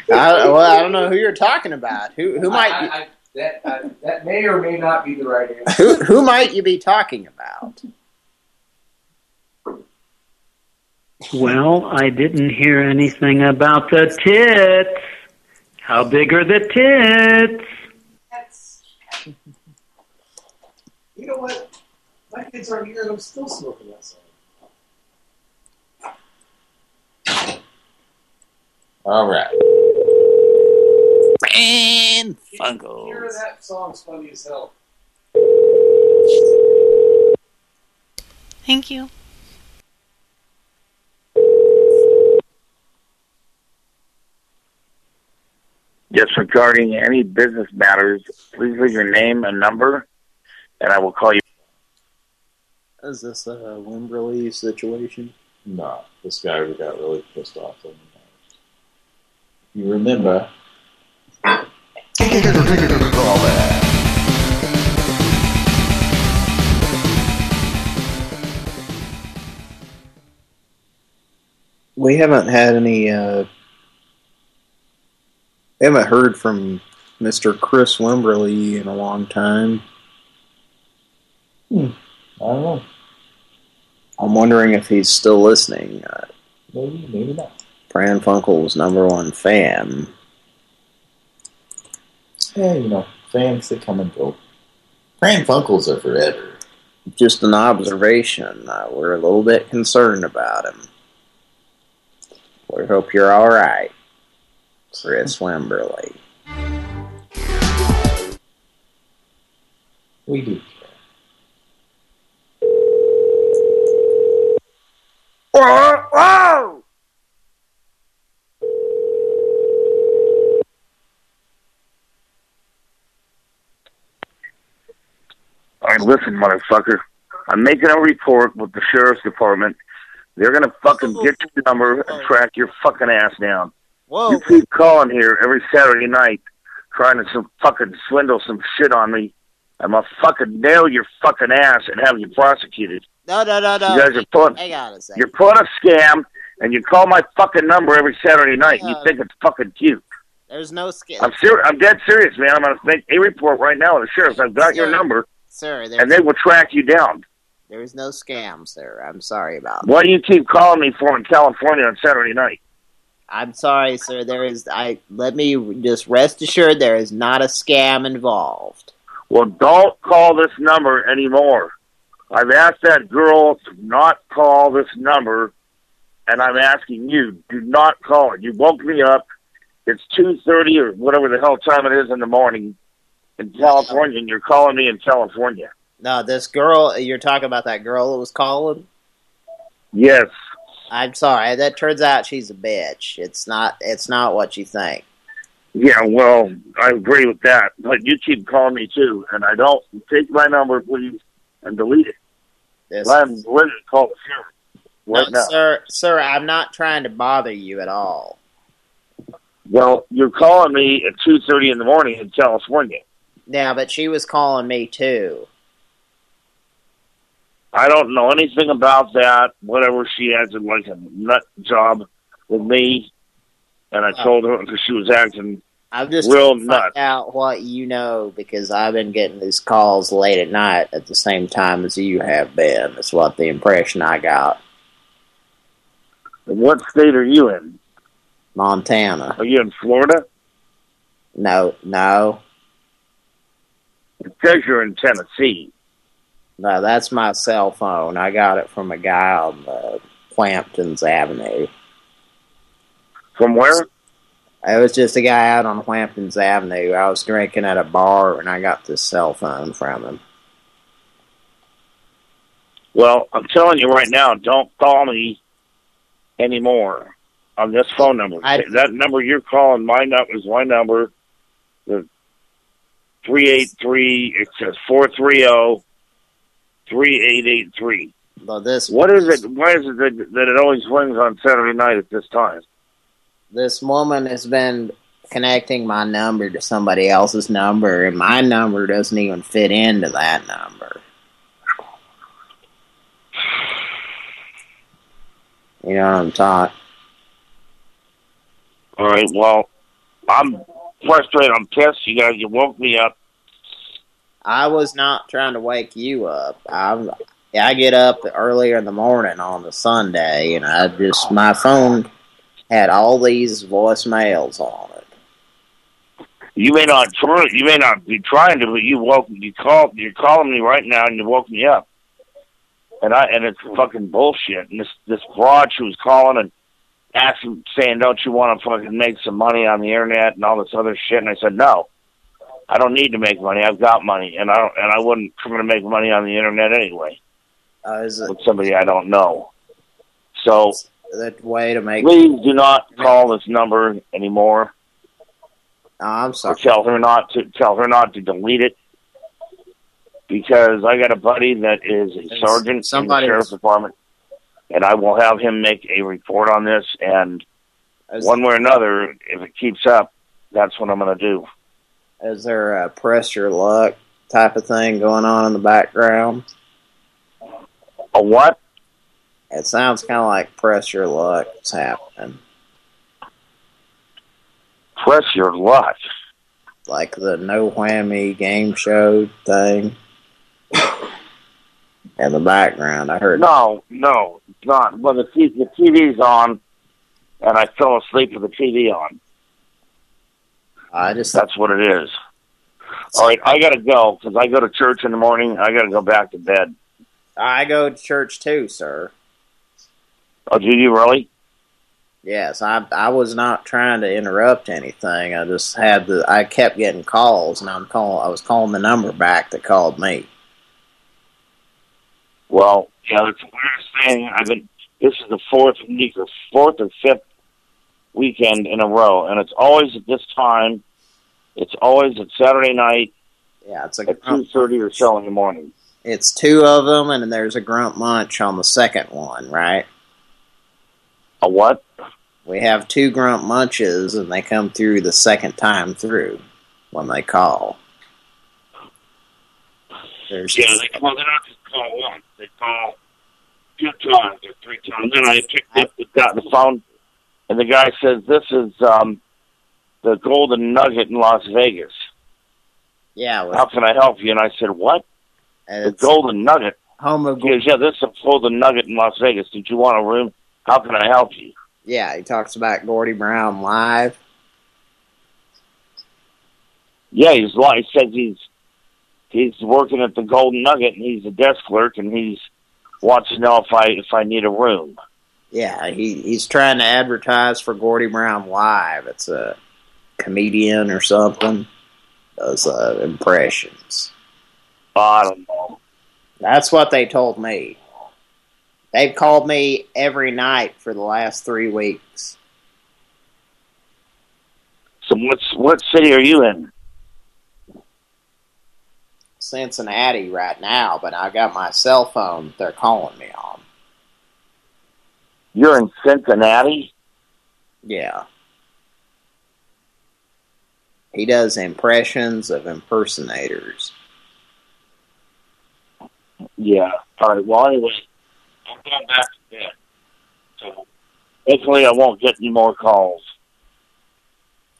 well, I don't know who you're talking about. Who who might that, that may or may not be the right answer. who who might you be talking about? Well, I didn't hear anything about the tits. How big are the tits? You know what? My kids aren't here and I'm still smoking that All right. Pran Hear that song's funny as hell. Thank you. Just regarding any business matters, please leave your name and number, and I will call you. Is this a Wimberley situation? No, this guy got really pissed off. at me. You remember? We haven't had any. Uh, we haven't heard from Mr. Chris Wimberley in a long time. I don't know. I'm wondering if he's still listening. Maybe, maybe not. Pran Funkel's number one fan. Yeah, you know, fans that come and go. Pran Funkels are forever. Just an observation. Uh, we're a little bit concerned about him. We hope you're all right, Chris Wimberley. We do. Whoa! Whoa! All right, listen, motherfucker. I'm making a report with the sheriff's department. They're gonna fucking get your number and track your fucking ass down. Whoa! You keep calling here every Saturday night, trying to some fucking swindle some shit on me. I'm gonna fucking nail your fucking ass and have you prosecuted. No, no, no, no. You guys are pulling. Hang on a second. You're pulling a scam, and you call my fucking number every Saturday night. and you think it's fucking cute. There's no scam. I'm serious. I'm dead serious, man. I'm gonna make a report right now to the sheriff. I've got your number, Sir, and they will track you down. there's no scam, sir. I'm sorry about that. What do you keep calling me for in California on Saturday night? I'm sorry, sir. There is I let me just rest assured there is not a scam involved. Well, don't call this number anymore. I've asked that girl to not call this number, and I'm asking you, do not call it. You woke me up. It's 2.30 or whatever the hell time it is in the morning in California, and you're calling me in California. No, this girl you're talking about that girl that was calling? Yes. I'm sorry. That turns out she's a bitch. It's not it's not what you think. Yeah, well, I agree with that. But you keep calling me, too, and I don't. Take my number, please, and delete it. This, I'm ready to call the sheriff right no, now. sir, sir, I'm not trying to bother you at all. Well, you're calling me at 2.30 in the morning in California. Yeah, but she was calling me too. I don't know anything about that. Whatever she has like a nut job with me, and I oh. told her because she was acting I'm just real nuts. out what you know because I've been getting these calls late at night at the same time as you have been. That's what the impression I got. And what state are you in? Montana. Are you in Florida? No, no, It says you're in Tennessee. no. That's my cell phone. I got it from a guy on the Clamptons Avenue. From where? It was just a guy out on Clamptons Avenue. I was drinking at a bar and I got this cell phone from him. Well, I'm telling you right now, don't call me anymore on this phone number. that number you're calling, my number is my number. The three eight three. It says four three zero three eight eight three. But this What is it? Why is it that, that it always rings on Saturday night at this time? this woman has been connecting my number to somebody else's number, and my number doesn't even fit into that number. You know what I'm talking? All right. Well, I'm frustrated. I'm pissed. You guys, you woke me up. I was not trying to wake you up. I'm, I get up earlier in the morning on the Sunday, and I just my phone had all these voicemails on it. You may not try. You may not be trying to, but you woke. You called. You're calling me right now, and you woke me up. And I and it's fucking bullshit. And this this broad, she was calling and asking, saying, "Don't you want to fucking make some money on the internet and all this other shit?" And I said, "No, I don't need to make money. I've got money, and I don't, and I wouldn't try to make money on the internet anyway Uh, is it with somebody I don't know." So that way to make? please do not call this number anymore. I'm or sorry. tell her not to tell her not to delete it because I got a buddy that is a sergeant in the sheriff's department, and I will have him make a report on this. And Is- one way or another, if it keeps up, that's what I'm going to do. Is there a press your luck type of thing going on in the background? A what? It sounds kind of like press your luck is happening. Press your luck. Like the no whammy game show thing. In the background, I heard. No, no, it's not. Well, the, t- the TV's on, and I fell asleep with the TV on. I just that's what it is. All right, I got to go because I go to church in the morning. I got to go back to bed. I go to church too, sir. Oh, do you really? Yes, I I was not trying to interrupt anything. I just had the I kept getting calls, and I'm calling. I was calling the number back that called me. Well, yeah, it's the weirdest thing. I've been. This is the fourth week or fourth or fifth weekend in a row, and it's always at this time. It's always at Saturday night. Yeah, it's like at two thirty or so in the morning. It's two of them, and there's a grunt munch on the second one, right? A what? We have two grunt munches, and they come through the second time through when they call. There's Yeah, they well, they don't just call once. They call two times or three times. Then I picked up the got the phone, and the guy says, "This is um, the Golden Nugget in Las Vegas. Yeah. Well, How can I help you?" And I said, "What? The Golden Nugget?" Home of He goes, "Yeah, this is the Golden Nugget in Las Vegas. Did you want a room? How can I help you?" Yeah, he talks about Gordie Brown live. Yeah, he's li He says he's he's working at the Golden Nugget, and he's a desk clerk, and he's wants to know if I if I need a room. Yeah, he he's trying to advertise for Gordie Brown live. It's a comedian or something. Does uh, impressions. I don't know. That's what they told me. They've called me every night for the last three weeks. So what's what city are you in? Cincinnati right now, but I got my cell phone they're calling me on. You're in Cincinnati. Yeah. He does impressions of impersonators. Yeah. All right. Well, anyway, I'm going back to bed. So hopefully, I won't get any more calls.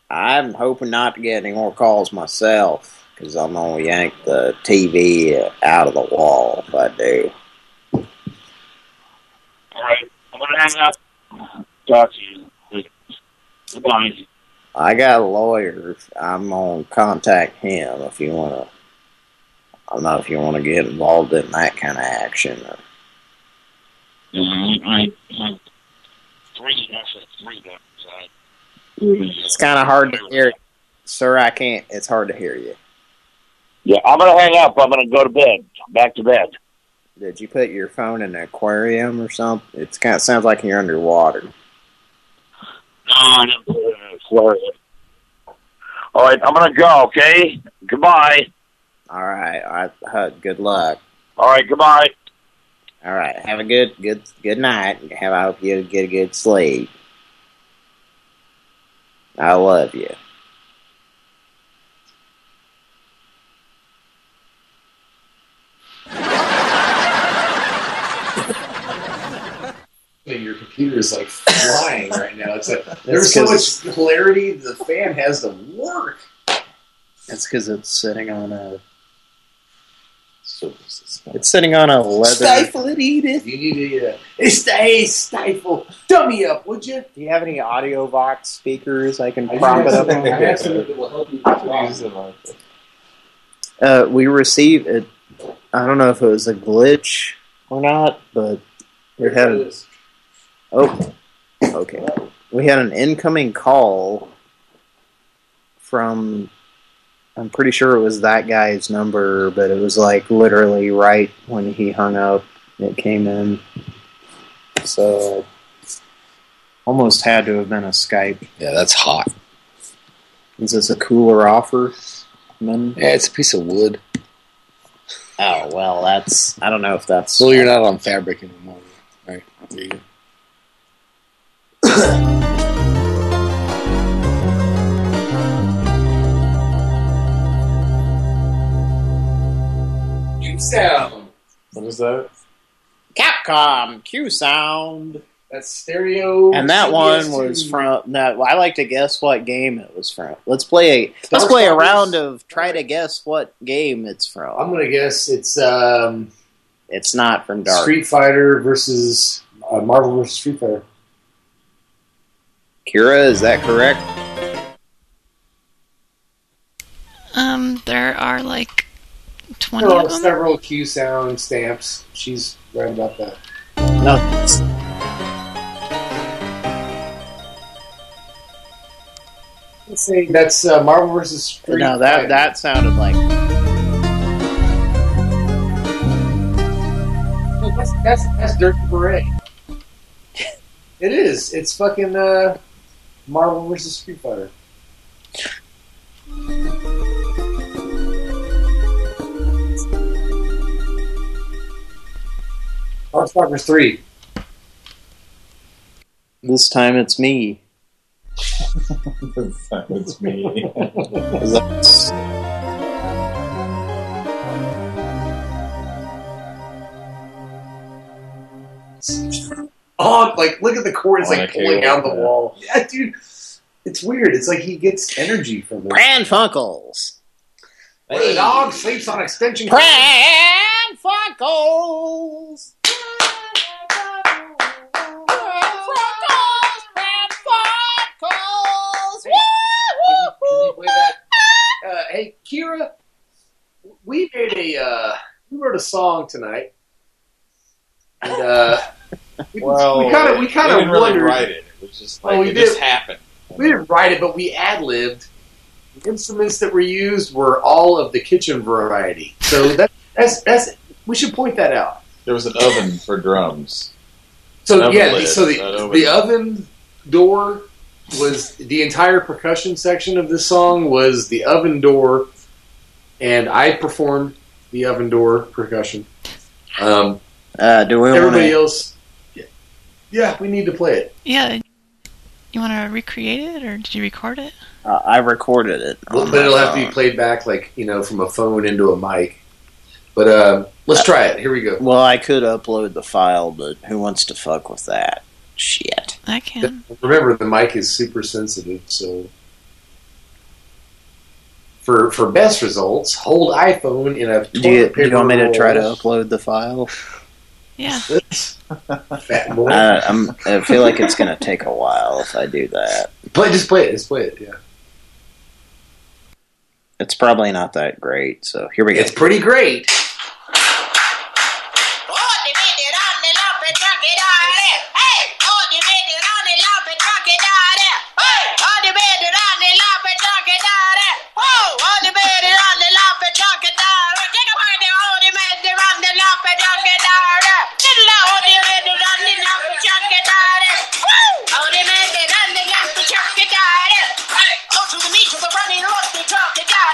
I'm hoping not to get any more calls myself, because I'm going to yank the TV out of the wall if I do. All right. I'm gonna hang up. Talk to you. Goodbye. I got a lawyer. I'm going to contact him if you want to. I don't know if you want to get involved in that kind of action. Or. Mm-hmm. I, I, three. I three guys. Mm-hmm. it's kind of hard to hear. Sir, I can't. It's hard to hear you. Yeah, I'm gonna hang up. I'm gonna go to bed. Back to bed. Did you put your phone in an aquarium or something? It kind of sounds like you're underwater. No, I didn't put it in a aquarium. All right, I'm gonna go. Okay. Goodbye. All right. All right. Good luck. All right. Goodbye. All right. Have a good good good night. Have I hope you get a good sleep. I love you. Your computer is like flying right now. It's like there's so much hilarity. The fan has to work. That's because it's sitting on a. It's sitting on a leather. Stifle it, Edith. You need to uh, stay stifle. Dummy up, would you? Do you have any audio box speakers I can I prop it up on? I have some that will help you use. Uh, we received it. I don't know if it was a glitch or not, but we had. A, oh, okay. We had an incoming call from. I'm pretty sure it was that guy's number, but it was like literally right when he hung up. It came in, so almost had to have been a Skype. Yeah, that's hot. Is this a cooler offer? Man? Yeah, it's a piece of wood. Oh well, that's I don't know if that's. Well, you're not on fabric anymore. Right. There you go. You sound. What is that? Capcom Q Sound. That's stereo. And that one CPS2. was from that. I like to guess what game it was from. Let's play a let's Dark play a Souls. round of try to guess what game it's from. I'm gonna guess it's um, it's not from Dark. Street Fighter versus uh, Marvel versus Street Fighter. Kira, is that correct? Um, there are like 20 There of are them. several Q sound stamps. She's right about that. No. Let's say that's uh, Marvel versus Street No, that Fighter. that sounded like that's that's that's Dirty Beret. it is. It's fucking uh, Marvel versus Street Fighter. Darkstalkers three. this time it's me. this time it's me. Is on like look at the cord. It's On like pulling cable, out the wall. Yeah, dude. It's weird. It's like he gets energy from it. Pran Funkels. Where the dog sleeps on extension. Pran Funkels. Can you play that? Uh, hey, Kira, we made a uh, we wrote a song tonight, and uh, we, Well, we kind of we kind of didn't really wondered. write it. It was just like Well, we it did- just happened. We didn't write it, but we ad libbed. The instruments that were used were all of the kitchen variety. So that, that's that's we should point that out. There was an oven for drums. So yeah, lid, so the oven. the oven door was the entire percussion section of this song was the oven door, and I performed the oven door percussion. Um, Uh, do we everybody want else, yeah, yeah, we need to play it. Yeah. You want to recreate it, or did you record it? Uh, I recorded it. Well, but it'll my have to be played back like you know from a phone into a mic. But uh, let's try it. Here we go. Well, I could upload the file, but who wants to fuck with that? Shit. I can. Remember, the mic is super sensitive, so for for best results, hold iPhone in a Do you, toilet do you want me to try to upload the file? Yeah. Fat boy. Uh, I'm, I feel like it's going to take a while if I do that. play, just play it. Just play it. Yeah, It's probably not that great, so here we go. it's pretty great.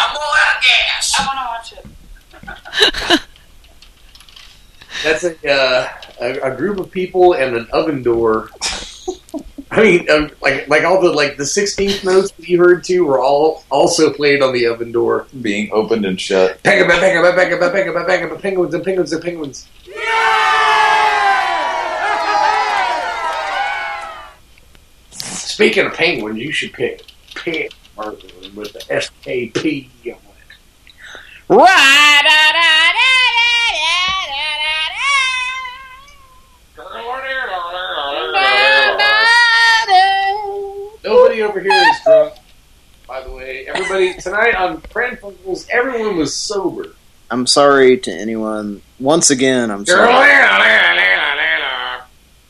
I'm all out of gas. I want to watch it. That's a, uh, a a group of people and an oven door. I mean, um, like like all the like the sixteenth notes that you heard too were all also played on the oven door. Being opened and shut. Penguin, penguin, penguin, penguin, penguin, penguins and penguins and penguins. Speaking of penguins, you should pick pet burger with the SKP on it. Nobody over here is drunk. By the way, everybody tonight on Pran Funkels, everyone was sober. I'm sorry to anyone. Once again, I'm sorry.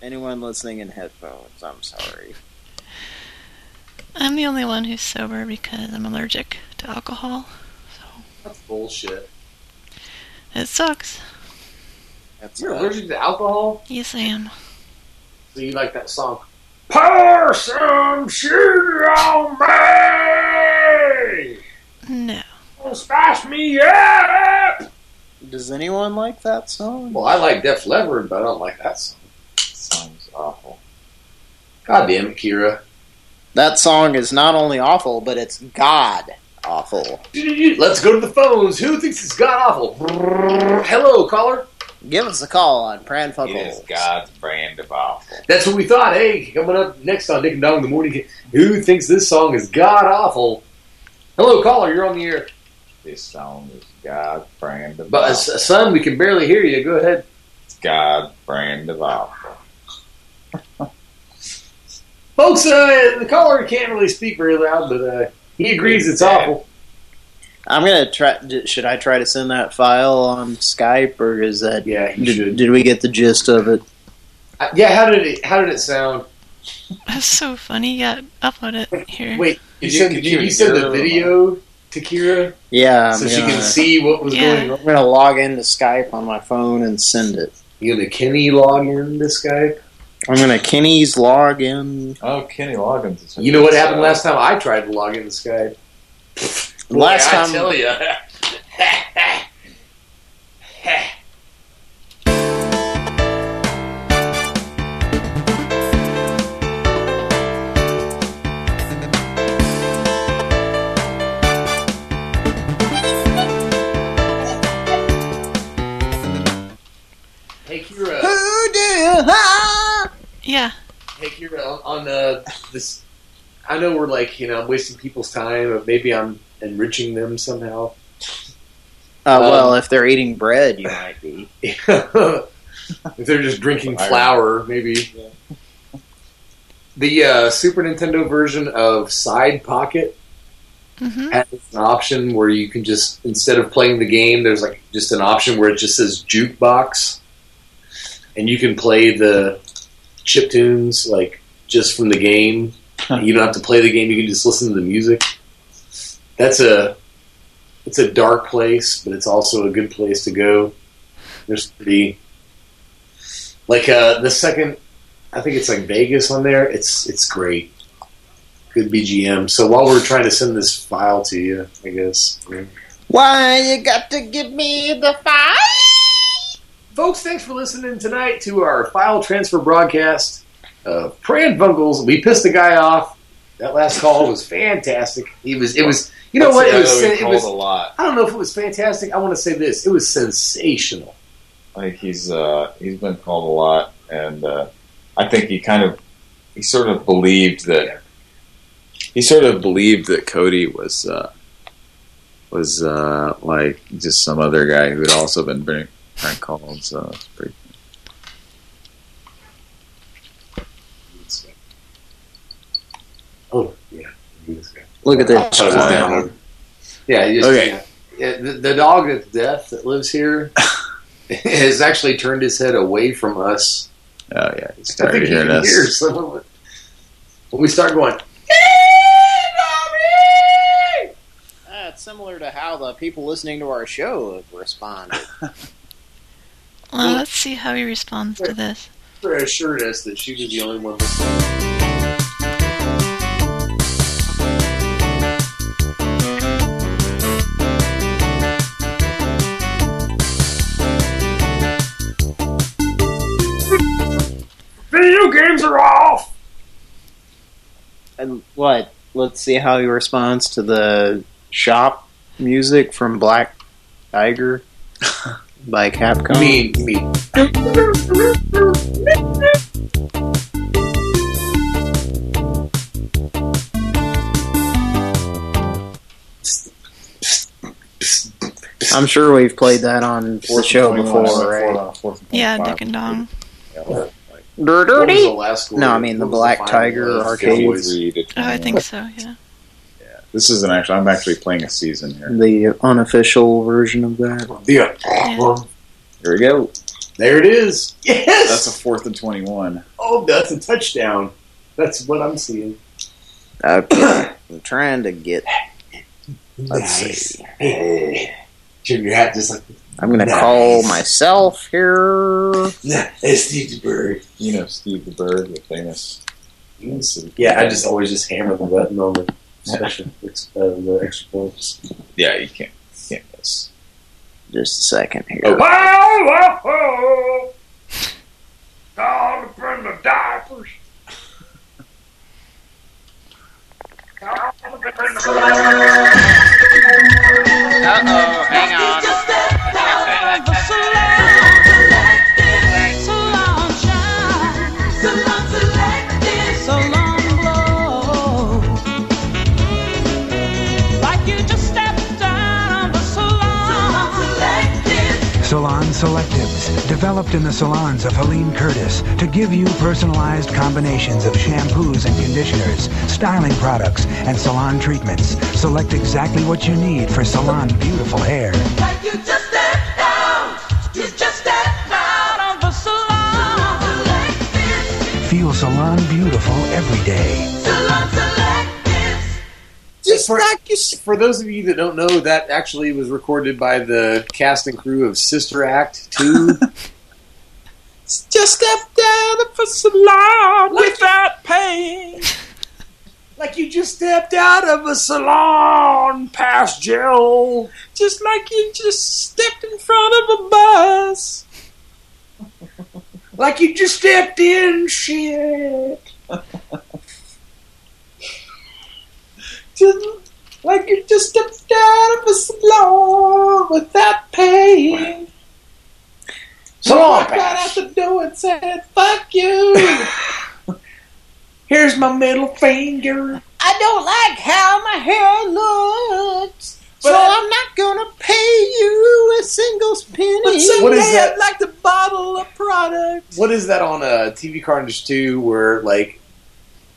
Anyone listening in headphones, I'm sorry. I'm the only one who's sober because I'm allergic to alcohol. So. That's bullshit. It sucks. You're allergic to alcohol, Yes, I am. so you like that song? Pour some sugar on me. No. Don't spice me up. Does anyone like that song? Well, I like Def Leppard, but I don't like that song. Sounds awful. God damn it, Kira. That song is not only awful, but it's god awful. Let's go to the phones. Who thinks it's god awful? Hello, caller. Give us a call on Pran It is God's brand of awful. That's what we thought. Hey, coming up next on Dick and Dog in the Morning. Who thinks this song is god awful? Hello, caller. You're on the air. This song is God's brand of But uh, awful. son, we can barely hear you. Go ahead. It's God's brand of awful. Folks, uh, the caller can't really speak very loud, but uh, he agrees it's awful. I'm gonna try. Should I try to send that file on Skype, or is that? Yeah, you did, should. did we get the gist of it? Uh, yeah, how did it? How did it sound? That's so funny. Yeah, upload it here. Wait, you Could you- hear the video to Kira Yeah, so I'm she gonna, can see what was Yeah. going on. I'm gonna log into Skype on my phone and send it. You gonna Kenny log in to Skype? I'm gonna Kenny's log in. Oh, Kenny Loggins. is- You know what happened last time I tried to log in into Skype? Last Boy, I time- tell you. Yeah. Hey, Kira, on, on uh, this, I know we're like, you know, I'm wasting people's time, but maybe I'm enriching them somehow. Uh, well, Um, if they're eating bread, you might be. if they're just drinking flour, maybe. The uh, Super Nintendo version of Side Pocket Mm-hmm. has an option where you can just instead of playing the game, there's like just an option where it just says jukebox, and you can play the chip tunes like just from the game. you don't have to play the game; you can just listen to the music. That's a it's a dark place, but it's also a good place to go. There's pretty like uh, the second, I think it's like Vegas on there. It's it's great, good BGM. So while we're trying to send this file to you, I guess. Why you got to give me the file? Folks, thanks for listening tonight to our file transfer broadcast of Pran Funkels. We pissed the guy off. That last call was fantastic. He was. It was. You know what? It was. It was. a lot. I don't know if it was fantastic. I want to say this. It was sensational. Like he's uh, he's been called a lot, and uh, I think he kind of he sort of believed that he sort of believed that Cody was uh, was uh, like just some other guy who had also been prank called. So it's pretty. Oh yeah. Look at this. Shut it down. Yeah. You just, Okay. yeah, the, the dog that's deaf that lives here has actually turned his head away from us. Oh yeah, he's I tired think of he hearing can us. hear some of it. When we start going, That's similar to how the people listening to our show have responded. Well, let's see how he responds to this. Her assured us that she was the only one listening. Video games are off. And what? Let's see how he responds to the shop music from Black Tiger by Capcom. Me, me. I'm sure we've played that on the show before, right? Yeah, Dick and Dong. Dirty? What was the last score? No, I mean the What Black final Tiger arcade. Oh, I think so. Yeah. This isn't actually. I'm actually playing a season here. The unofficial version of that. Yeah. Here we go. There it is. Yes. That's a fourth and twenty-one. Oh, that's a touchdown. That's what I'm seeing. Okay. I'm trying to get. Let's Nice. see. Hey, turn your hat just like. I'm gonna Nice. call myself here. It's Steve the Bird. You know Steve the Bird, the famous. Yeah, I just always just hammer the button on the special, ex- uh, the extra points. Yeah, you can't. Can't miss. Just a second here. Oh. Wow, wow, Time to bring the diapers. Time to bring the Uh-oh, hang on. Salon Selectives, developed in the salons of Helene Curtis to give you personalized combinations of shampoos and conditioners, styling products, and salon treatments. Select exactly what you need for salon beautiful hair. Feel salon beautiful every day. Just for, for those of you that don't know, that actually was recorded by the cast and crew of Sister Act 2. Just step down of a salon without pain. like you just stepped out of a salon past Jill. Just like you just stepped in front of a bus. Like you just stepped in shit. Just like you just stepped out of a salon without paying. Salon Walked right out the door and said, fuck you. Here's my middle finger. I don't like how my hair looks. But so I- I'm not gonna pay you a single penny. But someday What is that? I'd like to bottle a product. What is that on uh, TV Carnage 2 where like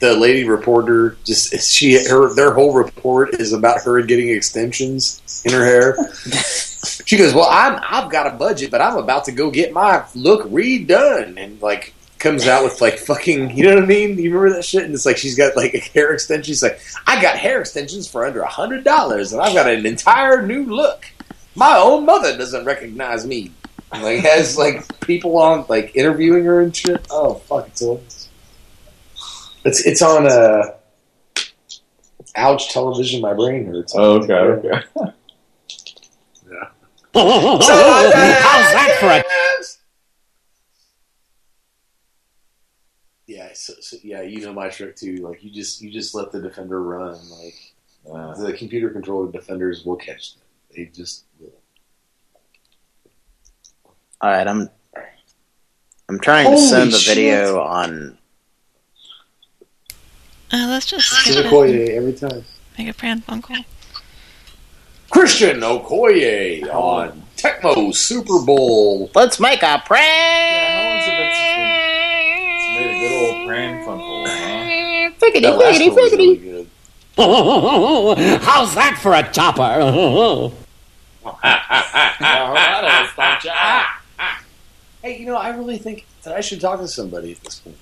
the lady reporter just she her their whole report is about her getting extensions in her hair. she goes, "Well, I'm I've got a budget, but I'm about to go get my look redone." And like comes out with like fucking, you know what I mean? You remember that shit? And it's like she's got like a hair extension. She's like, "I got hair extensions for under a hundred dollars, and I've got an entire new look. My own mother doesn't recognize me." Like has like people on like interviewing her and shit. Oh fuck, it's hilarious. It's it's on uh, Ouch Television. My brain hurts. Oh, okay, okay. How's that for a Yeah, so, so, yeah, you know my trick too. Like you just you just let the defender run. Like uh, the computer controlled defenders will catch them. They just will. All right, I'm I'm trying to send the shit. video on. Uh, let's just To skip Okoye it. every time. Make a Pran Funkel. Christian Okoye on Tecmo Super Bowl. Let's make a prank. It's made a good old Pran Funkel, huh? Figgity, That last figgity, one was really figgity. good. How's that for a chopper? Hey, you know, I really think that I should talk to somebody at this point.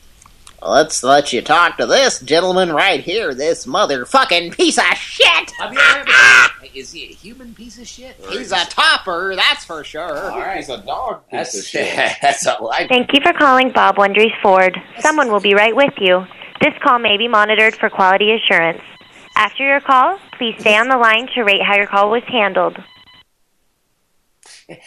Let's let you talk to this gentleman right here, this motherfucking piece of shit. Is he a human piece of shit? He's a topper, that's for sure. All right, He's a dog piece that's of shit. that's all I. Thank you for calling Bob Wondries Ford. Someone will be right with you. This call may be monitored for quality assurance. After your call, please stay on the line to rate how your call was handled.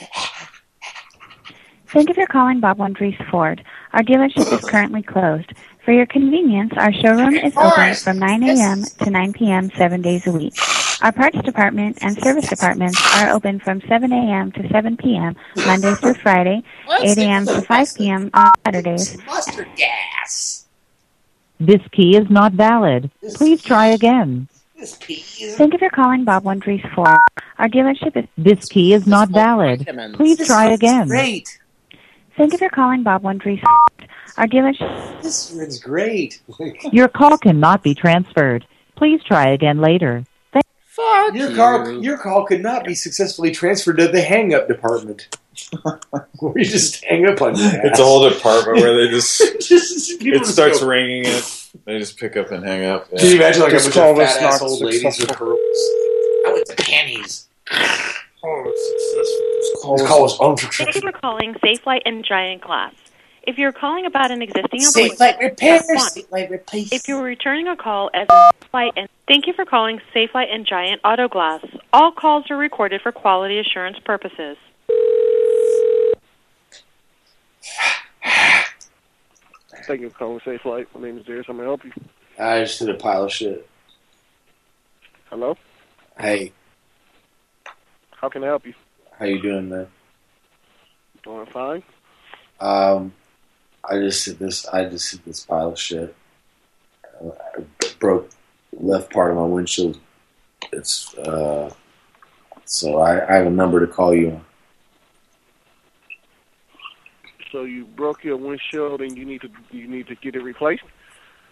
Thank you for calling Bob Wondries Ford. Our dealership is currently closed. For your convenience, our showroom is open from 9 a.m. to 9 p.m. seven days a week. Our parts department and service departments are open from 7 a.m. to 7 p.m. Monday through Friday, 8 a.m. to 5 p.m. on Saturdays. Mustard gas. This key is not valid. Please try again. This piece. Thank you for calling Bob Wondries Ford. Our dealership is This key is not valid. Please try again. Great. Thank you for calling Bob Wondries Ford. Our dealership This is great. Your call cannot be transferred. Please try again later. Thank Fuck your you. call, your call could not be successfully transferred to the hang-up department. we just hang up on your ass. It's a whole department where they just Just- it starts go- ringing it. They just pick up and hang up. Can you imagine like Just a bunch call of this fat ass old ladies with successful. curls? I went to panties. Oh, it's successful. This call was Thank you for calling Safelite and Giant Glass. If you're calling about an existing Safe appointment, Light repairs. press. Safelite replace. If you're returning a call as a Light and thank you for calling Safelite and Giant Auto Glass. All calls are recorded for quality assurance purposes. Thank you for calling Safelite. My name is Darius. How may I help you? I just did a pile of shit. Hello? Hey, How can I help you? how you doing, man? Doing fine. Um, I just hit this. I just hit this pile of shit. I broke left part of my windshield. It's uh, so I, I have a number to call you on. So you broke your windshield and you need to you need to get it replaced?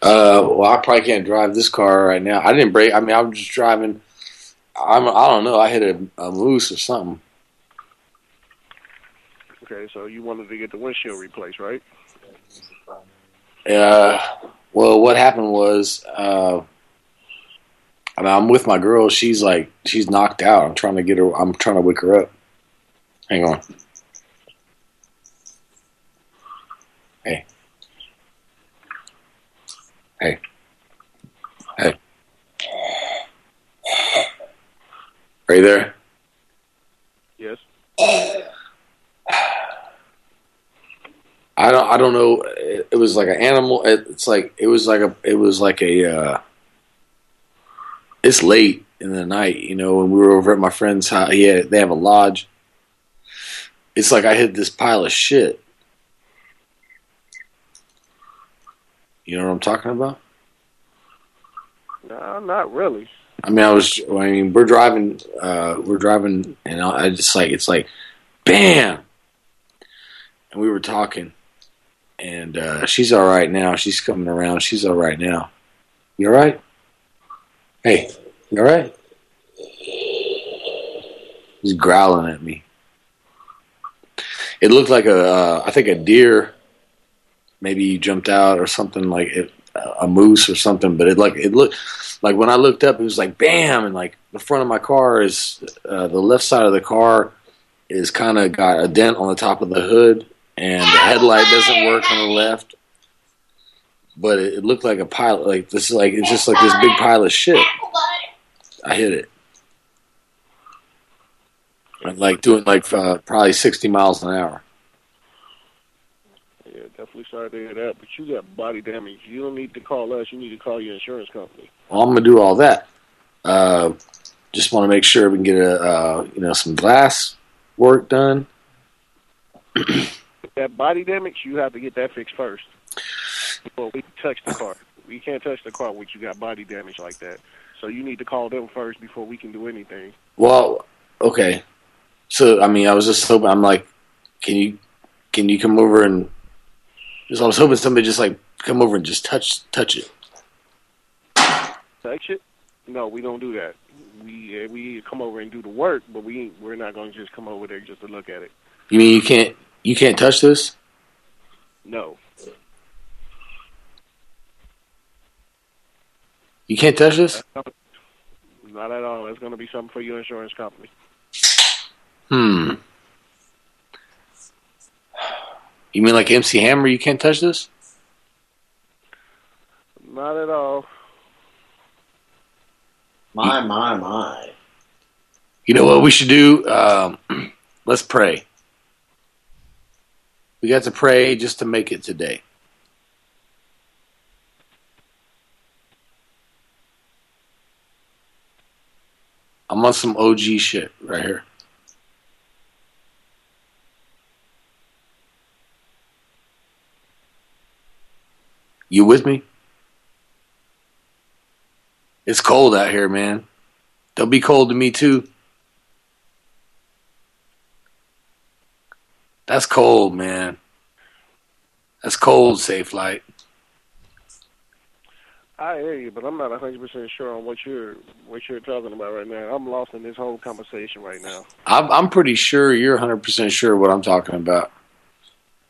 Uh, well, I probably can't drive this car right now. I didn't break. I mean, I'm just driving. I'm. I don't know. I hit a, a moose or something. Okay, so you wanted to get the windshield replaced, right? Uh, well, what happened was, uh, I mean, I'm with my girl. She's like, she's knocked out. I'm trying to get her. I'm trying to wake her up. Hang on. Hey. Hey. Are you there? Yes. I don't. I don't know. It, it was like an animal. It, it's like it was like a. It was like a. Uh, it's late in the night, you know, when we were over at my friend's house. Yeah, they have a lodge. It's like I hit this pile of shit. You know what I'm talking about? No, not really. I mean, I was. I mean, we're driving. Uh, we're driving, and I just like it's like, bam. And we were talking, and uh, she's all right now. She's coming around. She's all right now. You all right? Hey, you all right? He's growling at me. It looked like a, uh, I think a deer. Maybe jumped out or something like it, a moose or something. But it like it looked like when I looked up, it was like bam, and like the front of my car is uh, the left side of the car is kind of got a dent on the top of the hood, and the headlight doesn't work on the left. But it, it looked like a pile, like this is like it's just like this big pile of shit. I hit it. And, Like doing like uh, probably sixty miles an hour. Definitely sorry to hear that. But you got body damage. You don't need to call us. You need to call your insurance company. Well, I'm gonna do all that. Uh, just want to make sure we can get a uh, you know some glass work done. That body damage, you have to get that fixed first before we touch the car. We can't touch the car when you got body damage like that. So you need to call them first before we can do anything. Well, okay. So I mean, I was just hoping. I'm like, can you can you come over and? Just I was hoping somebody just like come over and just touch touch it. Touch it? No, we don't do that. We uh, we come over and do the work, but we we're not going to just come over there just to look at it. You mean you can't you can't touch this? No, You can't touch this? not at all. It's going to be something for your insurance company. Hmm. You mean like MC Hammer? You can't touch this? Not at all. My, my, my. You know what we should do? Um, let's pray. We got to pray just to make it today. I'm on some OG shit right here. You with me? It's cold out here, man. They'll be cold to me too. That's cold, man. That's cold, Safelite. I hear you, but I'm not 100% sure on what you're what you're talking about right now. I'm lost in this whole conversation right now. I'm, I'm pretty sure you're 100% sure what I'm talking about.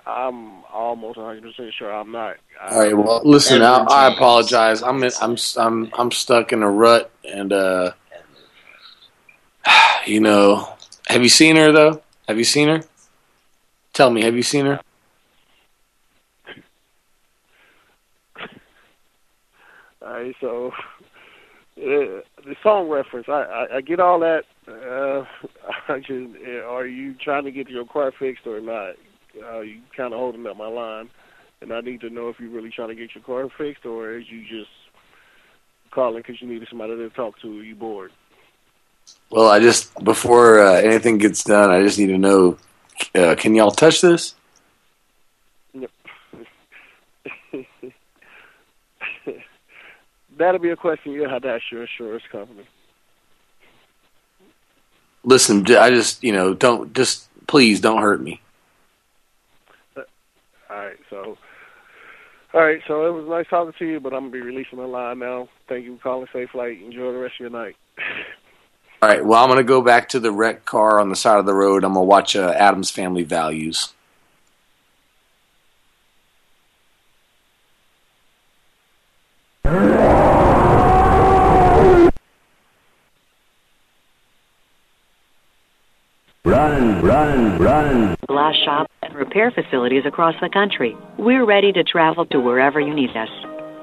I'm almost 100% sure I'm not. All right, well, listen, I, I apologize. I'm in, I'm I'm I'm stuck in a rut, and uh, you know, have you seen her though? Have you seen her? Tell me, have you seen her? All right, so uh, the song reference, I, I, I get all that. Uh, I just, uh, are you trying to get your car fixed or not? Uh, you kind of holding up my line, and I need to know if you're really trying to get your car fixed or is you just calling because you needed somebody to talk to. Or you bored? Well, I just before uh, anything gets done, I just need to know. Uh, can y'all touch this? That'll be a question you have to ask your insurance company. Listen, I just you know don't just please don't hurt me. All right, so. All right, so it was nice talking to you, but I'm gonna be releasing the line now. Thank you for calling Safe Flight. Enjoy the rest of your night. All right, well, I'm gonna go back to the wrecked car on the side of the road. I'm gonna watch uh, Addams Family Values. Run, run, run. Glass shop and repair facilities across the country. We're ready to travel to wherever you need us.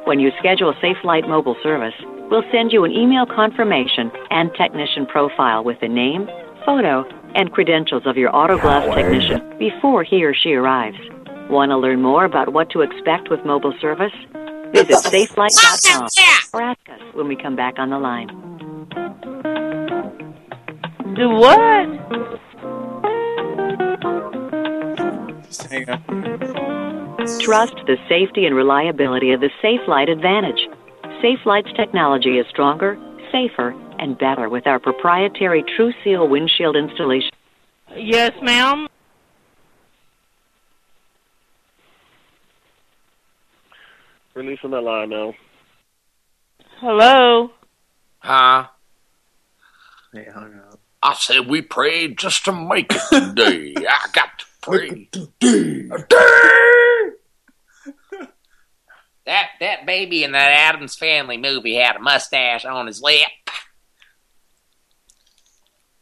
When you schedule Safelite mobile service, we'll send you an email confirmation and technician profile with the name, photo, and credentials of your auto glass technician before he or she arrives. Want to learn more about what to expect with mobile service? Visit safelite.com or ask us when we come back on the line. Do what? Hang on. Trust the safety and reliability of the Safelite Advantage. Safelite's technology is stronger, safer, and better with our proprietary True Seal windshield installation. Yes, ma'am. Release on that line now. Hello. Huh? They hung up. I said we prayed just to make it today. I got to pray. that that baby in that Addams Family movie had a mustache on his lip.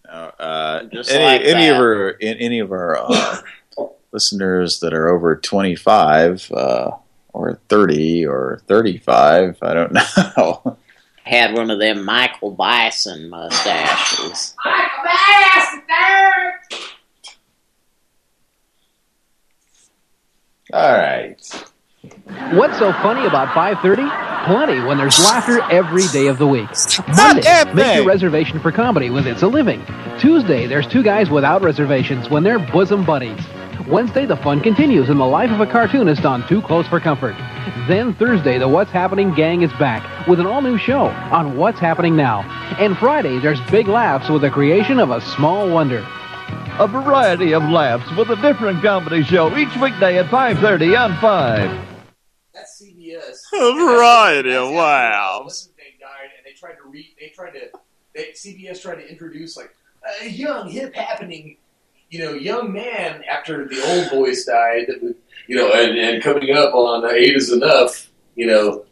Uh, Just any like any that. of our any of our uh, listeners that are over 25 uh, or 30 or 35, I don't know. Had one of them Michael Bison mustaches. All right. What's so funny about 5:30? Plenty when there's laughter every day of the week. Monday, make your reservation for comedy with It's a Living. Tuesday, there's two guys without reservations when they're bosom buddies. Wednesday, the fun continues in the life of a cartoonist on Too Close for Comfort. Then Thursday, the What's Happening gang is back with an all-new show on What's Happening Now. And Friday, there's big laughs with the creation of a small wonder. A variety of laughs with a different comedy show each weekday at 5.30 on 5. That's CBS. A variety of laughs. They died, and they tried to re. They tried to. They, CBS tried to introduce like a young, hip, happening, you know, young man after the old boys died. That would, you know, and, and coming up on Eight is Enough. You know,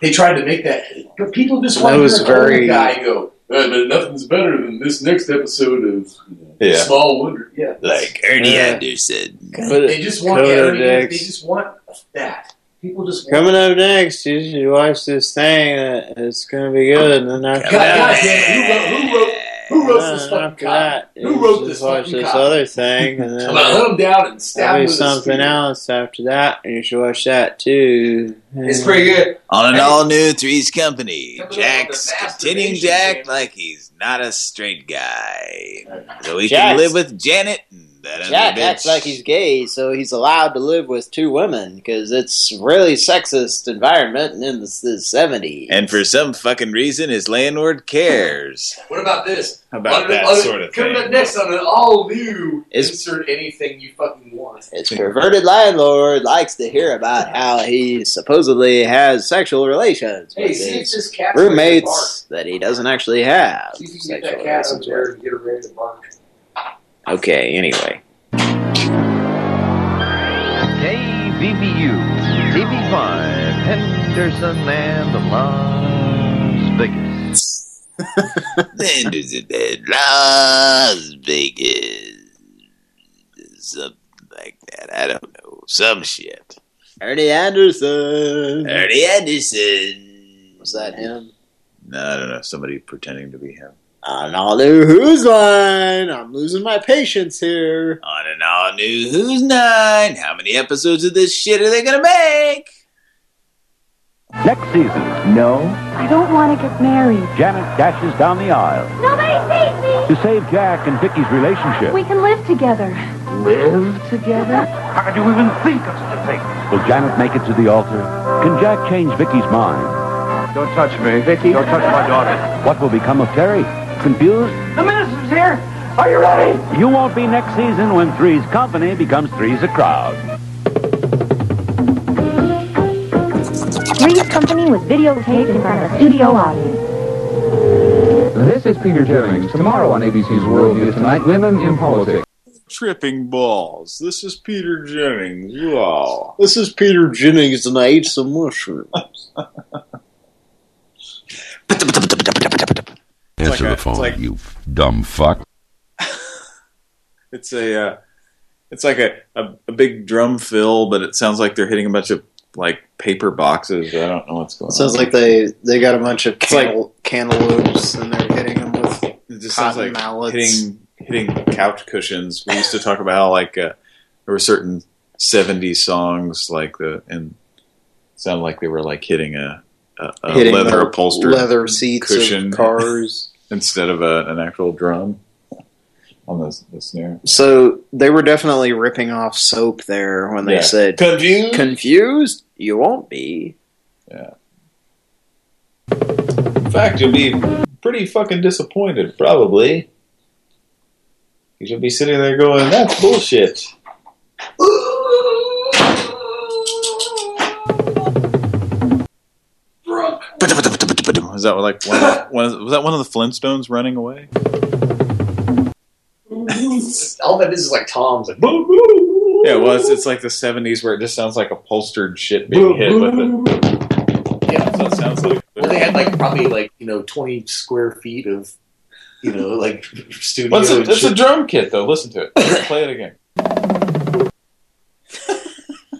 they tried to make that, but people just want That to was hear an old very- guy go. "Uh, but nothing's better than this next episode of Yeah. Small Wonder. Yeah, Like Ernie Yeah. Anderson. they just want Coda Ernie, they just want that. People just want Coming up next, you should watch this thing. uh, It's going to be good. And then after God, that, God damn who wrote, who wrote, who wrote this fucking after copy? that, Who wrote just this watch fucking this copy? other thing. And then I'm gonna hunt him down and stab him there'll be with a something spear. else after that, and you should watch that too. It's pretty good. On an Hey. all new Three's Company, Coming up Jack's the continuing to masturbation act like he's not a straight guy. So he Jack's- can live with Janet and that other Jack acts like he's gay, so he's allowed to live with two women because it's really sexist environment in the, the 70s. And for some fucking reason, his landlord cares. What about this? About On- that on- sort of Coming thing. up next on an all new Is- insert anything you fucking want. His perverted landlord likes to hear about how he supposedly has sexual relations Hey, with see if his this cat's ready to roommates that he doesn't actually have. See if you can get that cat up there and get her ready to bark. Okay, anyway. KVVU, TV5, Henderson and the Las Vegas. Henderson and Las Vegas. Something like that. I don't know. Some shit. Ernie Anderson. Ernie Anderson. Was that him? No, I don't know. Somebody pretending to be him. On all new Whose Line. I'm losing my patience here. On an all new Who's Nine. How many episodes of this shit are they gonna make? Next season, no, I don't want to get married. Janet dashes down the aisle Nobody sees me. to save Jack and Vicky's relationship. We can live together. Live together? How could you even think of such a thing? Will Janet make it to the altar? Can Jack change Vicky's mind? Don't touch me, Vicky. Don't touch my daughter. What will become of Terry? Confused? The minister's here. Are you ready? You won't be next season when Three's Company becomes Three's a Crowd. Three's Company was videotaped in front of a studio audience. This is Peter Jennings. Tomorrow on ABC's Worldview Tonight, Women in Politics. Tripping balls. This is Peter Jennings. Wow. This is Peter Jennings, and I ate some mushrooms. Answer like the it's phone, like- you dumb fuck. It's a, uh, it's like a, a, a big drum fill, but it sounds like they're hitting a bunch of like paper boxes. I don't know what's going on. Sounds on. like they they got a bunch of It's like- cantaloupes and they're hitting them with It just sounds cotton like mallets. hitting hitting couch cushions. We used to talk about how like uh, there were certain '70s songs like the and it sounded like they were like hitting a, a, a Hitting leather the upholstered leather seats of cushion cars instead of a, an actual drum on the, the snare. So they were definitely ripping off soap there when they Yeah. said Confused? Confused? You won't be. Yeah. In fact, you'll be pretty fucking disappointed, probably. You'll be sitting there going, that's bullshit. Was that like one of, one of, was that one of the Flintstones running away? All that is is like Tom's like. Yeah, well, it's, it's like the '70s where it just sounds like upholstered shit being hit with it. Yeah, so it sounds like. Well, they had like probably like you know twenty square feet of you know like studio. Well, it's, a, it's a drum kit, though. Listen to it. Play it again.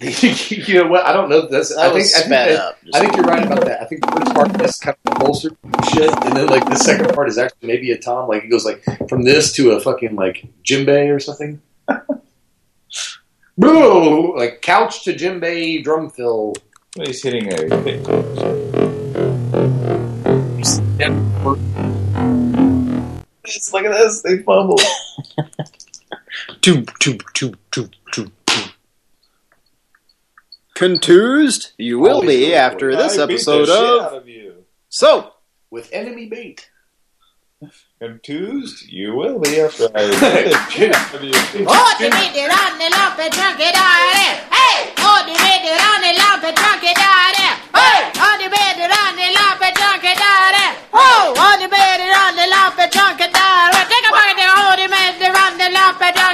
you know what? I don't know this. I That think I think, that- I think you're right about that. I think the first part is kind of bolstered shit, and then like the second part is actually maybe a tom. Like it goes like from this to a fucking like djembe or something. Bro, like couch to djembe drum fill. Well, he's hitting a. Look at this. They fumbled. Toop, toop, toop, toop, toop, toop. Contused? You will be after this I beat the episode shit out of of you. So with enemy bait. Confused? You will be after I beat the shit out of you. Oh, di vedi ranne lampe tranche dare. Hey, oh, di vedi ranne lampe tranche dare. Hey, oh, di vedi ranne lampe tranche dare. Oh, oh, di vedi ranne lampe tranche dare. Take a bite, oh, di vedi ranne lampe tranche dare.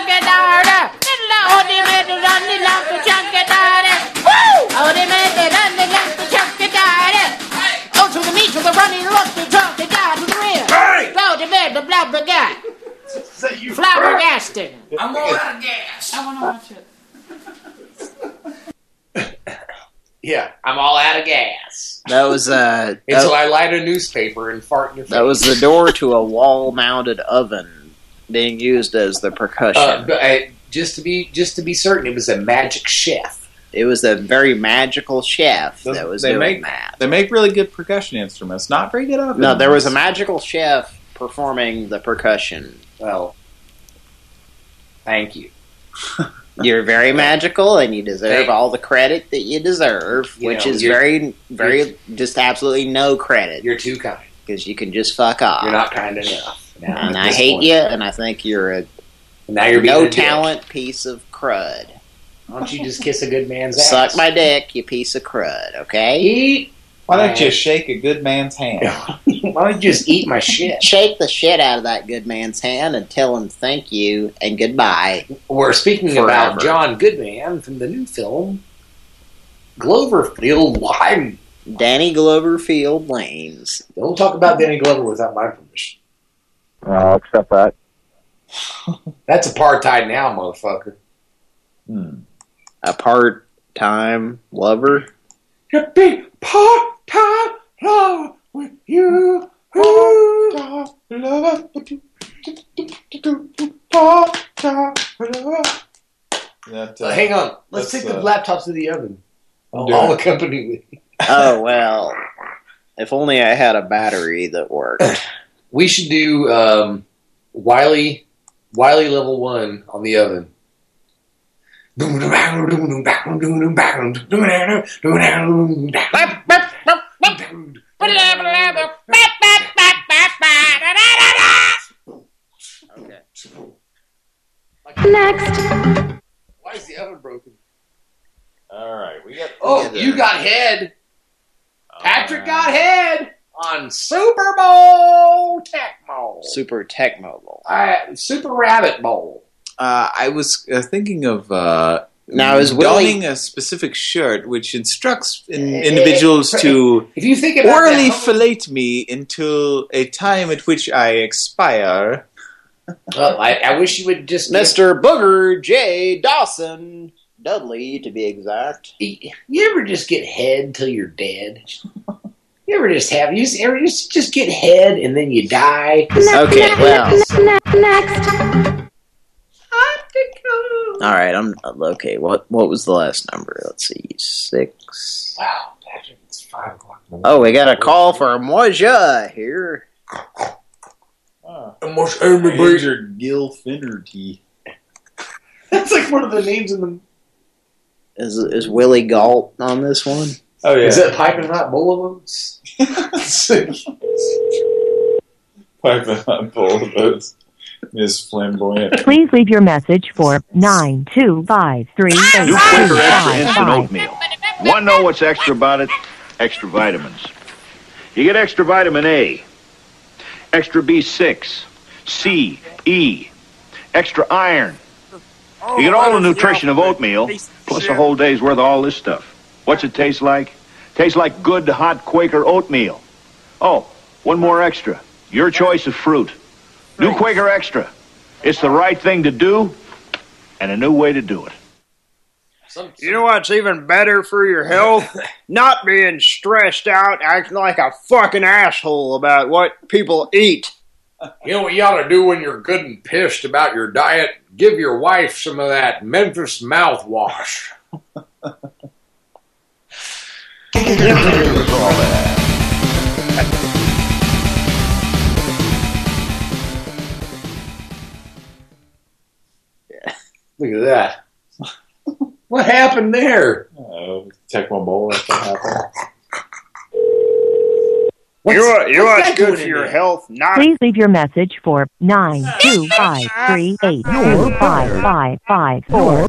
Flabbergasting. I'm all out of gas. I want to watch it. Yeah, I'm all out of gas. that was uh Until that, I light a newspaper and fart in your face. that was the door to a wall-mounted oven being used as the percussion. Uh, but, uh, just to be just to be certain, it was a magic chef. it was a very magical chef that was they doing make that. they make really good percussion instruments. Not very good ovens. No, there was a magical chef performing the percussion. Well, thank you. You're very magical, and you deserve Thank- all the credit that you deserve, You which know, is you're- very, very, just absolutely no credit. You're too kind. because you can just fuck off. You're not kind enough. Now, and I this hate point. you, and I think you're a Now you're being no a dick. talent piece of crud. Why don't you just kiss a good man's ass? Suck my dick, you piece of crud. Okay. Eat. Why don't you shake a good man's hand? Why don't you just eat my shit? Shake the shit out of that good man's hand and tell him thank you and goodbye. We're speaking Forever. about John Goodman from the new film Gloverfield Lime. Danny Gloverfield Lanes. Don't talk about Danny Glover without my permission. I'll accept that. That's apartheid now, motherfucker. Hmm. A part-time lover. To be part-time love with you. Part-time love. Love. That, Uh, hang on. Let's take the uh, laptops to the oven. I'll, do I'll accompany me. Oh well. If only I had a battery that worked. We should do um, Wily Wily level one on the oven. Okay. Next. Why is the oven broken? All right, we got. Oh, you got head. Patrick got head on Super Bowl Tech Tecmo. Super Tech Mobile. Uh, Super Rabbit Bowl. Uh, I was uh, thinking of uh, Now, is Willie- donning a specific shirt which instructs in, eh, individuals eh, to If you think about orally that, fillet me until a time at which I expire. well, I, I wish you would just Mr. Booger J. Dawson Dudley, to be exact. You ever just get head till you're dead? You ever just have you ever just just get head and then you die? Okay, well, Next. All right. I'm okay. What what was the last number? Let's see, six. Wow, Patrick, it's five o'clock. Oh, we got a call for Moja here. Almost Major Gil Finnerty. That's like one of the names in the. Is is Willie Galt on this one? Oh yeah. Is that piping hot bulletins? Piping hot bulletins. Miss Flamboyant. Please leave your message for nine two five three eight New two Quaker Extra Instant. Oatmeal. Want to know what's extra about it? Extra vitamins. You get extra vitamin A, extra B6, C, E, extra iron. You get all the nutrition of oatmeal, plus a whole day's worth of all this stuff. What's it taste like? Tastes like good hot Quaker oatmeal. Oh, one more extra. Your choice of fruit. New Quaker Extra. It's the right thing to do, and a new way to do it. You know what's even better for your health? Not being stressed out, acting like a fucking asshole about what people eat. You know what you ought to do when you're good and pissed about your diet? Give your wife some of that Memphis mouthwash. Look at that. What happened there? Uh, Tecmo Bowl. That's what happened. you know, what- you know what's what's that good for your there? health? Not Please leave your message for nine two five three eight two five five five four.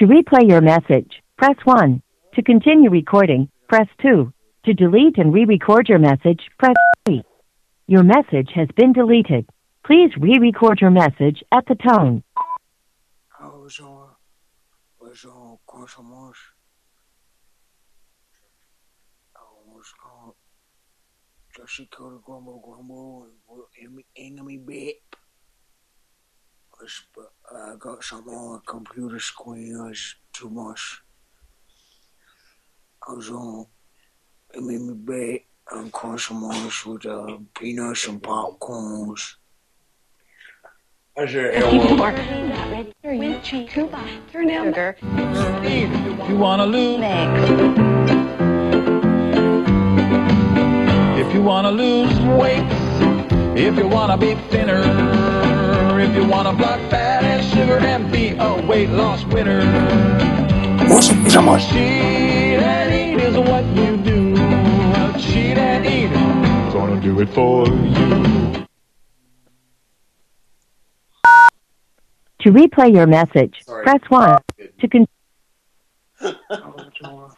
To replay your message, press 1. To continue recording, press 2. To delete and re-record your message, press 3. Your message has been deleted. Please re-record your message at the tone. Enemy computer screen. It's too much. I was on. It made me bad. I'm customers with uh, peanuts and popcorns. I should you wanna lose, if you wanna lose weight, if you wanna be thinner, if you wanna block fat and sugar and be a weight loss winner. Cheat and eat is what you do. Cheat and eat, gonna do it for you. To replay your message, press 1. To con-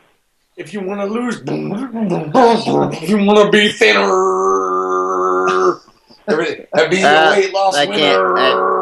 If you want to lose, if you want to be thinner, everything, and be a Uh, weight loss I can't, winner.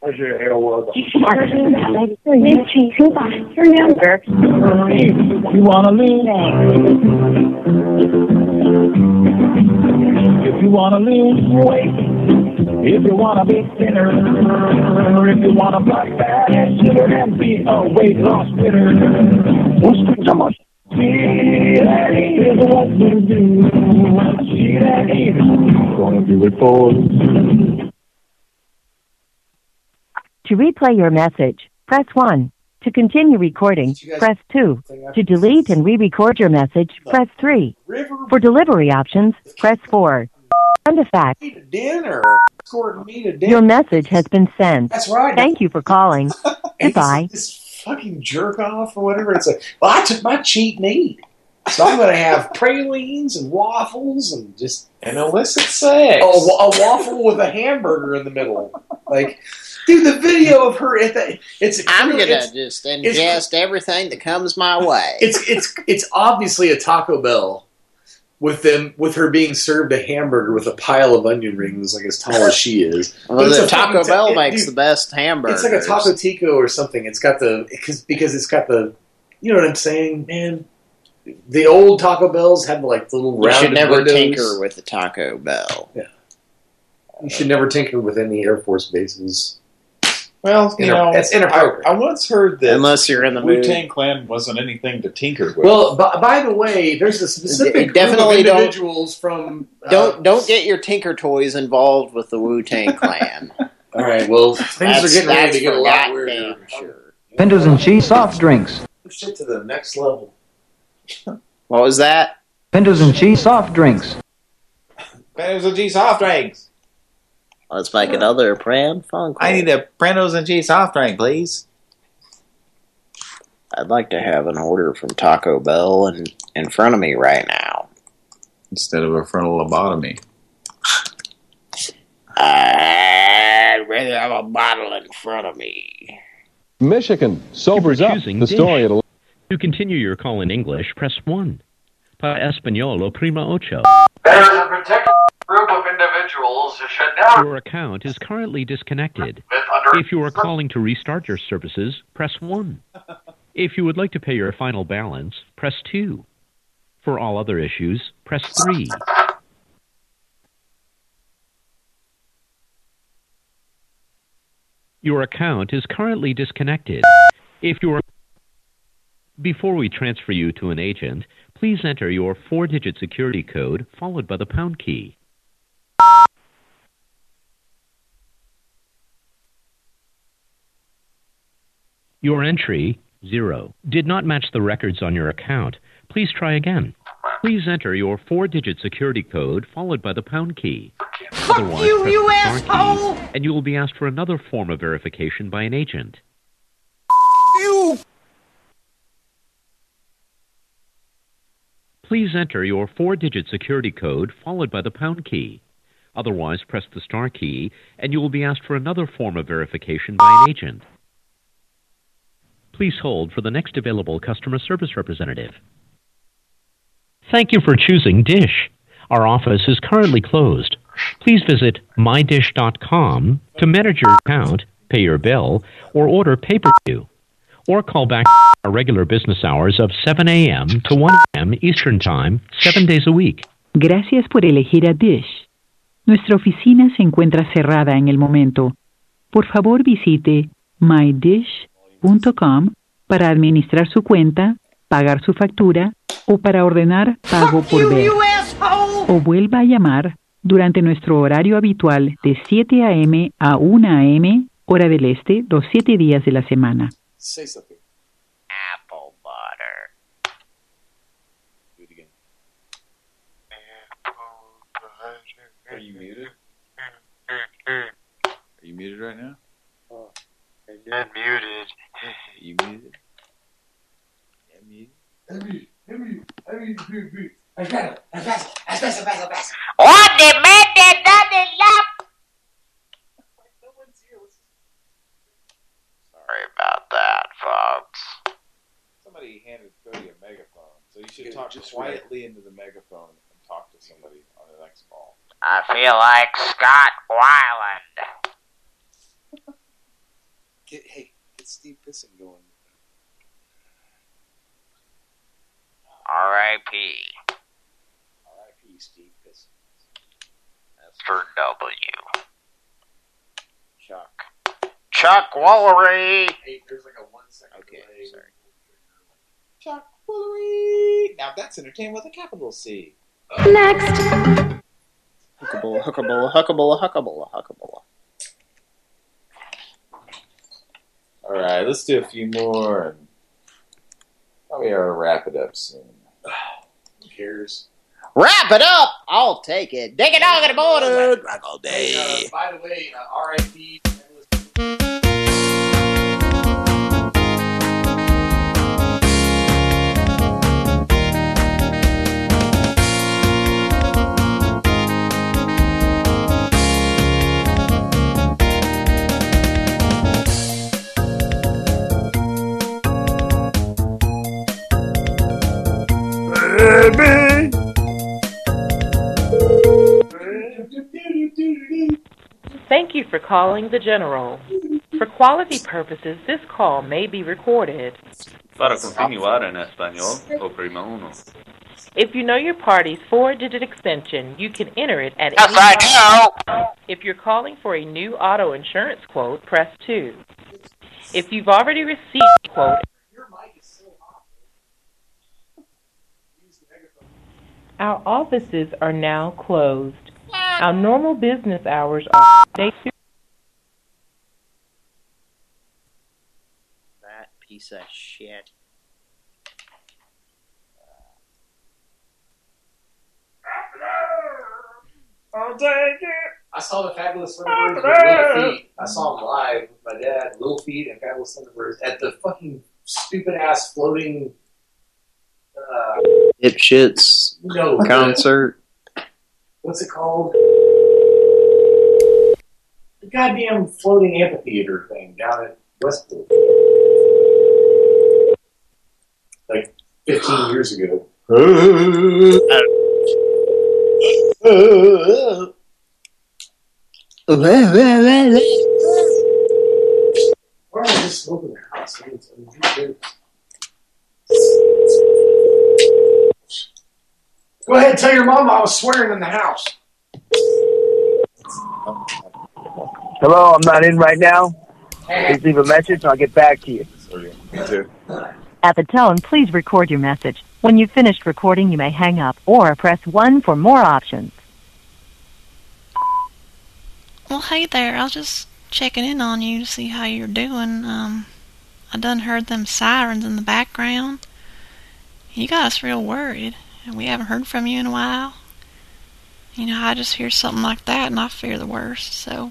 I said, hell, If you wanna lose, if you wanna lose weight, if you wanna be thinner, if you wanna block fat and sugar and be a weight loss winner. What's so much? Cheat and eat is what you do. Cheat and eat, gonna do it for you. To replay your message, press 1. To continue recording, press 2. To delete and re-record your message, press 3. For delivery options, press 4. Send a fax. Dinner. Escorting me to dinner. Your message has been sent. That's right. Thank you for calling. Goodbye. This fucking jerk off or whatever. It's like, well, I took my cheat meat. So I'm going to have pralines and waffles and just an illicit sex. a, a waffle with a hamburger in the middle. Like, dude, the video of her at the it's I'm gonna it's, just ingest everything that comes my way. it's it's it's obviously a Taco Bell with them with her being served a hamburger with a pile of onion rings like as tall as she is. Well, But the Taco Bell makes dude, the best hamburgers. It's like a taco tico or something. It's got the because because it's got the you know what I'm saying, man. The old Taco Bells had like little You should never windows. tinker with the Taco Bell. Yeah. You should never tinker with any Air Force bases. Well, you Inter- know, it's inappropriate. I, I once heard that Unless you're in the mood. Wu Tang Clan wasn't anything to tinker with. Well, by, by the way, there's a specific Definitely group of don't- individuals from. uh, Don't don't get your Tinker Toys involved with the Wu Tang Clan. All right, well, things That's- are getting ready to get a for lot goddamn weirder. Sure. Windows and cheese soft drinks. Shit to the next level. What was that? Windows and cheese soft drinks. Prantos and cheese soft drinks. Let's make another Pran Funk. I need a Prantos and cheese soft drink, please. I'd like to have an order from Taco Bell and in front of me right now. Instead of a frontal lobotomy. I'd rather have a bottle in front of me. Michigan sobers up. choosing The Dish. story at To continue your call in English, press 1. Para Español, oprima ocho. There's a particular group of individuals should Your account is currently disconnected. If you are calling to restart your services, press 1. If you would like to pay your final balance, press 2. For all other issues, press 3. Your account is currently disconnected. If you are before we transfer you to an agent, please enter your four-digit security code followed by the pound key. Your entry, zero, did not match the records on your account. Please try again. Please enter your four-digit security code followed by the pound key. Otherwise, you, you asshole! key, and you will be asked for another form of verification by an agent. You! Please enter your four-digit security code followed by the pound key. Otherwise, press the star key, and you will be asked for another form of verification by an agent. Please hold for the next available customer service representative. Thank you for choosing Dish. Our office is currently closed. Please visit mydish.com to manage your account, pay your bill, or order pay-per-view. Or call back our regular business hours of 7 a.m. to 1 a.m. Eastern Time, seven days a week. Gracias por elegir a Dish. Nuestra oficina se encuentra cerrada en el momento. Por favor visite mydish.com para administrar su cuenta, pagar su factura o para ordenar pago por ver. O vuelva a llamar durante nuestro horario habitual de 7 a.m. a 1 a.m. hora del este los siete días de la semana. Apple butter. Are you muted? Right now? I'm muted. Are you muted? Yeah, muted. I got it. I got it. I got it. I got it. On the man that done it up. Sorry about that, folks. Somebody handed Cody a megaphone, so you should talk quietly into the megaphone and talk to somebody on the next call. I feel like Scott Weiland. Get hey, get Steve Pisson going. R.I.P. R.I.P. Steve Pisson. That's for W. Chuck. Chuck Woolery. Hey, there's like a one second Okay, sorry. Chuck Woolery. Now that's entertainment with a capital C. Next. Huckable, huckable, huckable, huckable, huckable. All right, let's do a few more, and probably ought to wrap it up soon. Who cares? Wrap it up. I'll take it. Dig it dog in the border. all day. Uh, by the way, uh, R.I.P. calling the General. For quality purposes, this call may be recorded. Para continuar en español, oprima uno. If you know your party's four-digit extension, you can enter it at Yes, any I time. If you're calling for a new auto insurance quote, press 2. If you've already received a quote, our offices are now closed. Our normal business hours are Monday through That piece of shit. I'll take it. I saw the Fabulous Thunderbirds with Little Feat. I saw them live with my dad, Little Feat and Fabulous Thunderbirds at the fucking stupid ass floating. Uh, Dipshits No. concert. what's it called? The goddamn floating amphitheater thing down at Westport. Like 15 years ago. Why am I just smoking the house? I mean, I mean, who cares? Go ahead and tell your mom I was swearing in the house. Hello, I'm not in right now. Please leave a message and I'll get back to you. Me too. At the tone, please record your message. When you've finished recording, you may hang up or press 1 for more options. Well, hey there. I was just checking in on you to see how you're doing. Um, I done heard them sirens in the background. You got us real worried, and we haven't heard from you in a while. You know, I just hear something like that, and I fear the worst. So,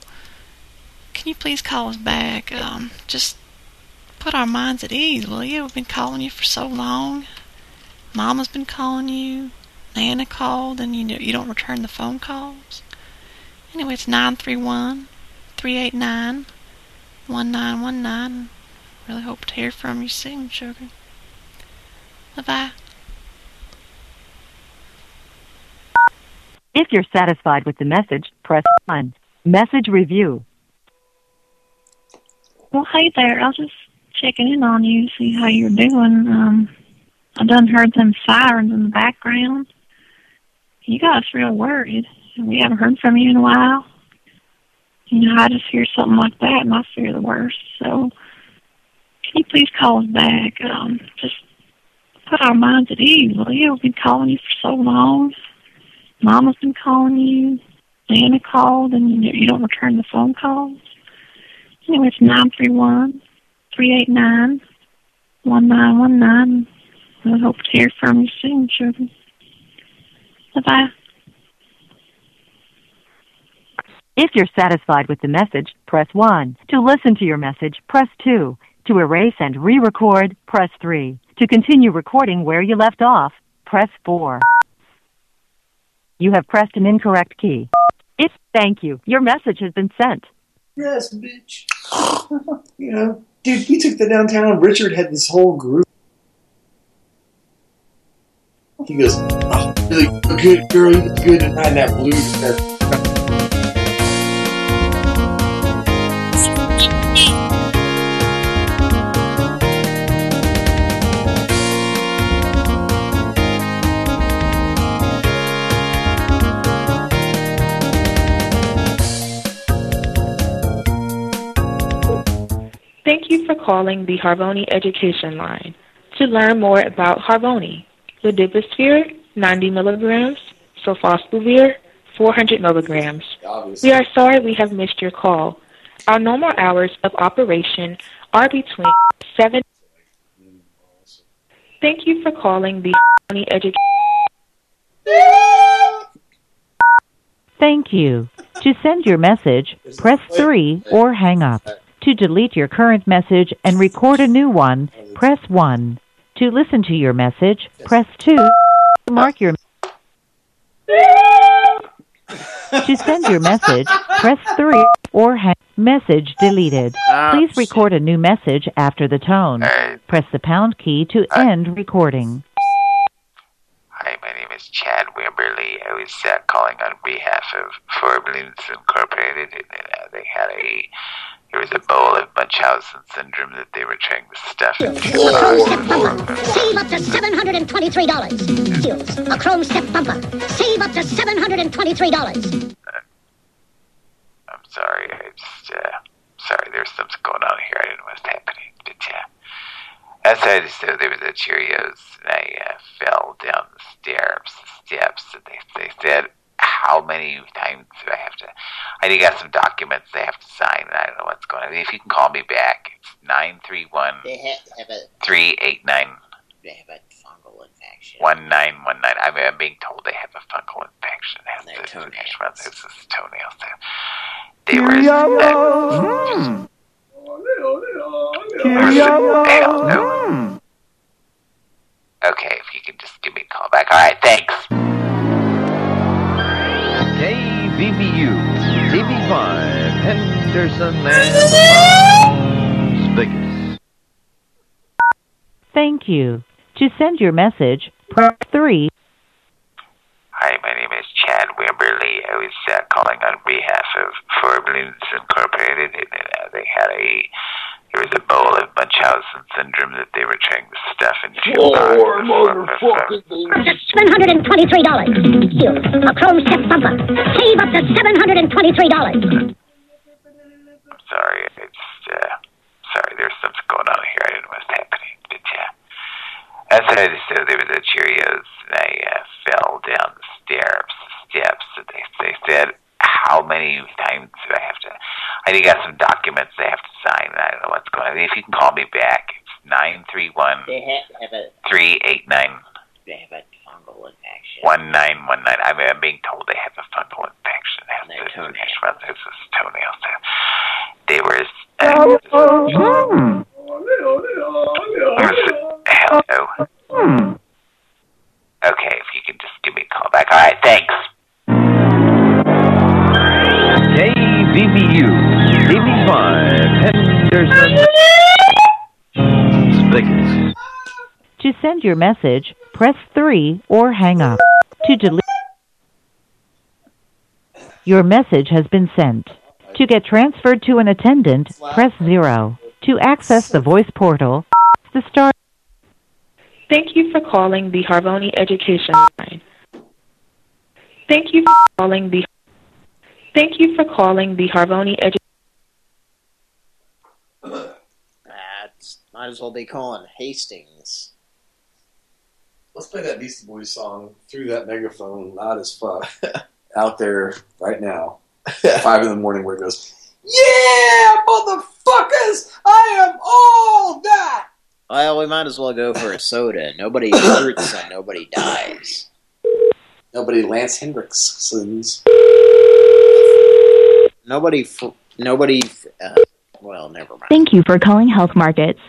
can you please call us back? Um, just put our minds at ease, will you? We've been calling you for so long. Mama's been calling you. Nana called, and you know, you don't return the phone calls. Anyway, it's 931 389 1919. Really hope to hear from you soon, sugar. Bye bye. If you're satisfied with the message, press 1. Message review. Well, hi there. I'll just checking in on you see how you're doing. Um, I done heard them sirens in the background. You got us real worried, we haven't heard from you in a while. You know, I just hear something like that, and I fear the worst. So, can you please call us back? Um, just put our minds at ease, you? We've been calling you for so long. Mama's been calling you. Nana called, and you, you don't return the phone calls. Anyway, it's nine three one three eight nine one nine one nine. I hope to hear from you soon, sugar. Bye bye. If you're satisfied with the message, press 1. To listen to your message, press 2. To erase and re-record, press 3. To continue recording where you left off, press 4. You have pressed an incorrect key. If thank you, your message has been sent. Yes, bitch. you know, dude, we took the downtown. Richard had this whole group. He goes, oh, really good girl, you good in that blue. Thank you for calling the Harvoni Education Line. To learn more about Harvoni, Ledipasvir, 90 milligrams, Sofosbuvir, 400 milligrams. We are sorry we have missed your call. Our normal hours of operation are between 7... Thank you for calling the Harvoni Education Thank you. To send your message, press 3 or hang up. To delete your current message and record a new one, press 1. To listen to your message, press 2. To mark your To send your message, press 3 or hang message deleted. Please record a new message after the tone. Press the pound key to end recording. Hi, my name is Chad Wimberley. I was uh, calling on behalf of Forblins Incorporated, and uh, they had a there was a bowl of Munchausen syndrome that they were trying to stuff into your box. Save up to $723. Deals. A chrome step bumper. Save up to $723. I'm sorry. I just, uh, sorry, there's something going on here. I didn't know what's happening. But, yeah. Outside the store, there was a Cheerios, and I uh, fell down the stairs, the steps, and they, they said, how many times do I have to, I got some documents they have to sign, and I don't know what's going on. If you can call me back, it's 931 They ha- have a 389 they have a fungal infection. 1919. I'm, I'm being told they have a fungal infection. It has to finish with this is toenails. They were. Uh, hell no. Okay, if you can just give me a call back. All right, thanks. TV5, Henderson and Vegas. Thank you. To send your message, press 3. Hi, my name is Chad Wimberley. I was uh, calling on behalf of Forblins Incorporated, and uh, they had a there was a bowl of Munchausen syndrome that they were trying to stuff into your to $723. Deals. A chrome step bumper. Save up to $723. I'm Sorry, it's uh, sorry. There's something going on here. I didn't know what's happening. But yeah, outside the store there was a Cheerios, and I uh, fell down the stairs, steps. And they they said, how many times do I have to? I think I got some documents they have to sign, and I don't know what's going on. If you can call me back, it's nine three one They ha- have a three eight nine they have a fungal infection. one nine one nine. I'm, I'm being told they have a fungal infection. It has to finish with this is toenails. They were. Uh, hello. Okay, if you can just give me a call back. All right, thanks. KVVU, TV5, Henderson Vegas. To send your message, press 3 or hang up. To delete Your message has been sent. To get transferred to an attendant, press 0. To access the voice portal, the star Thank you for calling the Harvoni Education Line. Thank you for calling the Thank you for calling the Harvoni Education That's might as well be calling Hastings. Let's play that Beastie Boys song through that megaphone loud as fuck out there right now. Five in the morning where it goes, Yeah, motherfuckers! I am all that! Well, we might as well go for a soda. Nobody hurts and nobody dies. Nobody Lance Henriksen's. Nobody. Nobody. Uh, well, never mind. Thank you for calling Health Markets.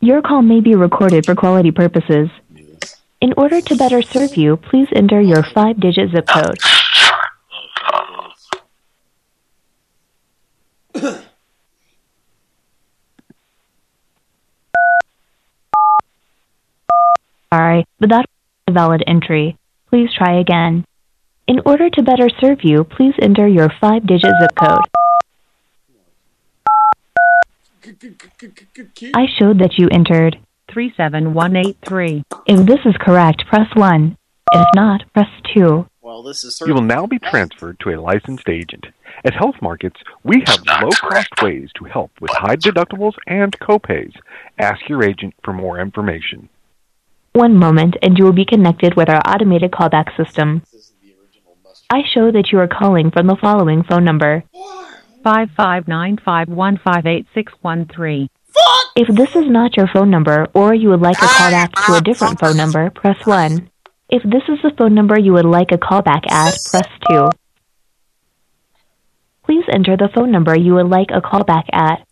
Your call may be recorded for quality purposes. In order to better serve you, please enter your five-digit zip code. Sorry, but that was a valid entry. Please try again. In order to better serve you, please enter your five-digit zip code. I showed that you entered 37183. If this is correct, press 1. If not, press 2. Well, this is You will now be transferred to a licensed agent. At Health Markets, we have low-cost ways to help with high deductibles and copays. Ask your agent for more information. One moment, and you will be connected with our automated callback system. I show that you are calling from the following phone number. 5595158613. If this is not your phone number, or you would like a callback to a different phone number, press 1. If this is the phone number you would like a callback at, press 2. Please enter the phone number you would like a callback at.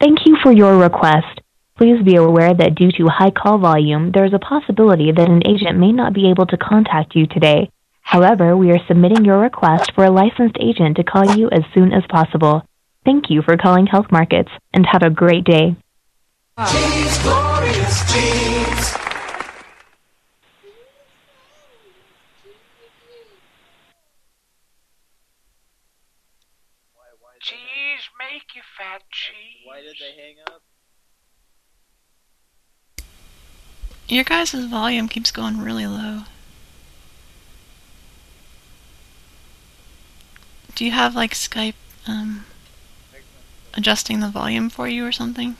Thank you for your request. Please be aware that due to high call volume, there is a possibility that an agent may not be able to contact you today. However, we are submitting your request for a licensed agent to call you as soon as possible. Thank you for calling Health Markets and have a great day. Cheese, glorious cheese. Cheese make you fat cheese. Why did they hang up? Your guys' volume keeps going really low. Do you have like Skype um, adjusting the volume for you or something?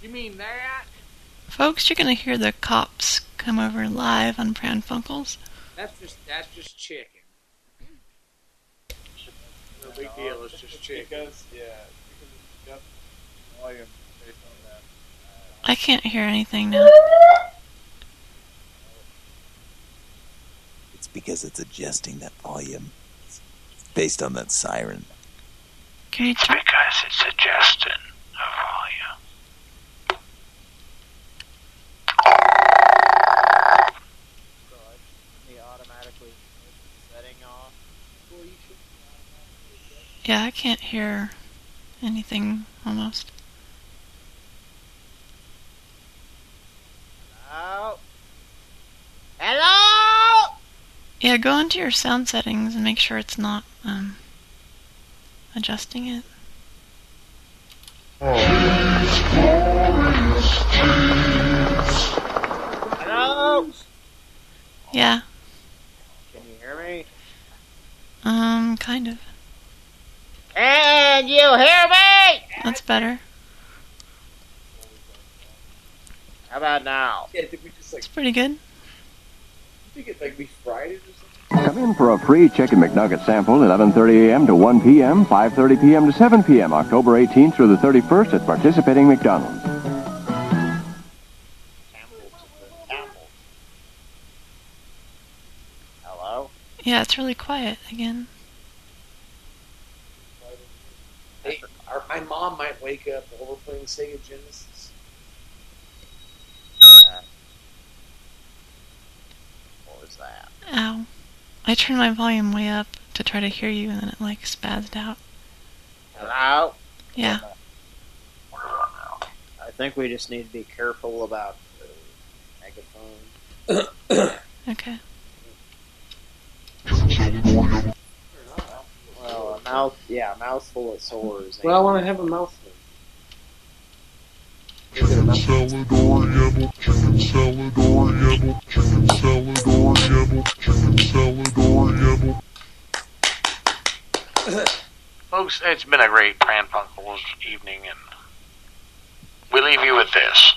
You mean that? Folks, you're gonna hear the cops come over live on Pran Funkels. That's just that's just chicken. No big deal. It's just chicken. Because, yeah, because it's just volume based on that. Uh, I can't hear anything now. It's because it's adjusting that volume based on that siren. Can you It's because it's adjusting the volume. Me automatically setting off. Yeah, I can't hear anything almost. Hello? Hello? Yeah, go into your sound settings and make sure it's not um, adjusting it. Hello? Yeah, Can you hear me? um, kind of. Can you hear me? That's better. How about now? Yeah, did we just like, It's pretty good. I think it like we fried it or something? Come in for a free chicken McNugget sample 11:30 a.m. to 1 p.m., 5:30 p.m. to 7 p.m. October 18th through the 31st at participating McDonald's. Hello? Yeah, it's really quiet again. Hey, our, my mom might wake up while we're playing Sega Genesis. What was that? Ow. I turned my volume way up to try to hear you and then it like spazzed out. Hello? Yeah. I think we just need to be careful about the megaphone. Okay. Well, a mouth, yeah, a mouthful of sores. Well, I want to have a mouthful. salad oriental, chicken salad oriental, chicken salad oriental, chicken salad oriental. Folks, it's been a great Pran Funkels evening, and we leave you with this.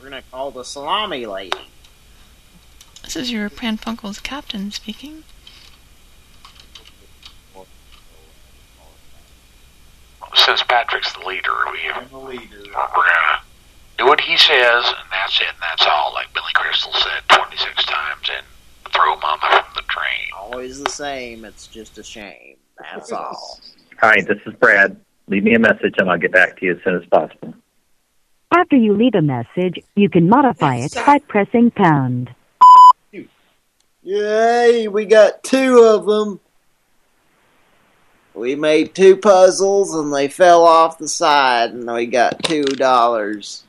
We're gonna call the salami lady. This is your Pran Funkels captain speaking. Since Patrick's the leader, we we're gonna do what he says, and that's it, and that's all. Like Billy Crystal said 26 times, and throw Mama from the train. Always the same. It's just a shame. That's all. Hi, this is Brad. Leave me a message and I'll get back to you as soon as possible. After you leave a message, you can modify it by pressing pound. Yay, we got two of them. We made two puzzles and they fell off the side and we got two dollars.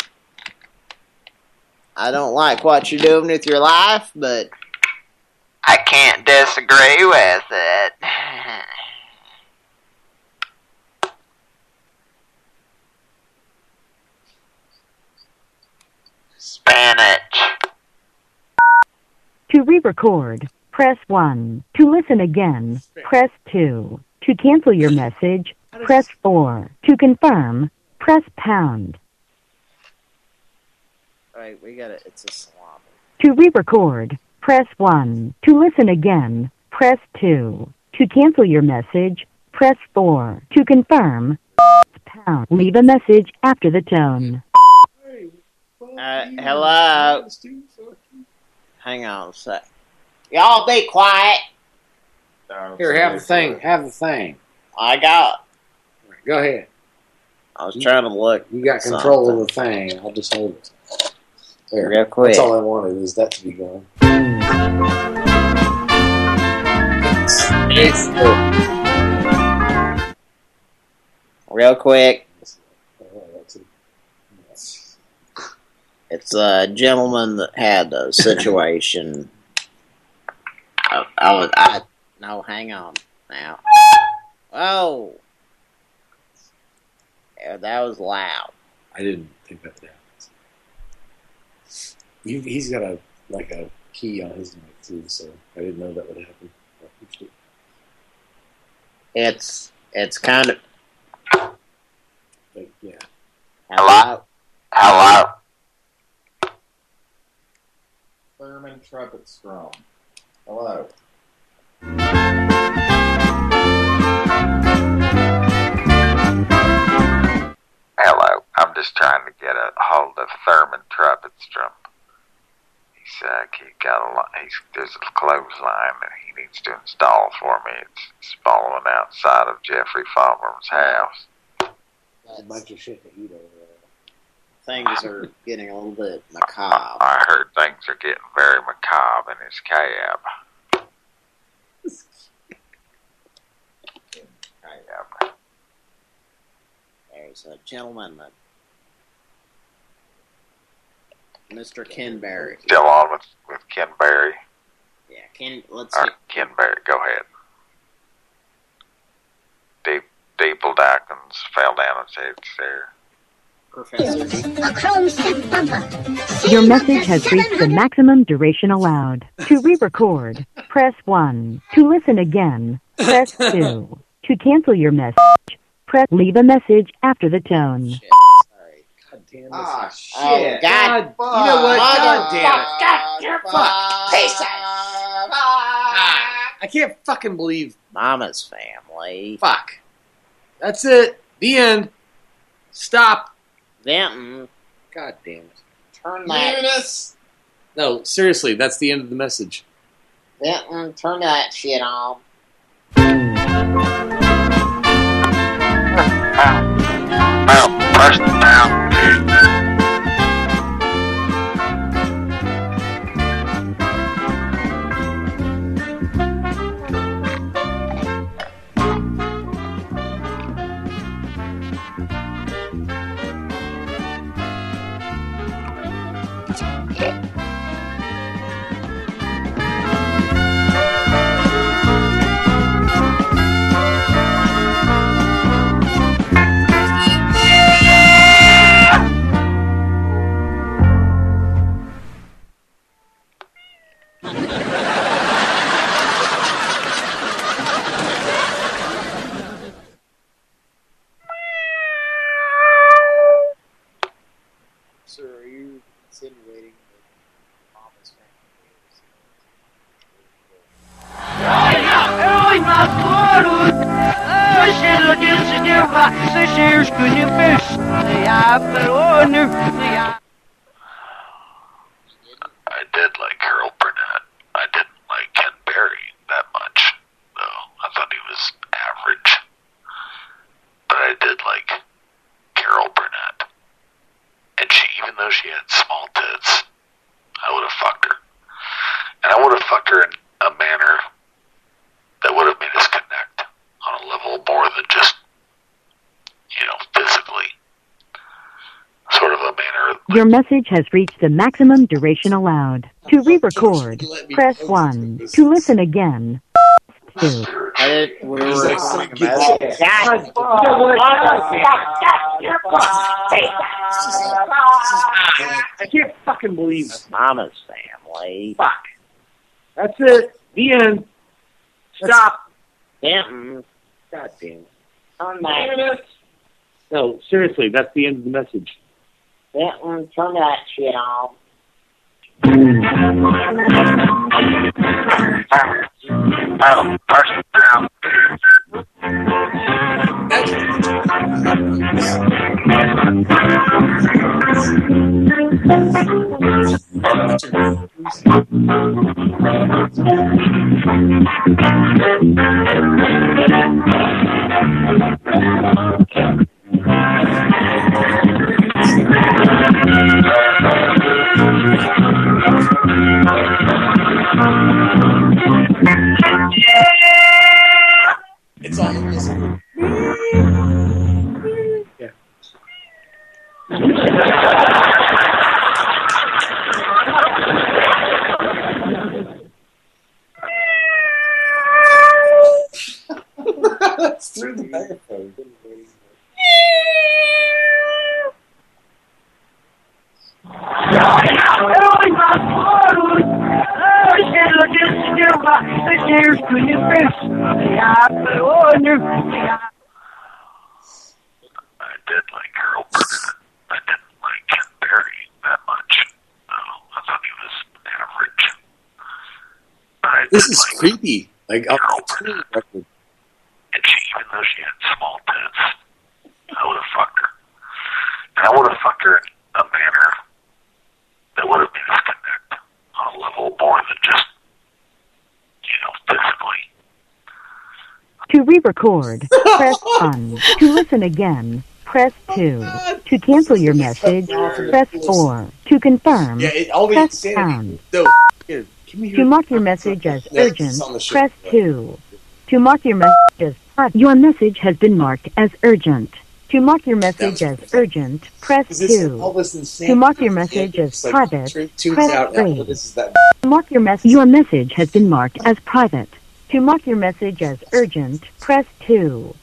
I don't like what you're doing with your life, but I can't disagree with it. Spanish. To re-record, press 1. To listen again, press 2. To cancel your message, press 4. To confirm, press pound. Alright, we got it. It's a salami. To re-record, press 1. To listen again, press 2. To cancel your message, press 4. To confirm, pound. Leave a message after the tone. Uh, hello? Hang on a sec. Y'all be quiet. Here, have the thing. Have the thing. I got. Go ahead. I was trying to look. You got control of the thing. I'll just hold it. There. Real quick. That's all I wanted is that to be gone. Real quick. It's a gentleman that had a situation. I, I was, I, no, hang on now. Oh. Yeah, that was loud. I didn't think that would happen. He, he's got a like a key on his mic too, so I didn't know that would happen. I pushed it. It's, it's kind of, Like, yeah. hello? Hello. Thurman Trumpet Strum. Hello. Hello. I'm just trying to get a hold of Thurman Trumpet Strum. He's uh, he got a lot. He's there's a clothesline that he needs to install for me. It's, it's following outside of Jeffrey Farmer's house. There's a bunch of shit to eat over there. Things are getting a little bit macabre. I heard things are getting very macabre in his cab. Cab. There's a gentleman uh, that Mr. Ken Berry. Still on with, with Ken Berry. Yeah, Ken, let's All right, Ken Berry, go ahead. Deep, Deeple Dawkins fell down his head there. Your message has reached the maximum duration allowed. To re-record, press 1. To listen again, press 2. To cancel your message, press leave a message after the tone. Ah, shit. Oh, God. You know what? God damn it. God, you're fuck. Peace I can't fucking believe. Mama's family. Fuck. That's it. The end. Stop. Denton. God damn it. Turn that. Eunice. No, seriously, that's the end of the message. Denton, turn that shit on. Press down. Your message has reached the maximum duration allowed. To re-record, press 1. To listen again, press 2. I did, we were He's like, recording a I can't fucking believe. Mama's family. Fuck. That's it. The end. Stop. Denton. God damn it. Turn. No, seriously, that's the end of the message. That one, for that, y'all. Oh, person down. It's all in through the megaphone. I did like Carol Burnett. I didn't like Ken Berry that much. No, I thought he was average. I This is like creepy. Like, the record. And she, even though she had small tits, I would have fucked her. And I would have fucked her in a manner that would have made us connect on a level more than just, you know, physically. To re-record, press 1. To listen again, press 2. To cancel your message, press 4. To confirm, Yeah, it press said pound. No, here, To your... mark your message as Yeah, urgent, it's on the show. press 2. To mark your message as private, your message has been marked as urgent. To mark your message as urgent, press Is this 2. all this insane? To mark your message as private, press out. 3. This is that. To mark your message, your message has been marked as private. To mark your message as urgent, press 2.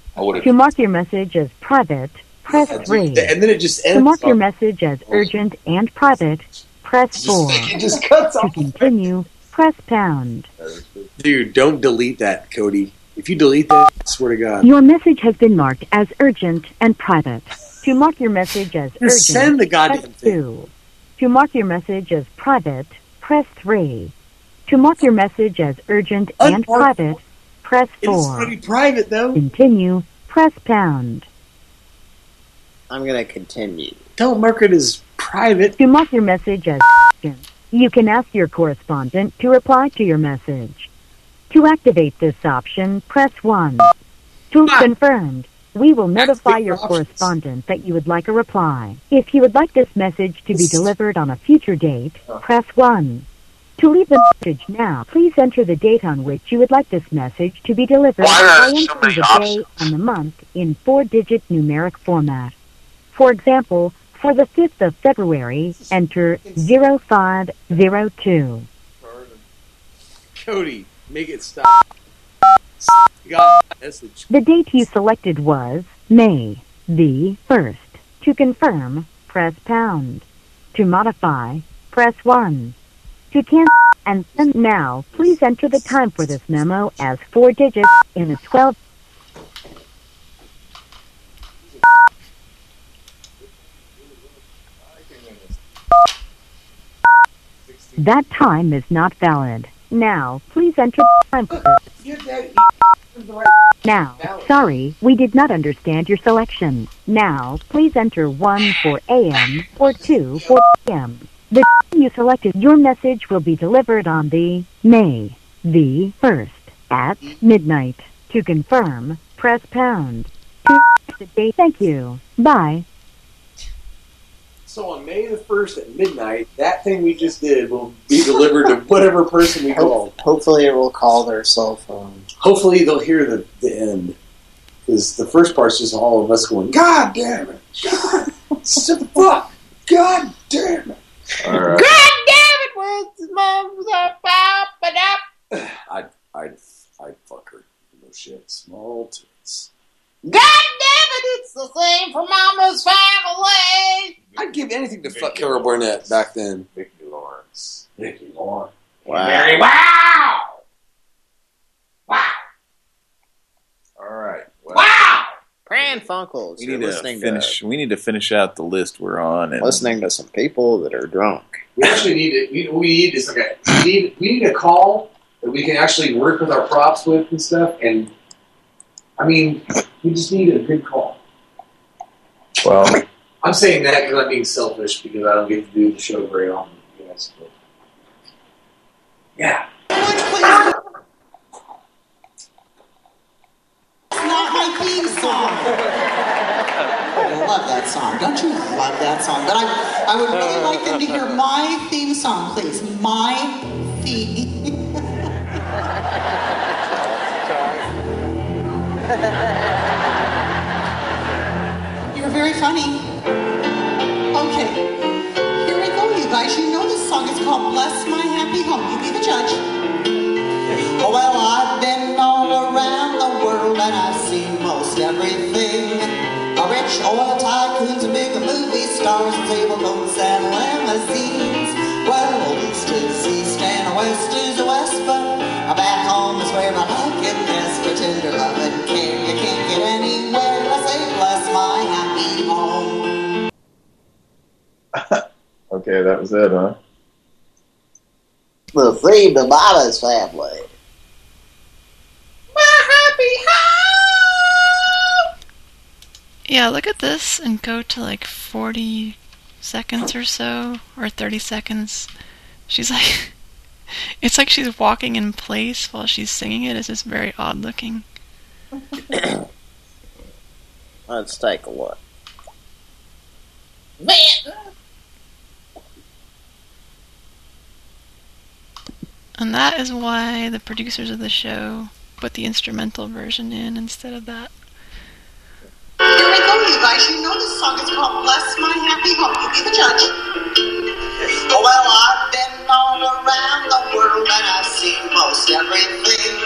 To mark your message as private, press 3. And then it just To mark your message as urgent and private, press 4. it just cuts To continue, press pound. Dude, don't delete that, Cody. If you delete that, I swear to God. Your message has been marked as urgent and private. To mark your message as urgent, send the goddamn press thing. 2. To mark your message as private, press 3. To mark your message as urgent and private, press four. It's 4. already private, though. Continue, press pound. I'm gonna continue. Don't mark it as private. To mark your message as urgent, you can ask your correspondent to reply to your message. To activate this option, press 1. To confirmed, we will notify your correspondent that you would like a reply. If you would like this message to be delivered on a future date, press 1. To leave the message now, please enter the date on which you would like this message to be delivered Why by there so entering the options? day and the month in four-digit numeric format. For example, for the 5th of February, enter 0502. Cody, make it stop. God, message. The date you selected was May the 1st. To confirm, press pound. To modify, press 1. To cancel and send now, please enter the time for this memo as four digits in a 12. That time is not valid. Now, please enter. Now, sorry, we did not understand your selection. Now, please enter 1 for AM or 2 for PM. The time you selected, your message will be delivered on the May the 1st at midnight. To confirm, press pound. Thank you. Bye. So on May the 1st at midnight, that thing we just did will be delivered to whatever person we called. Hopefully, it will call their cell phone. Hopefully they'll hear the, the end. Because the first part's just all of us going, God damn it! God! Shut the fuck! God damn it! All right. God damn it! Where's the mom's up, up, and up? I'd, I'd, I'd fuck her. No shit. Small tits. God damn it! It's the same for Mama's family. I'd give anything to fuck Carol Burnett back then. Vicki Lawrence. Vicki Lawrence. Wow. Very wow! All right. Well, Wow! Pran Funkels. we You're need to listening finish. We need to finish out the list we're on. to And listening to some people that are drunk. We actually need it. We, we need this. Okay, we need we need a call that we can actually work with our props with and stuff. And I mean, we just need a good call. Well, I'm saying that because I'm being selfish because I don't get to do the show very often. Yes, but yeah. not my theme song. I love that song. Don't you love that song? But I, I would really like them to hear my theme song, please. My theme. You're very funny. Okay. Here we go, you guys. You know this song. It's called Bless My Happy Home. You be the judge. Well, I've been all around the world and I've seen most everything. A rich oil tycoons big movie stars and table and limousines. Well, east is east and west is Okay, that was it, huh? The theme to Mama's family. Yeah, look at this and go to like 40 seconds or so, or 30 seconds. She's like, it's like she's walking in place while she's singing it. It's just very odd looking. Let's take a look. And that is why the producers of the show put the instrumental version in instead of that. Here we go, you guys. You know this song is called Bless My Happy Home. You be the judge. Well, I've been all around the world and I've seen most everything.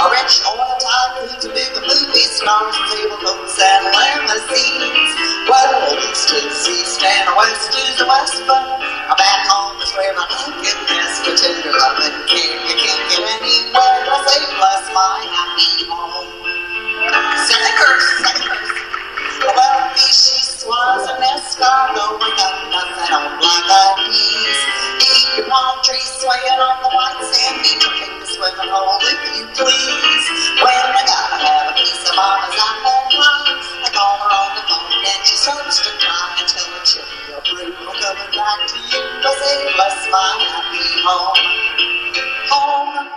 A rich old oil tycoons, big movie stars, table boats and limousines. Well, east is east and west is the west, but back home is where my get best. For tender and care, you can't get anywhere. Say bless my happy home. Second verse, second verse. Well, fishy swans and escargot, we nothing on black eyed peas. Your palm trees swaying on the white sand beach, or take the swimming hole you please. When I gotta have a piece of mama's apple pie, I call her on the phone and she starts to cry. I tell her, Ruth, I'm coming back to you. I say, bless my happy home. Home,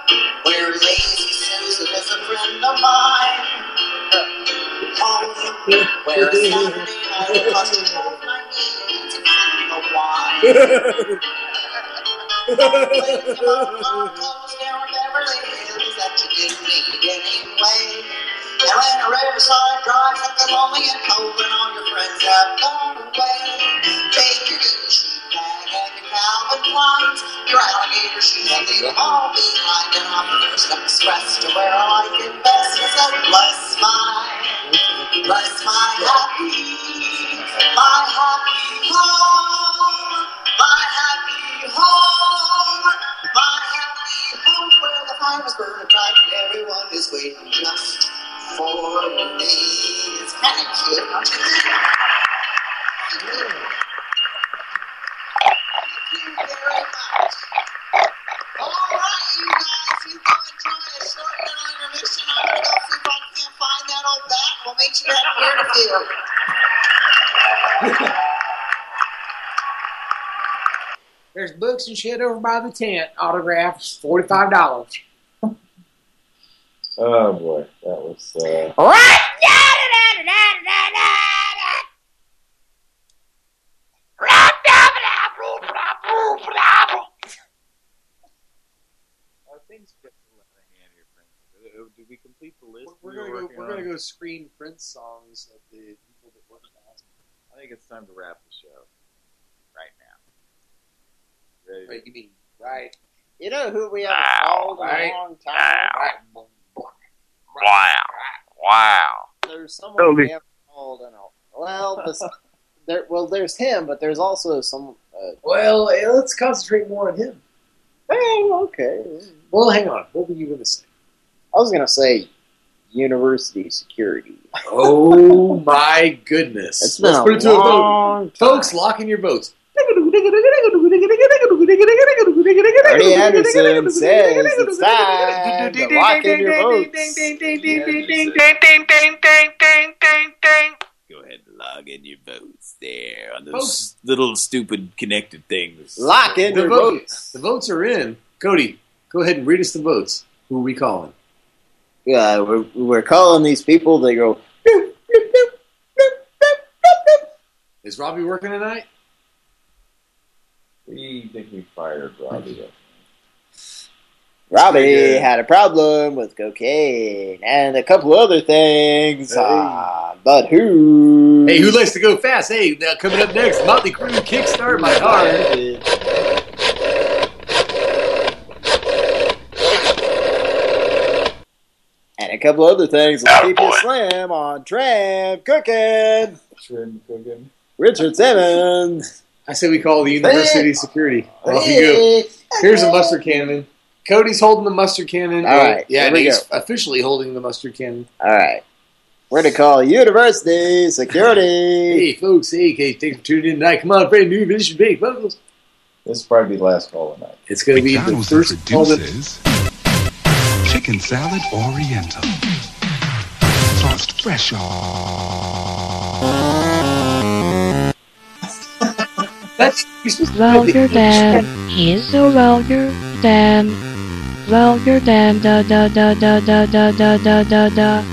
where lazy Susan is a friend of mine. Home, where Saturday night cost you twelve ninety-eight to drink a wine. bless my, happy, my happy home, my happy home, my happy home where the fire is burning bright and everyone is waiting just for of cute. Thank you very much. All right, you guys, you a short. I'm gonna go see if I can't find that old. We'll meet you back here There's books and shit over by the tent. Autographs, forty-five dollars. Oh boy, that was. Uh, did we complete the list? We're we gonna go. We're on? gonna go screen Prince songs of the people that work fast. I think it's time to wrap the show right now. Ready? Right, you mean right? You know who we haven't called in right, a long time? Wow. Wow. There's someone Holy- we haven't called in a well. This, there, well, there's him, but there's also some. Uh, Well, let's concentrate more on him. oh, okay. Well, hang on. What were you going to say? I was gonna say university security. Oh my goodness! It's been Let's a put it to a long vote, folks. Lock in your votes. Bernie Anderson says it's time to lock in your votes. Go ahead and log in your votes there on those Folks. little stupid connected things. Lock in The your votes. The votes are in. Cody, go ahead and read us the votes. Who are we calling? Yeah, we're, we're calling these people. They go. Is Robbie working tonight? We think we fired Robbie. Robbie good. had a problem with cocaine and a couple other things. Ah, but who? Hey, who likes to go fast? Hey, now coming up next, Motley Crue Kickstart My Car. And and a couple other things will keep you slim on Tramp Cooking. Trim cooking. Richard Simmons. I say we call the university security. Off you go. Here's a mustard cannon. Cody's holding the mustard cannon. All right, Yeah, and he's go. officially holding the mustard cannon. All right. We're going to call University Security. Hey, folks. Hey, hey, thanks for tuning in tonight. Come on, brand new edition Big Vocals. This will probably be the last call tonight. It's going to be the first call that introduces chicken salad oriental. Tossed fresh That's Vulgar Dan. He's so vulgar Dan. Vulgar Dan da da da da da da da da da da.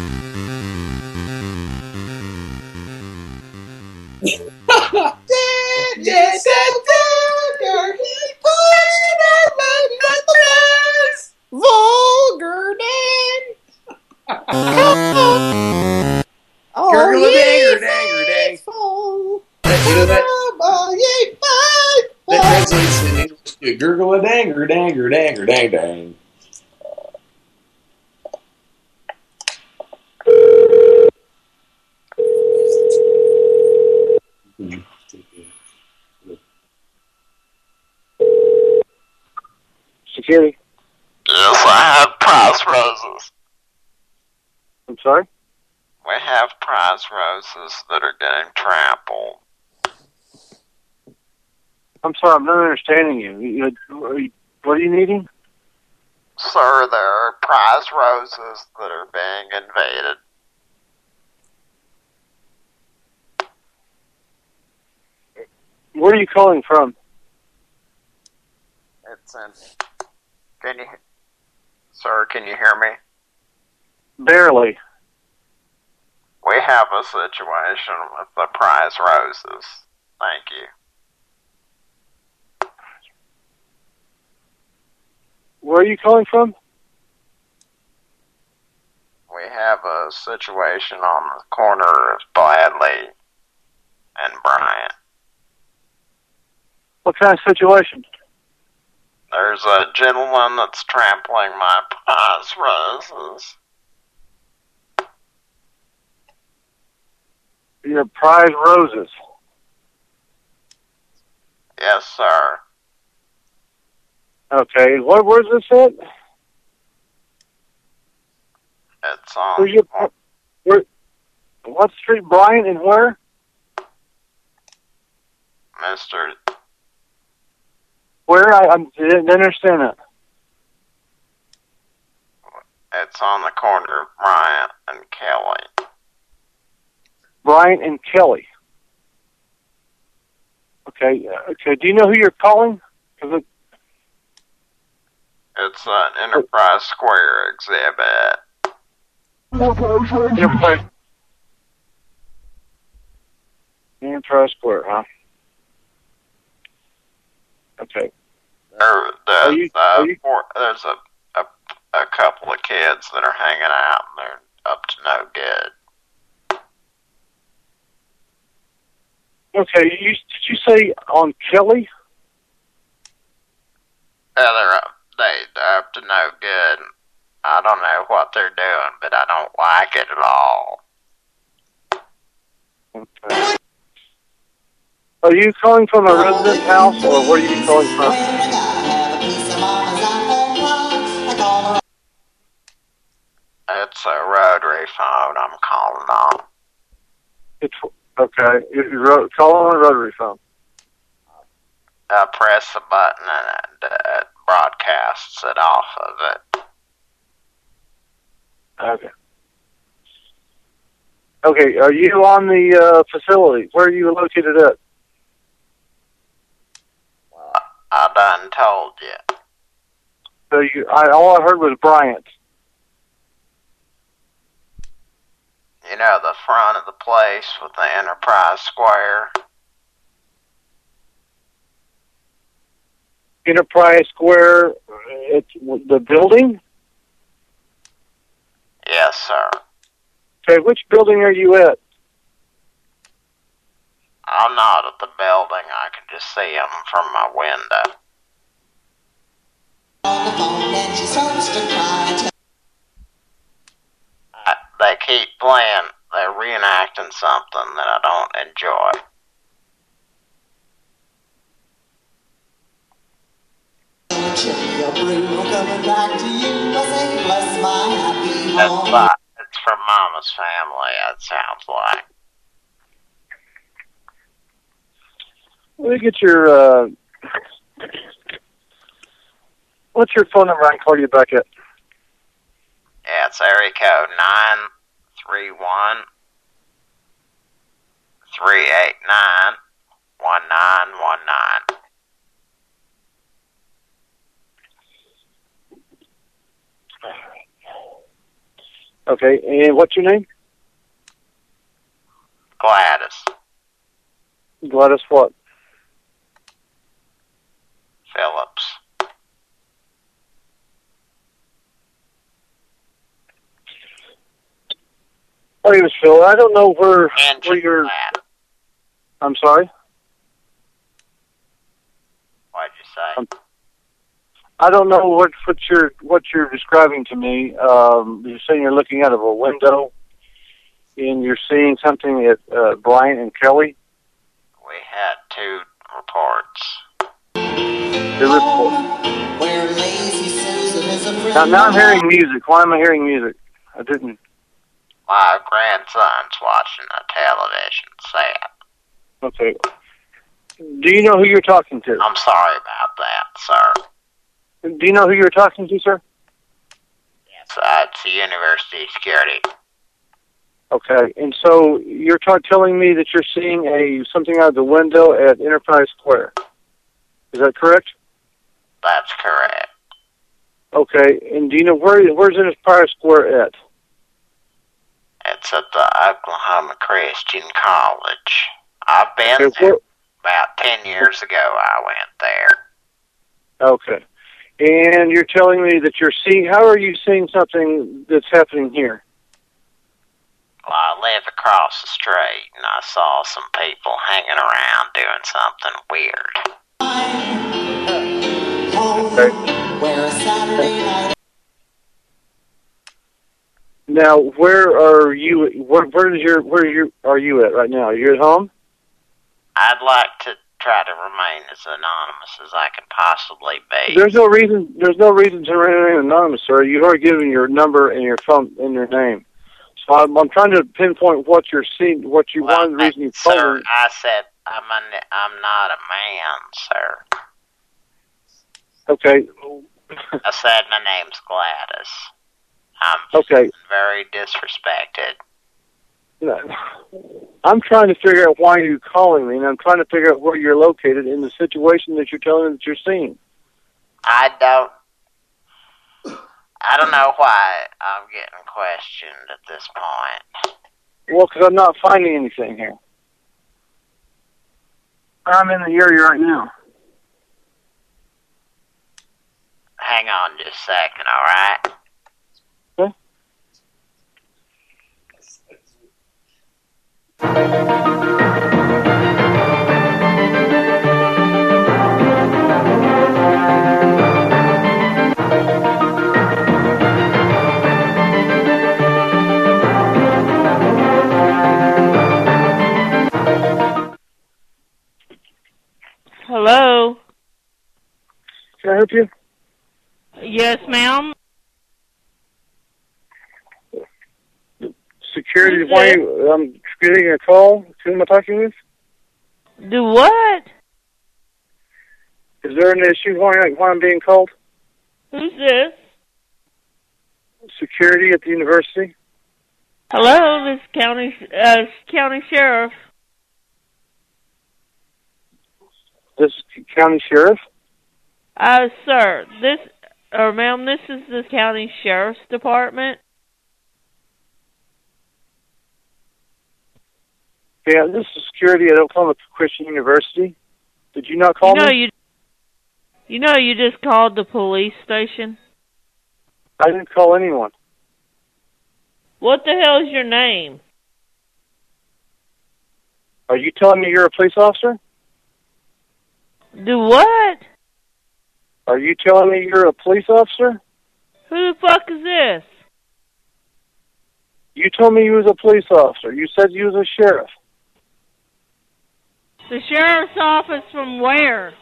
Yes, Vulgar Dan. Oh, Gurgle a danger, danger, dang. That, you know that, that translates in English to gurgle a danger, danger, danger, dang, dang. Security. Yes, I have prize roses. I'm sorry? We have prize roses that are getting trampled. I'm sorry, I'm not understanding you. you, you what are you needing? Sir, there are prize roses that are being invaded. Where are you calling from? It's in. Can you, sir? Can you hear me? Barely. We have a situation with the prize roses. Thank you. Where are you calling from? We have a situation on the corner of Bradley and Bryant. What kind of situation? There's a gentleman that's trampling my prize roses. Your prize roses. Yes, sir. Okay, what? Where's this at? It's on. Where's your? Where? What street, Bryant, and where? Mr. Where? I, I didn't understand it. It's on the corner of Bryant and Kelly. Bryant and Kelly. Okay. uh, Okay. Do you know who you're calling? 'Cause it, It's an Enterprise Square exhibit. Enterprise. Enterprise Square, huh? Okay. There, there's, you- uh, four, there's a, a a couple of kids that are hanging out and they're up to no good. Okay. You, did you say on Kelly? Yeah, they're up, they, they're up to no good. I don't know what they're doing, but I don't like it at all. Okay. Are you calling from a resident house, or where are you calling from? It's a rotary phone I'm calling on. It's okay. You, you wrote, call on a rotary phone. I press the button and it, it broadcasts it off of it. Okay. Okay. Are you on the uh, facility? Where are you located at? I done told you. So you, I, all I heard was Bryant. You know the front of the place with the Enterprise Square? Enterprise Square. Uh, it's the building. Yes, sir. Okay. Which building are you at? I'm not at the building. I can just see them from my window. They keep playing. They're reenacting something that I don't enjoy. the chimney, a brew coming back to you. I say, bless my happy home. That's it's from Mama's family, it sounds like. Let me get your, uh, what's your phone number? I can call you back at. Yeah, it's area code 931 389 1919. Okay, and what's your name? Gladys Gladys what? Phillips. My name is Phil. I don't know where, where you're... I'm sorry? What'd you say? I don't know what what you're what you're describing to me. Um, you're saying you're looking out of a window, and you're seeing something at uh, Bryant and Kelly. We had two reports. The report. Where lazy Susan is a friend. Now, now I'm hearing music. Why am I hearing music? I didn't. My grandson's watching a television set. Okay. Do you know who you're talking to? I'm sorry about that, sir. Do you know who you're talking to, sir? Yes, uh, it's the university security. Okay. And so you're telling me that you're seeing a something out of the window at Enterprise Square. Is that correct? That's correct. Okay. And do you know where where's Enterprise Square at? It's at the Oklahoma Christian College. I've been Okay, there about ten years ago. I went there. Okay. And you're telling me that you're seeing. How are you seeing something that's happening here? Well, I live across the street, and I saw some people hanging around doing something weird. Where a Saturday night. Now, where are you? Where where is your where you are you at right now? Are You're at home. I'd like to try to remain as anonymous as I can possibly be. There's no reason. There's no reason to remain anonymous, sir. You've already given your number and your phone and your name. So I'm, I'm trying to pinpoint what you're seeing, what you want, the reason you called Sir. I said I'm a, I'm not a man, sir. Okay. I said my name's Gladys. I'm Okay. very disrespected. I'm trying to figure out why you're calling me, and I'm trying to figure out where you're located in the situation that you're telling me that you're seeing. I don't. I don't know why I'm getting questioned at this point. Well, because I'm not finding anything here. I'm in the area right now. Hang on just a second, all right? Hello. Can I help you? Yes, ma'am. Security, why you, I'm getting a call. Who am I talking with? Do what? Is there an issue why, why I'm being called? Who's this? Security at the university? Hello, this county uh, county sheriff. This county sheriff? Uh, sir, this or ma'am, this is the county sheriff's department. Yeah, this is security at Oklahoma Christian University. Did you not call you know me? you. You know you just called the police station. I didn't call anyone. What the hell is your name? Are you telling me you're a police officer? Do what? Are you telling me you're a police officer? Who the fuck is this? You told me you was a police officer. You said you was a sheriff. The sheriff's office from where?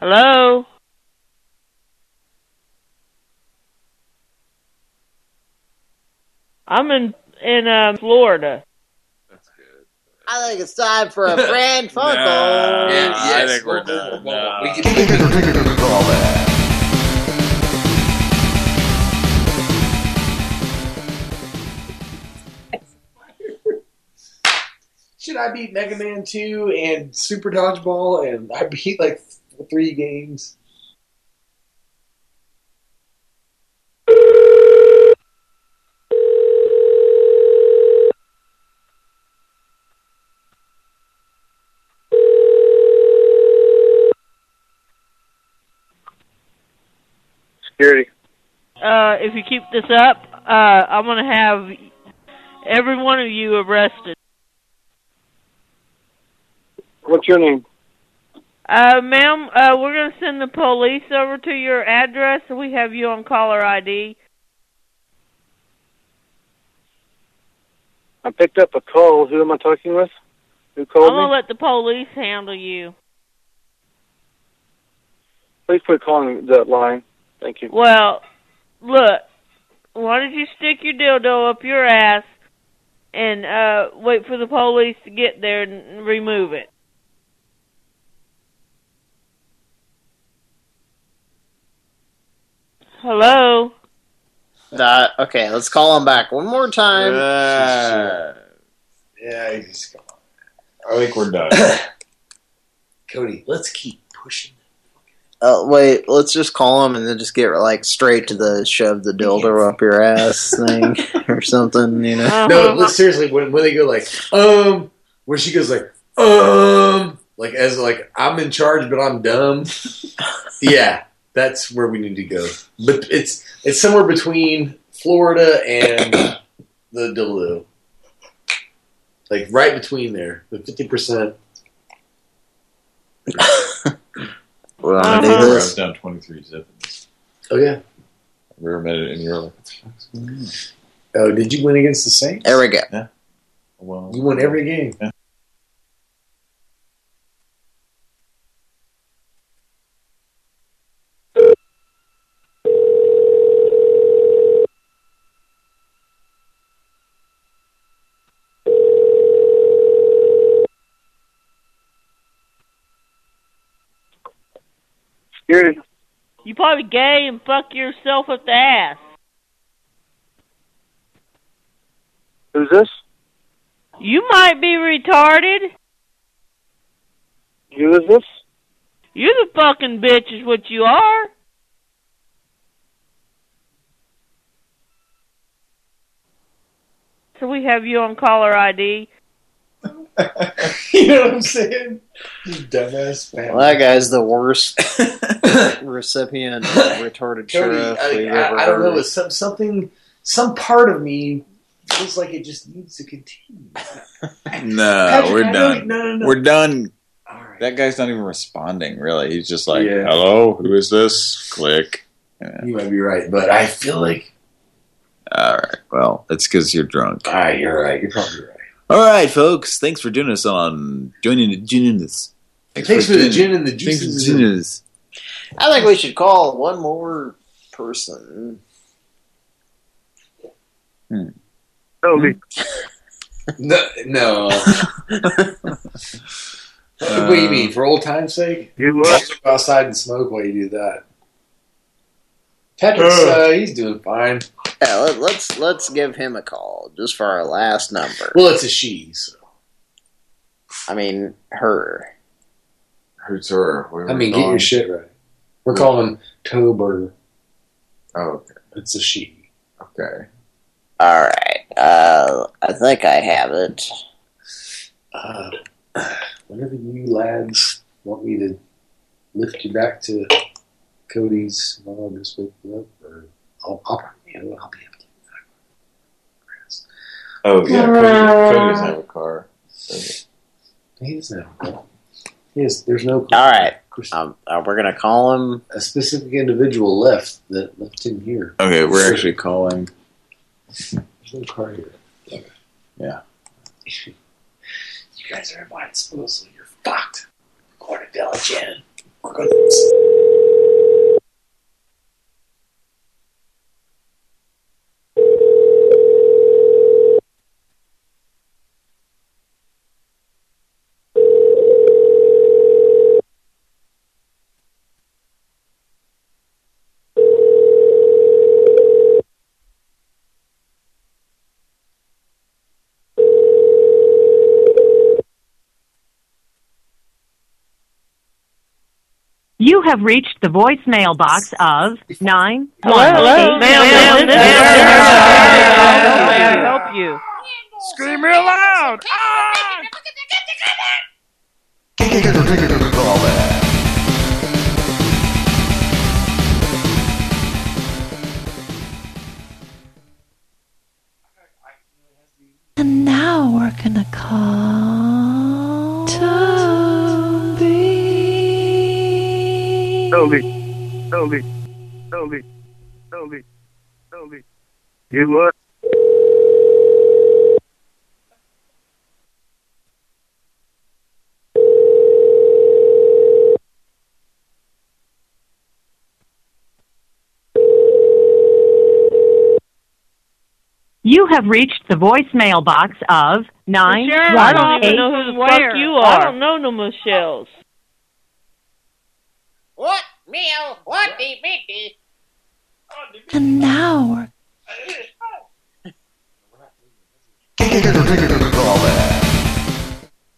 Hello? I'm in in uh, Florida. That's good. I think it's time for a Pran Funkel. Yeah, I think we're done. No. We can Should I beat Mega Man 2 and Super Dodgeball and I beat like three games? Security. Uh, if you keep this up, uh, I'm gonna have every one of you arrested. What's your name? Uh, ma'am, uh, we're gonna send the police over to your address, we have you on caller ID. I picked up a call. Who am I talking with? Who called I'm gonna me? let the police handle you. Please quit calling that line. Thank you. Well, look, why don't you stick your dildo up your ass and uh wait for the police to get there and remove it? Hello? Uh, okay, let's call him back one more time. yeah, he's just gone. I think we're done. Cody, let's keep pushing. Uh, wait, let's just call him and then just get like straight to the shove the dildo up your ass thing or something, you know? No, but seriously, when, when they go like, um, where she goes like, um, like as like I'm in charge, but I'm dumb. yeah, that's where we need to go. But it's it's somewhere between Florida and the dildo, like right between there, the fifty percent. Uh-huh. We're I gonna do I this. down 23 zippins. Oh yeah. We were a minute and you were like, the fuck's? Oh, did you win against the Saints? There we go. Yeah. Well, You won every game. Yeah. Security. You probably gay and fuck yourself up the ass. Who's this? You might be retarded. Who is this? You're the fucking bitch is what you are. So we have you on caller ID. you know what I'm saying? You dumbass man. Well, that guy's the worst recipient of retarded Cody, sheriff I, we've I, I don't know. It's some, something, some part of me feels like it just needs to continue. No, Patrick, we're I done. no, no, no. We're done. That guy's not even responding, really. He's just like, Yeah. hello, who is this? Click. Yeah. You might be right, but I feel like. All right. Well, it's because you're drunk. All right, you're right. You're probably right. All right, folks. Thanks for joining us on joining joining us. Thanks for the gin and the Thanks for juices. joining us. I think we should call one more person. Hmm. Toby. Hmm. No, no. what do you mean? For old time's sake? You I'll what? go outside and smoke while you do that. Patrick's, uh, he's doing fine. Yeah, let, let's let's give him a call just for our last number. Well, it's a she, so. I mean, her. Who's her? Where I mean, get your shit right. We're calling Tober. Oh, okay. It's a she. Okay. All right. Uh, I think I have it. Uh, whenever you lads want me to lift you back to Cody's mom, just wake you up, or I'll, I'll, you know, I'll be able to. Oh, yeah. Cody, Cody doesn't have a car. He doesn't have a car. He has, there's no. All right. Um, uh, we're gonna call him. A specific individual left that left him here. Okay, we're actually calling. There's no car here. Yeah. You guys are at my disposal. You're fucked. According to Diligent. We're going You have reached the voicemail box of nine Hello, one hello, eight ma'am, ma'am, seven- this is Help you, help you. Scream real loud! Ah! And now we're gonna call Toby. Toby, Toby, Toby, Toby, Toby. You what? You have reached the voicemail box of nine Michelle, I one don't even eight know who the fuck you are. I don't know no Michelle's. What? Meow. What? Dee, dee, dee. And now we're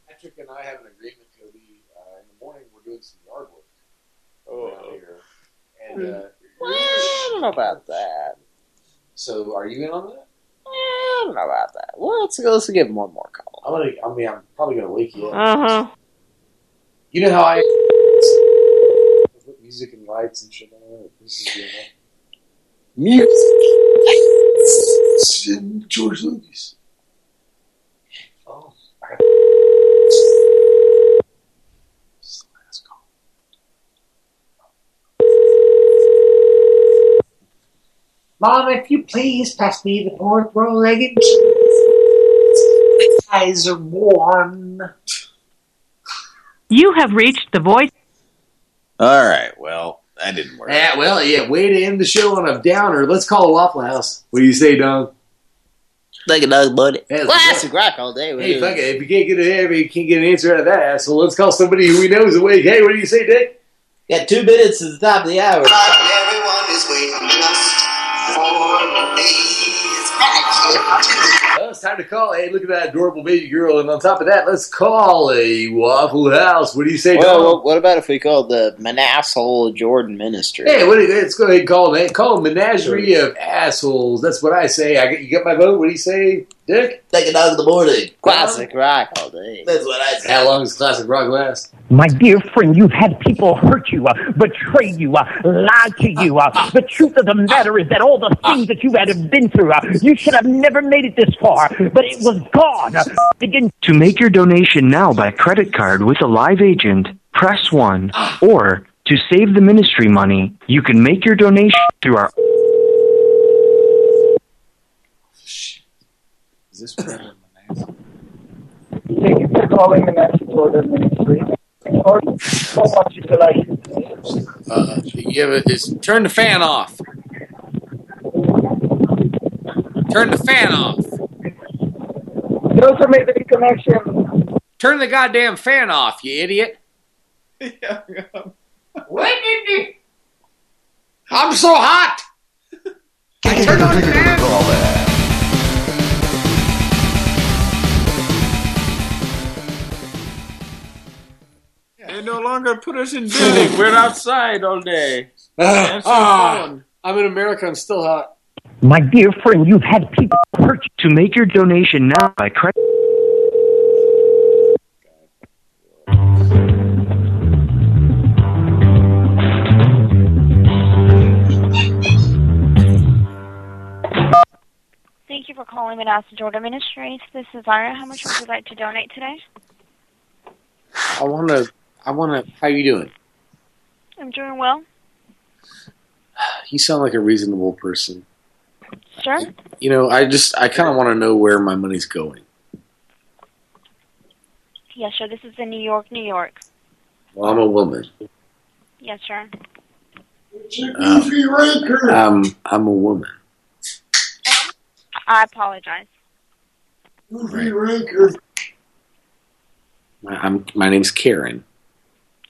Patrick and I have an agreement, Cody. Uh, in the morning, we're doing some yard work around here. And, uh, Well, I don't know about that. so are you in on that? I don't know about that. Well, let's go. Let's give him one more call. I'm gonna. I mean, I'm probably gonna wake you up. Uh huh. You know how I put music and lights and shit on it. This is Music. George Lucas. Oh, Mom, if you please pass me the pork roll egg and cheese. Eyes are warm. You have reached the voice. All right. Well, that didn't work. Yeah, well, yeah, way to end the show on a downer. Let's call a Waffle House. What do you say, Don? Like another buddy. Yeah, Classic rock all day. Hey, fuck it. If you can't get it, if you can't get an answer out of that asshole, let's call somebody who we know is awake. Hey, what do you say, Dick? Got two minutes to the top of the hour. Everyone is waiting just for me. Well, it's time to call. Hey, look at that adorable baby girl, and on top of that, let's call a Waffle House. What do you say, Don? Well, what, what about if we call the Manassehole Jordan Ministry? Hey, what do you, let's go ahead and call it. Call them menagerie of assholes. That's what I say. I get, you got my vote. What do you say, Dick? Take a dog in the morning. Classic rock all day. That's what I say. How long does classic rock last? My dear friend, you've had people hurt you, uh, betray you, uh, lie to you. Uh, the truth of the matter is that all the things that you had been through, uh, you should have never made it this far, but it was God. Begin To make your donation now by credit card with a live agent, press 1. Or, to save the ministry money, you can make your donation through our... Is this Thank you for calling the National Order Ministry. Or so much is like Uh, yeah, but it's, turn the fan off. Turn the fan off. Those are made the connection. Turn the goddamn fan off, you idiot. What did you? I'm so hot. Turn on the fan. They no longer put us in building. We're outside all day. Answer Ah. I'm in America. I'm still hot. My dear friend, you've had people hurt To make your donation now by credit... Thank you for calling Manasseh Jordan Ministries. This is Ira. How much would you like to donate today? I want to. I want to. How are you doing? I'm doing well. You sound like a reasonable person. Sure. You know, I just I kind of want to know where my money's going. Yes, sir. This is in New York, New York. Well, I'm a woman. Yes, sir. Um, um, I'm a woman. I apologize. My, I'm my name's Karen.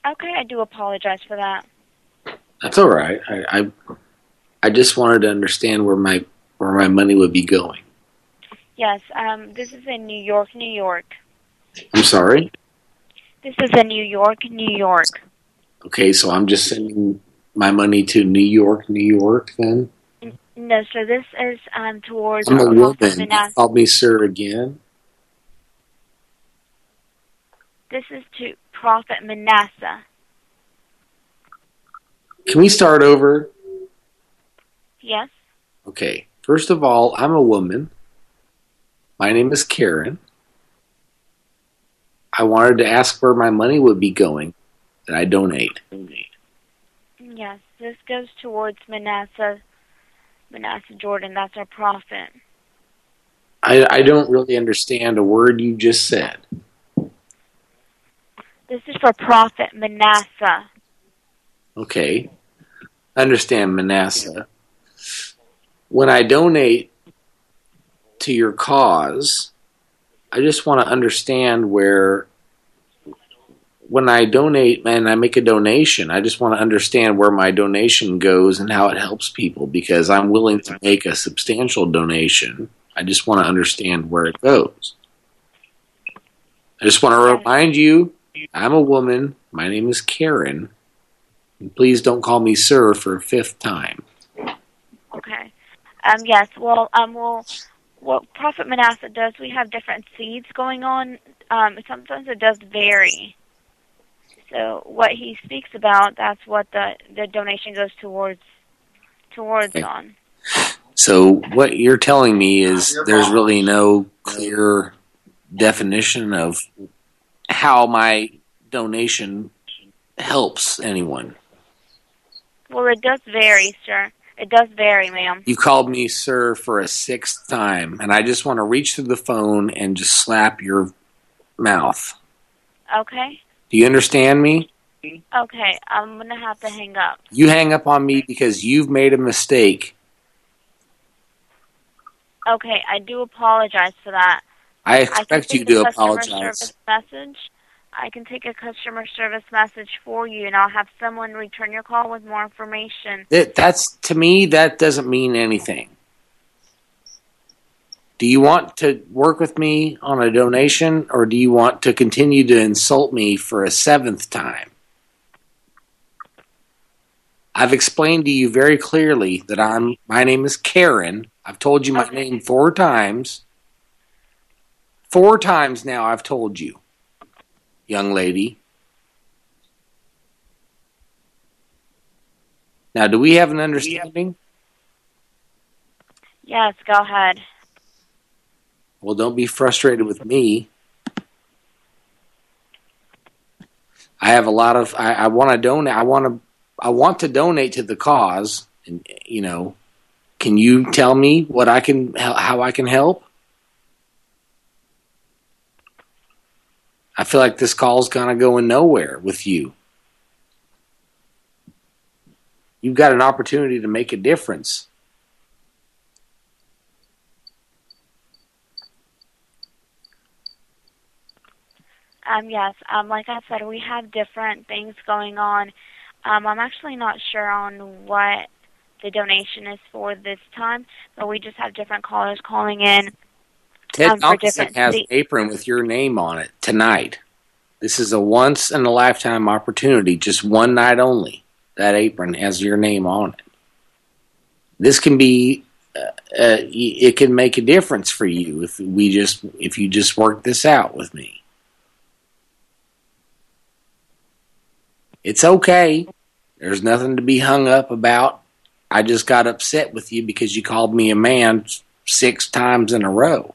Okay, I do apologize for that. That's all right. I, I I just wanted to understand where my where my money would be going. Yes, um, this is in New York, New York. I'm sorry. This is in New York, New York. Okay, so I'm just sending my money to New York, New York. Then No, sir. This is um towards I'm a woman. office You in As- me sir again. This is to Prophet Manasseh. Can we start over? Yes. Okay. First of all, I'm a woman. My name is Karen. I wanted to ask where my money would be going that I donate. Yes, this goes towards Manasseh. Manasseh Jordan. That's our prophet. I, I don't really understand a word you just said. This is for Prophet Manasseh. Okay. Understand Manasseh. When I donate to your cause, I just want to understand where when I donate and I make a donation, I just want to understand where my donation goes and how it helps people because I'm willing to make a substantial donation. I just want to understand where it goes. I just want to remind you, I'm a woman. My name is Karen. And please don't call me sir for a fifth time. Okay. Um. Yes. Well. Um. Well. What Prophet Manasseh does, we have different seeds going on. Um. Sometimes it does vary. So what he speaks about, that's what the the donation goes towards towards Okay. on. So what you're telling me is there's really no clear definition of how my donation helps anyone. Well, it does vary, sir. It does vary, ma'am. You called me sir for a sixth time, and I just want to reach through the phone and just slap your mouth. Okay. Do you understand me? Okay. I'm gonna have to hang up. You hang up on me because you've made a mistake. Okay. I do apologize for that. I expect take you to apologize. Message. I can take a customer service message for you, and I'll have someone return your call with more information. That, that's to me that doesn't mean anything. Do you want to work with me on a donation or do you want to continue to insult me for a seventh time? I've explained to you very clearly that I'm my name is Karen. I've told you my name four times. Four times now I've told you, young lady. Now, do we have an understanding? Yes, go ahead. Well, don't be frustrated with me. I have a lot of. I, I want to donate. I want to. I want to donate to the cause. And you know, can you tell me what I can, how how I can help? I feel like this call's kind of going nowhere with you. You've got an opportunity to make a difference. Um, yes, um, like I said, we have different things going on. Um, I'm actually not sure on what the donation is for this time, but we just have different callers calling in. Ted um, Thompson has an apron with your name on it tonight. This is a once in a lifetime opportunity, just one night only. That apron has your name on it. This can be, uh, uh, it can make a difference for you if we just, if you just work this out with me. It's okay. There's nothing to be hung up about. I just got upset with you because you called me a man six times in a row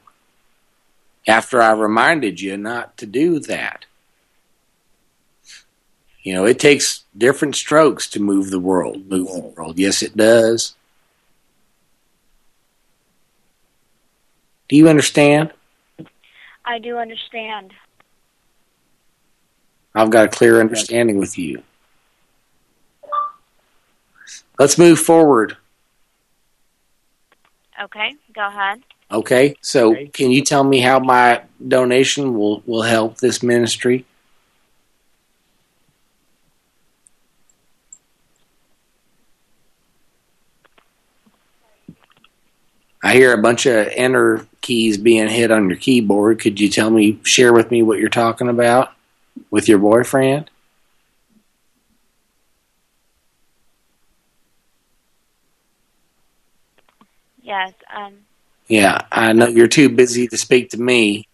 after I reminded you not to do that. You know, it takes different strokes to move the world. Move the world. Yes, it does. Do you understand? I do understand. I've got a clear understanding with you. Let's move forward. Okay, go ahead. Okay, so can you tell me how my donation will, will help this ministry? I hear a bunch of enter keys being hit on your keyboard. Could you tell me, share with me what you're talking about with your boyfriend? Yes. Um. Yeah, I know you're too busy to speak to me.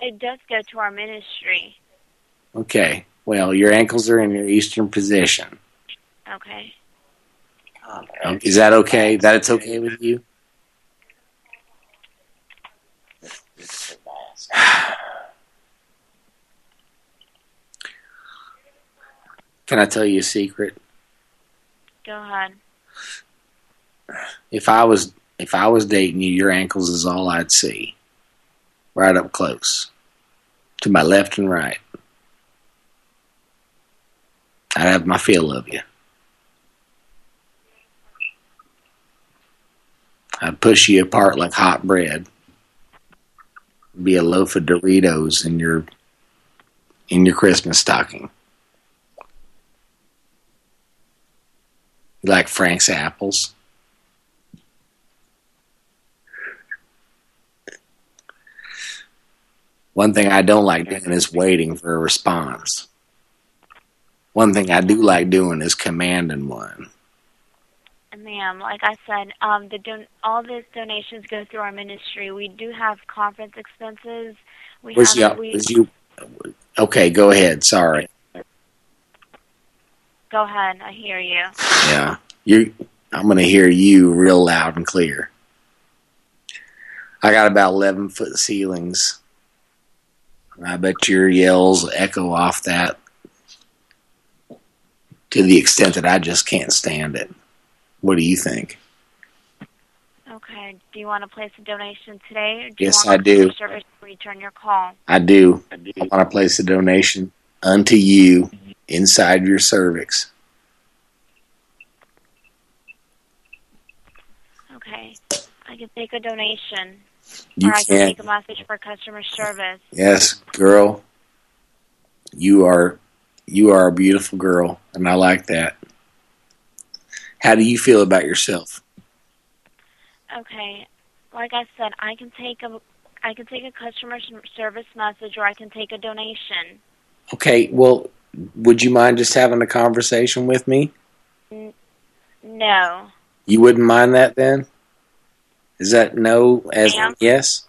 It does go to our ministry. Okay, well, your ankles are in your eastern position. Okay. Um, Is that okay? That it's okay with you? Can I tell you a secret? Go ahead. If I was if I was dating you, your ankles is all I'd see. Right up close. To my left and right. I'd have my feel of you. I'd push you apart like hot bread. Be a loaf of Doritos in your in your Christmas stocking. You like Frank's apples? One thing I don't like doing is waiting for a response. One thing I do like doing is commanding one. Ma'am, like I said, um, the don- all these donations go through our ministry. We do have conference expenses. We Was have you, we was you, okay, go ahead. Sorry. go ahead. I hear you. Yeah, you. I'm going to hear you real loud and clear. I got about 11 foot ceilings. I bet your yells echo off that to the extent that I just can't stand it. What do you think? Okay. Do you want to place a donation today? Or do Yes, you want I do. Service to return your call. I do. I want to place a donation unto you inside your cervix. Okay. I can take a donation. You or I can take a message for customer service. Yes, girl. You are you are a beautiful girl, and I like that. How do you feel about yourself? Okay. Like I said, I can take a I can take a customer service message or I can take a donation. Okay, well, would you mind just having a conversation with me? No. You wouldn't mind that then? Is that no as yes?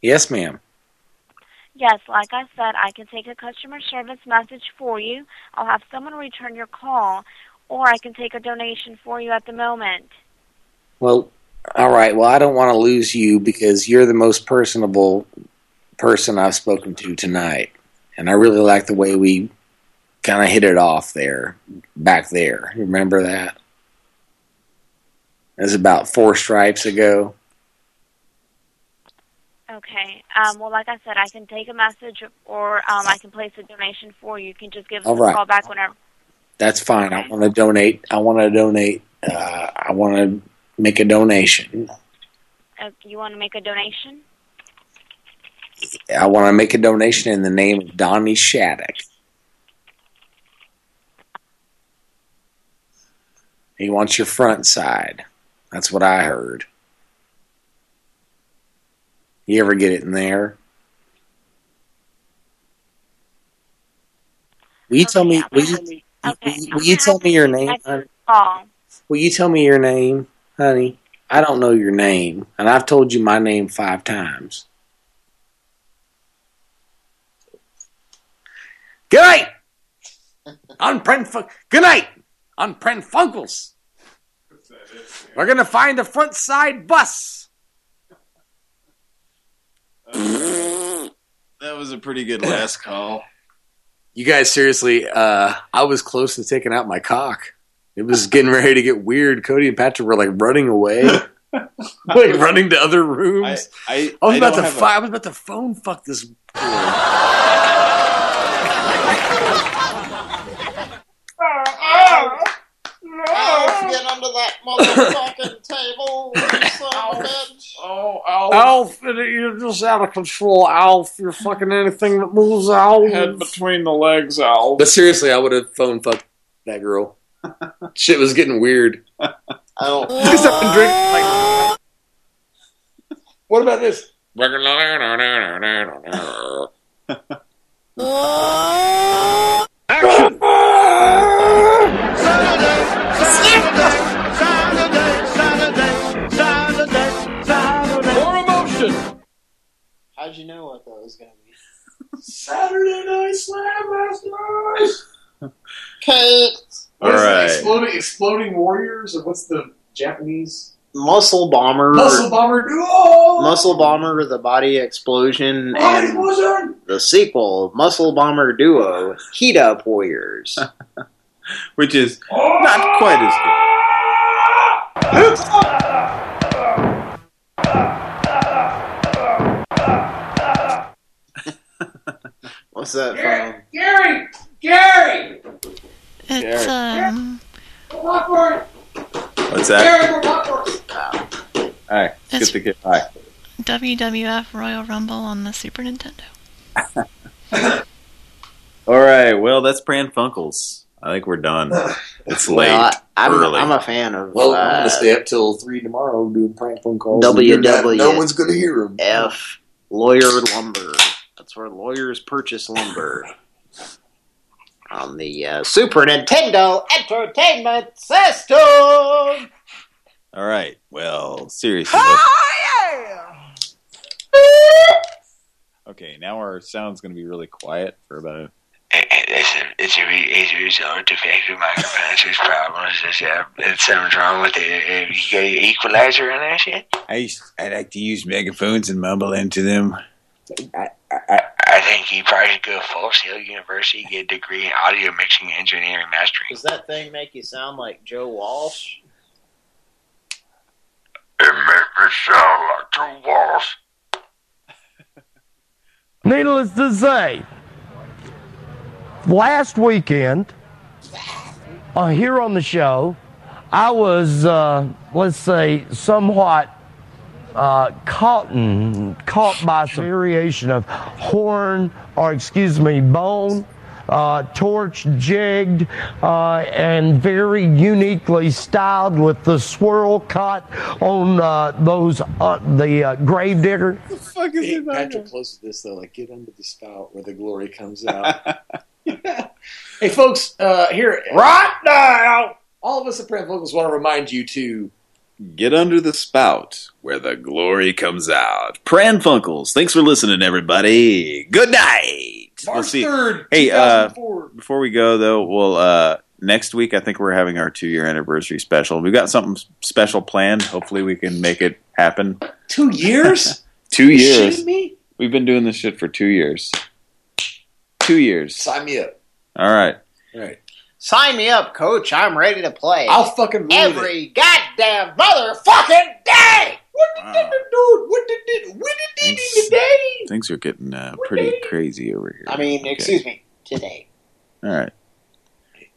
Yes, ma'am. Yes, like I said, I can take a customer service message for you. I'll have someone return your call, or I can take a donation for you at the moment. Well, all right. Well, I don't want to lose you because you're the most personable person I've spoken to tonight. And I really like the way we kind of hit it off there, back there. Remember that? It was about four stripes ago. Okay. Um, well, like I said, I can take a message, or um, I can place a donation for you. You can just give us All a call back whenever. That's fine. I want to donate. I want to donate. Uh, I want to make a donation. Uh, you want to make a donation? I want to make a donation in the name of Donnie Shattuck. He wants your front side. That's what I heard. You ever get it in there? Will you tell me? Will you, Okay. will you tell me your name? honey? Will you tell me your name, honey? I don't know your name, and I've told you my name five times. Good night. On Pran Fun- Good night. On Pran Funkels. We're gonna find a front side bus. That was a pretty good last call. You guys, seriously, uh, I was close to taking out my cock. It was getting ready to get weird. Cody and Patrick were like running away, like running to other rooms. I, I was I about to have fi- I was about to phone fuck this. Alf, get under that motherfucking table, son of a bitch. Oh, Alf, you're just out of control, Alf. You're fucking anything that moves, Alf. Head between the legs, Alf. But seriously, I would have phone fucked that girl. Shit was getting weird. I don't. Because I've been. Like, what about this? Action! How'd you know what that was going to be? Saturday Night Slam last night. Kate. All What is. Exploding, exploding warriors, or what's the Japanese Muscle Bomber. muscle bomber duo? Muscle Bomber, the body explosion, Body and explosion! the sequel, Muscle Bomber Duo, Heat Up Warriors. Which is not quite as good. Ah! What's that from? Gary, Gary, It's Gary. um, popcorn. What's that? Gary, popcorn. All right, let's get the kid. All right. WWF Royal Rumble on the Super Nintendo. All right. Well, that's Pran Funkels. I think we're done. It's late. Well, I, I'm, early. I'm a fan of Well, I'm uh, gonna stay up till three tomorrow doing prank phone calls. and WWF. No one's gonna hear them. F Lawyer Lumber. That's where lawyers purchase lumber. On the uh, Super Nintendo Entertainment System! All right. Well, seriously. Okay, now our sound's going to be really quiet for about a It's a, it's a, re- it's a result of defective microprocessors problems. It's, uh, it's something's wrong with the uh, you got your equalizer on that shit. I used, I like to use megaphones and mumble into them. I think you probably should go to Full Sail University, get a degree in audio mixing, engineering, mastering. Does that thing make you sound like Joe Walsh? It make me sound like Joe Walsh. Needless to say, last weekend, uh, here on the show, I was, uh, let's say, somewhat uh, caught, caught by some variation of horn, or excuse me, bone, uh, torch jigged, uh, and very uniquely styled with the swirl cut on uh, those, uh, the uh, grave digger. fuck Hey, Patrick, close to this though. Like, get under the spout where the glory comes out. hey, folks, uh, here right now, all of us at Prank Vocals want to remind you to Get under the spout where the glory comes out. Pran Funkels. Thanks for listening, everybody. Good night. March We'll see. 3rd, Hey, uh, before we go though, well, uh, next week I think we're having our two year anniversary special. We've got something special planned. Hopefully, we can make it happen. two years. Two You years. me? We've been doing this shit for two years. Two years. Sign me up. All right. All right. Sign me up, coach. I'm ready to play. I'll fucking ruin Every goddamn motherfucking day! Dude, what did it? What did it today? Things are getting uh, pretty crazy over here. I mean, Okay. excuse me, today. All right.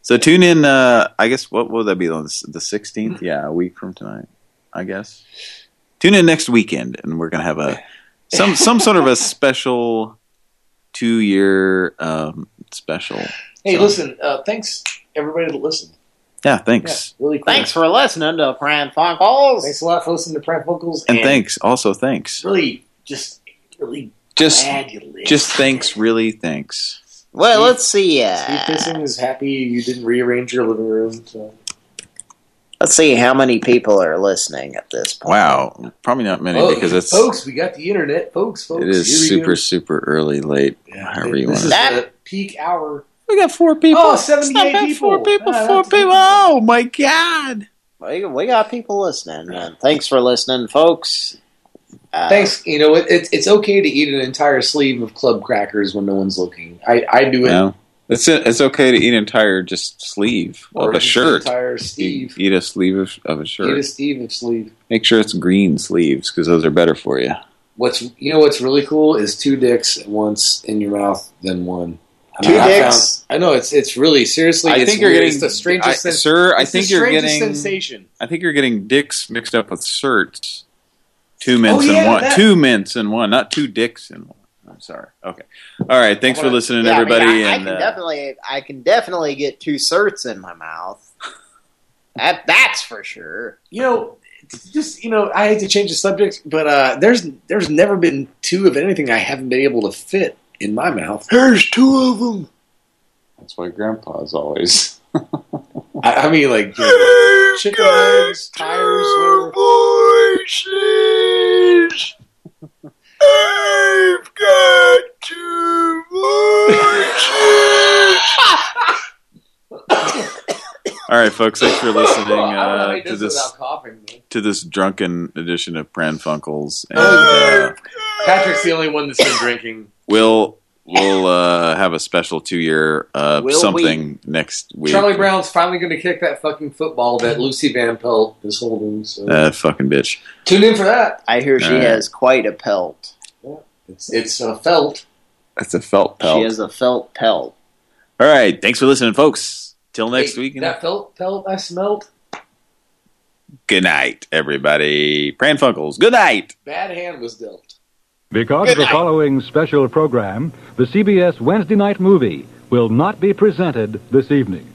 So tune in. Uh, I guess what will that be on the the sixteenth? Yeah, a week from tonight. I guess. Tune in next weekend, and we're gonna have a some some sort of a special two year um, special. Hey, So, listen. Uh, thanks everybody that listened. Yeah, thanks, Really cool. Thanks for listening to Pran Funkels. Thanks a lot for listening to Prank Vocals. and thanks also thanks. Really, just really Just glad you listened. just thanks, really thanks. Well, let's see. Steve Uh, Pissing is happy you didn't rearrange your living room. So. let's see how many people are listening at this point. Wow, probably not many Oh, because it's folks, we got the internet, folks. Folks, it is super go. super early late. However you This want is to. That- the peak hour. We got four people. Oh, 78 people. Four people. Ah, Four people. Oh my god. We, we got people listening, and thanks for listening, folks. Uh, Thanks. You know, it, it's it's okay to eat an entire sleeve of club crackers when no one's looking. I, I do it. No. It's it's okay to eat an entire just sleeve Or of a shirt. entire sleeve. Eat, eat a sleeve of, of a shirt. Eat a sleeve of sleeve. Make sure it's green sleeves because those are better for you. What's you know what's really cool is two dicks at once in your mouth than one. I Two I dicks? found- I know it's it's really seriously. I it's think you're weird. getting it's the strangest, I- sen- sir. I it's the think you're getting sensation. I think you're getting dicks mixed up with certs. Two mints Oh, in yeah, one. that- Two mints in one, not two dicks in one. I'm sorry. Okay. All right. Thanks for listening, yeah, I mean, everybody. I, I and can uh, definitely, I can definitely get two certs in my mouth. That that's for sure. You know, just you know, I hate to change the subject, but uh, there's there's never been two of anything I haven't been able to fit in my mouth. There's two of them. that's why Grandpa's always. I, I mean, like you know, chicken legs, tires, voices. I've got two voices. All right, folks. Thanks for listening I don't know how he uh, to this coughing. to this drunken edition of Pran Funkels, and uh, Patrick's the only one that's been drinking. We'll we'll uh, have a special two year uh, Will something next week. Charlie Brown's finally going to kick that fucking football that Lucy Van Pelt is holding. So That fucking bitch. tune in for that. I hear she All right. has quite a pelt. It's it's uh, felt. That's a felt pelt. She has a felt pelt. All right. Thanks for listening, folks. Till next Hey, week. That felt pelt I smelled. Good night, everybody. Pran Funkels. Good night. Bad hand was dealt. Because of the following special program, the CBS Wednesday night movie will not be presented this evening.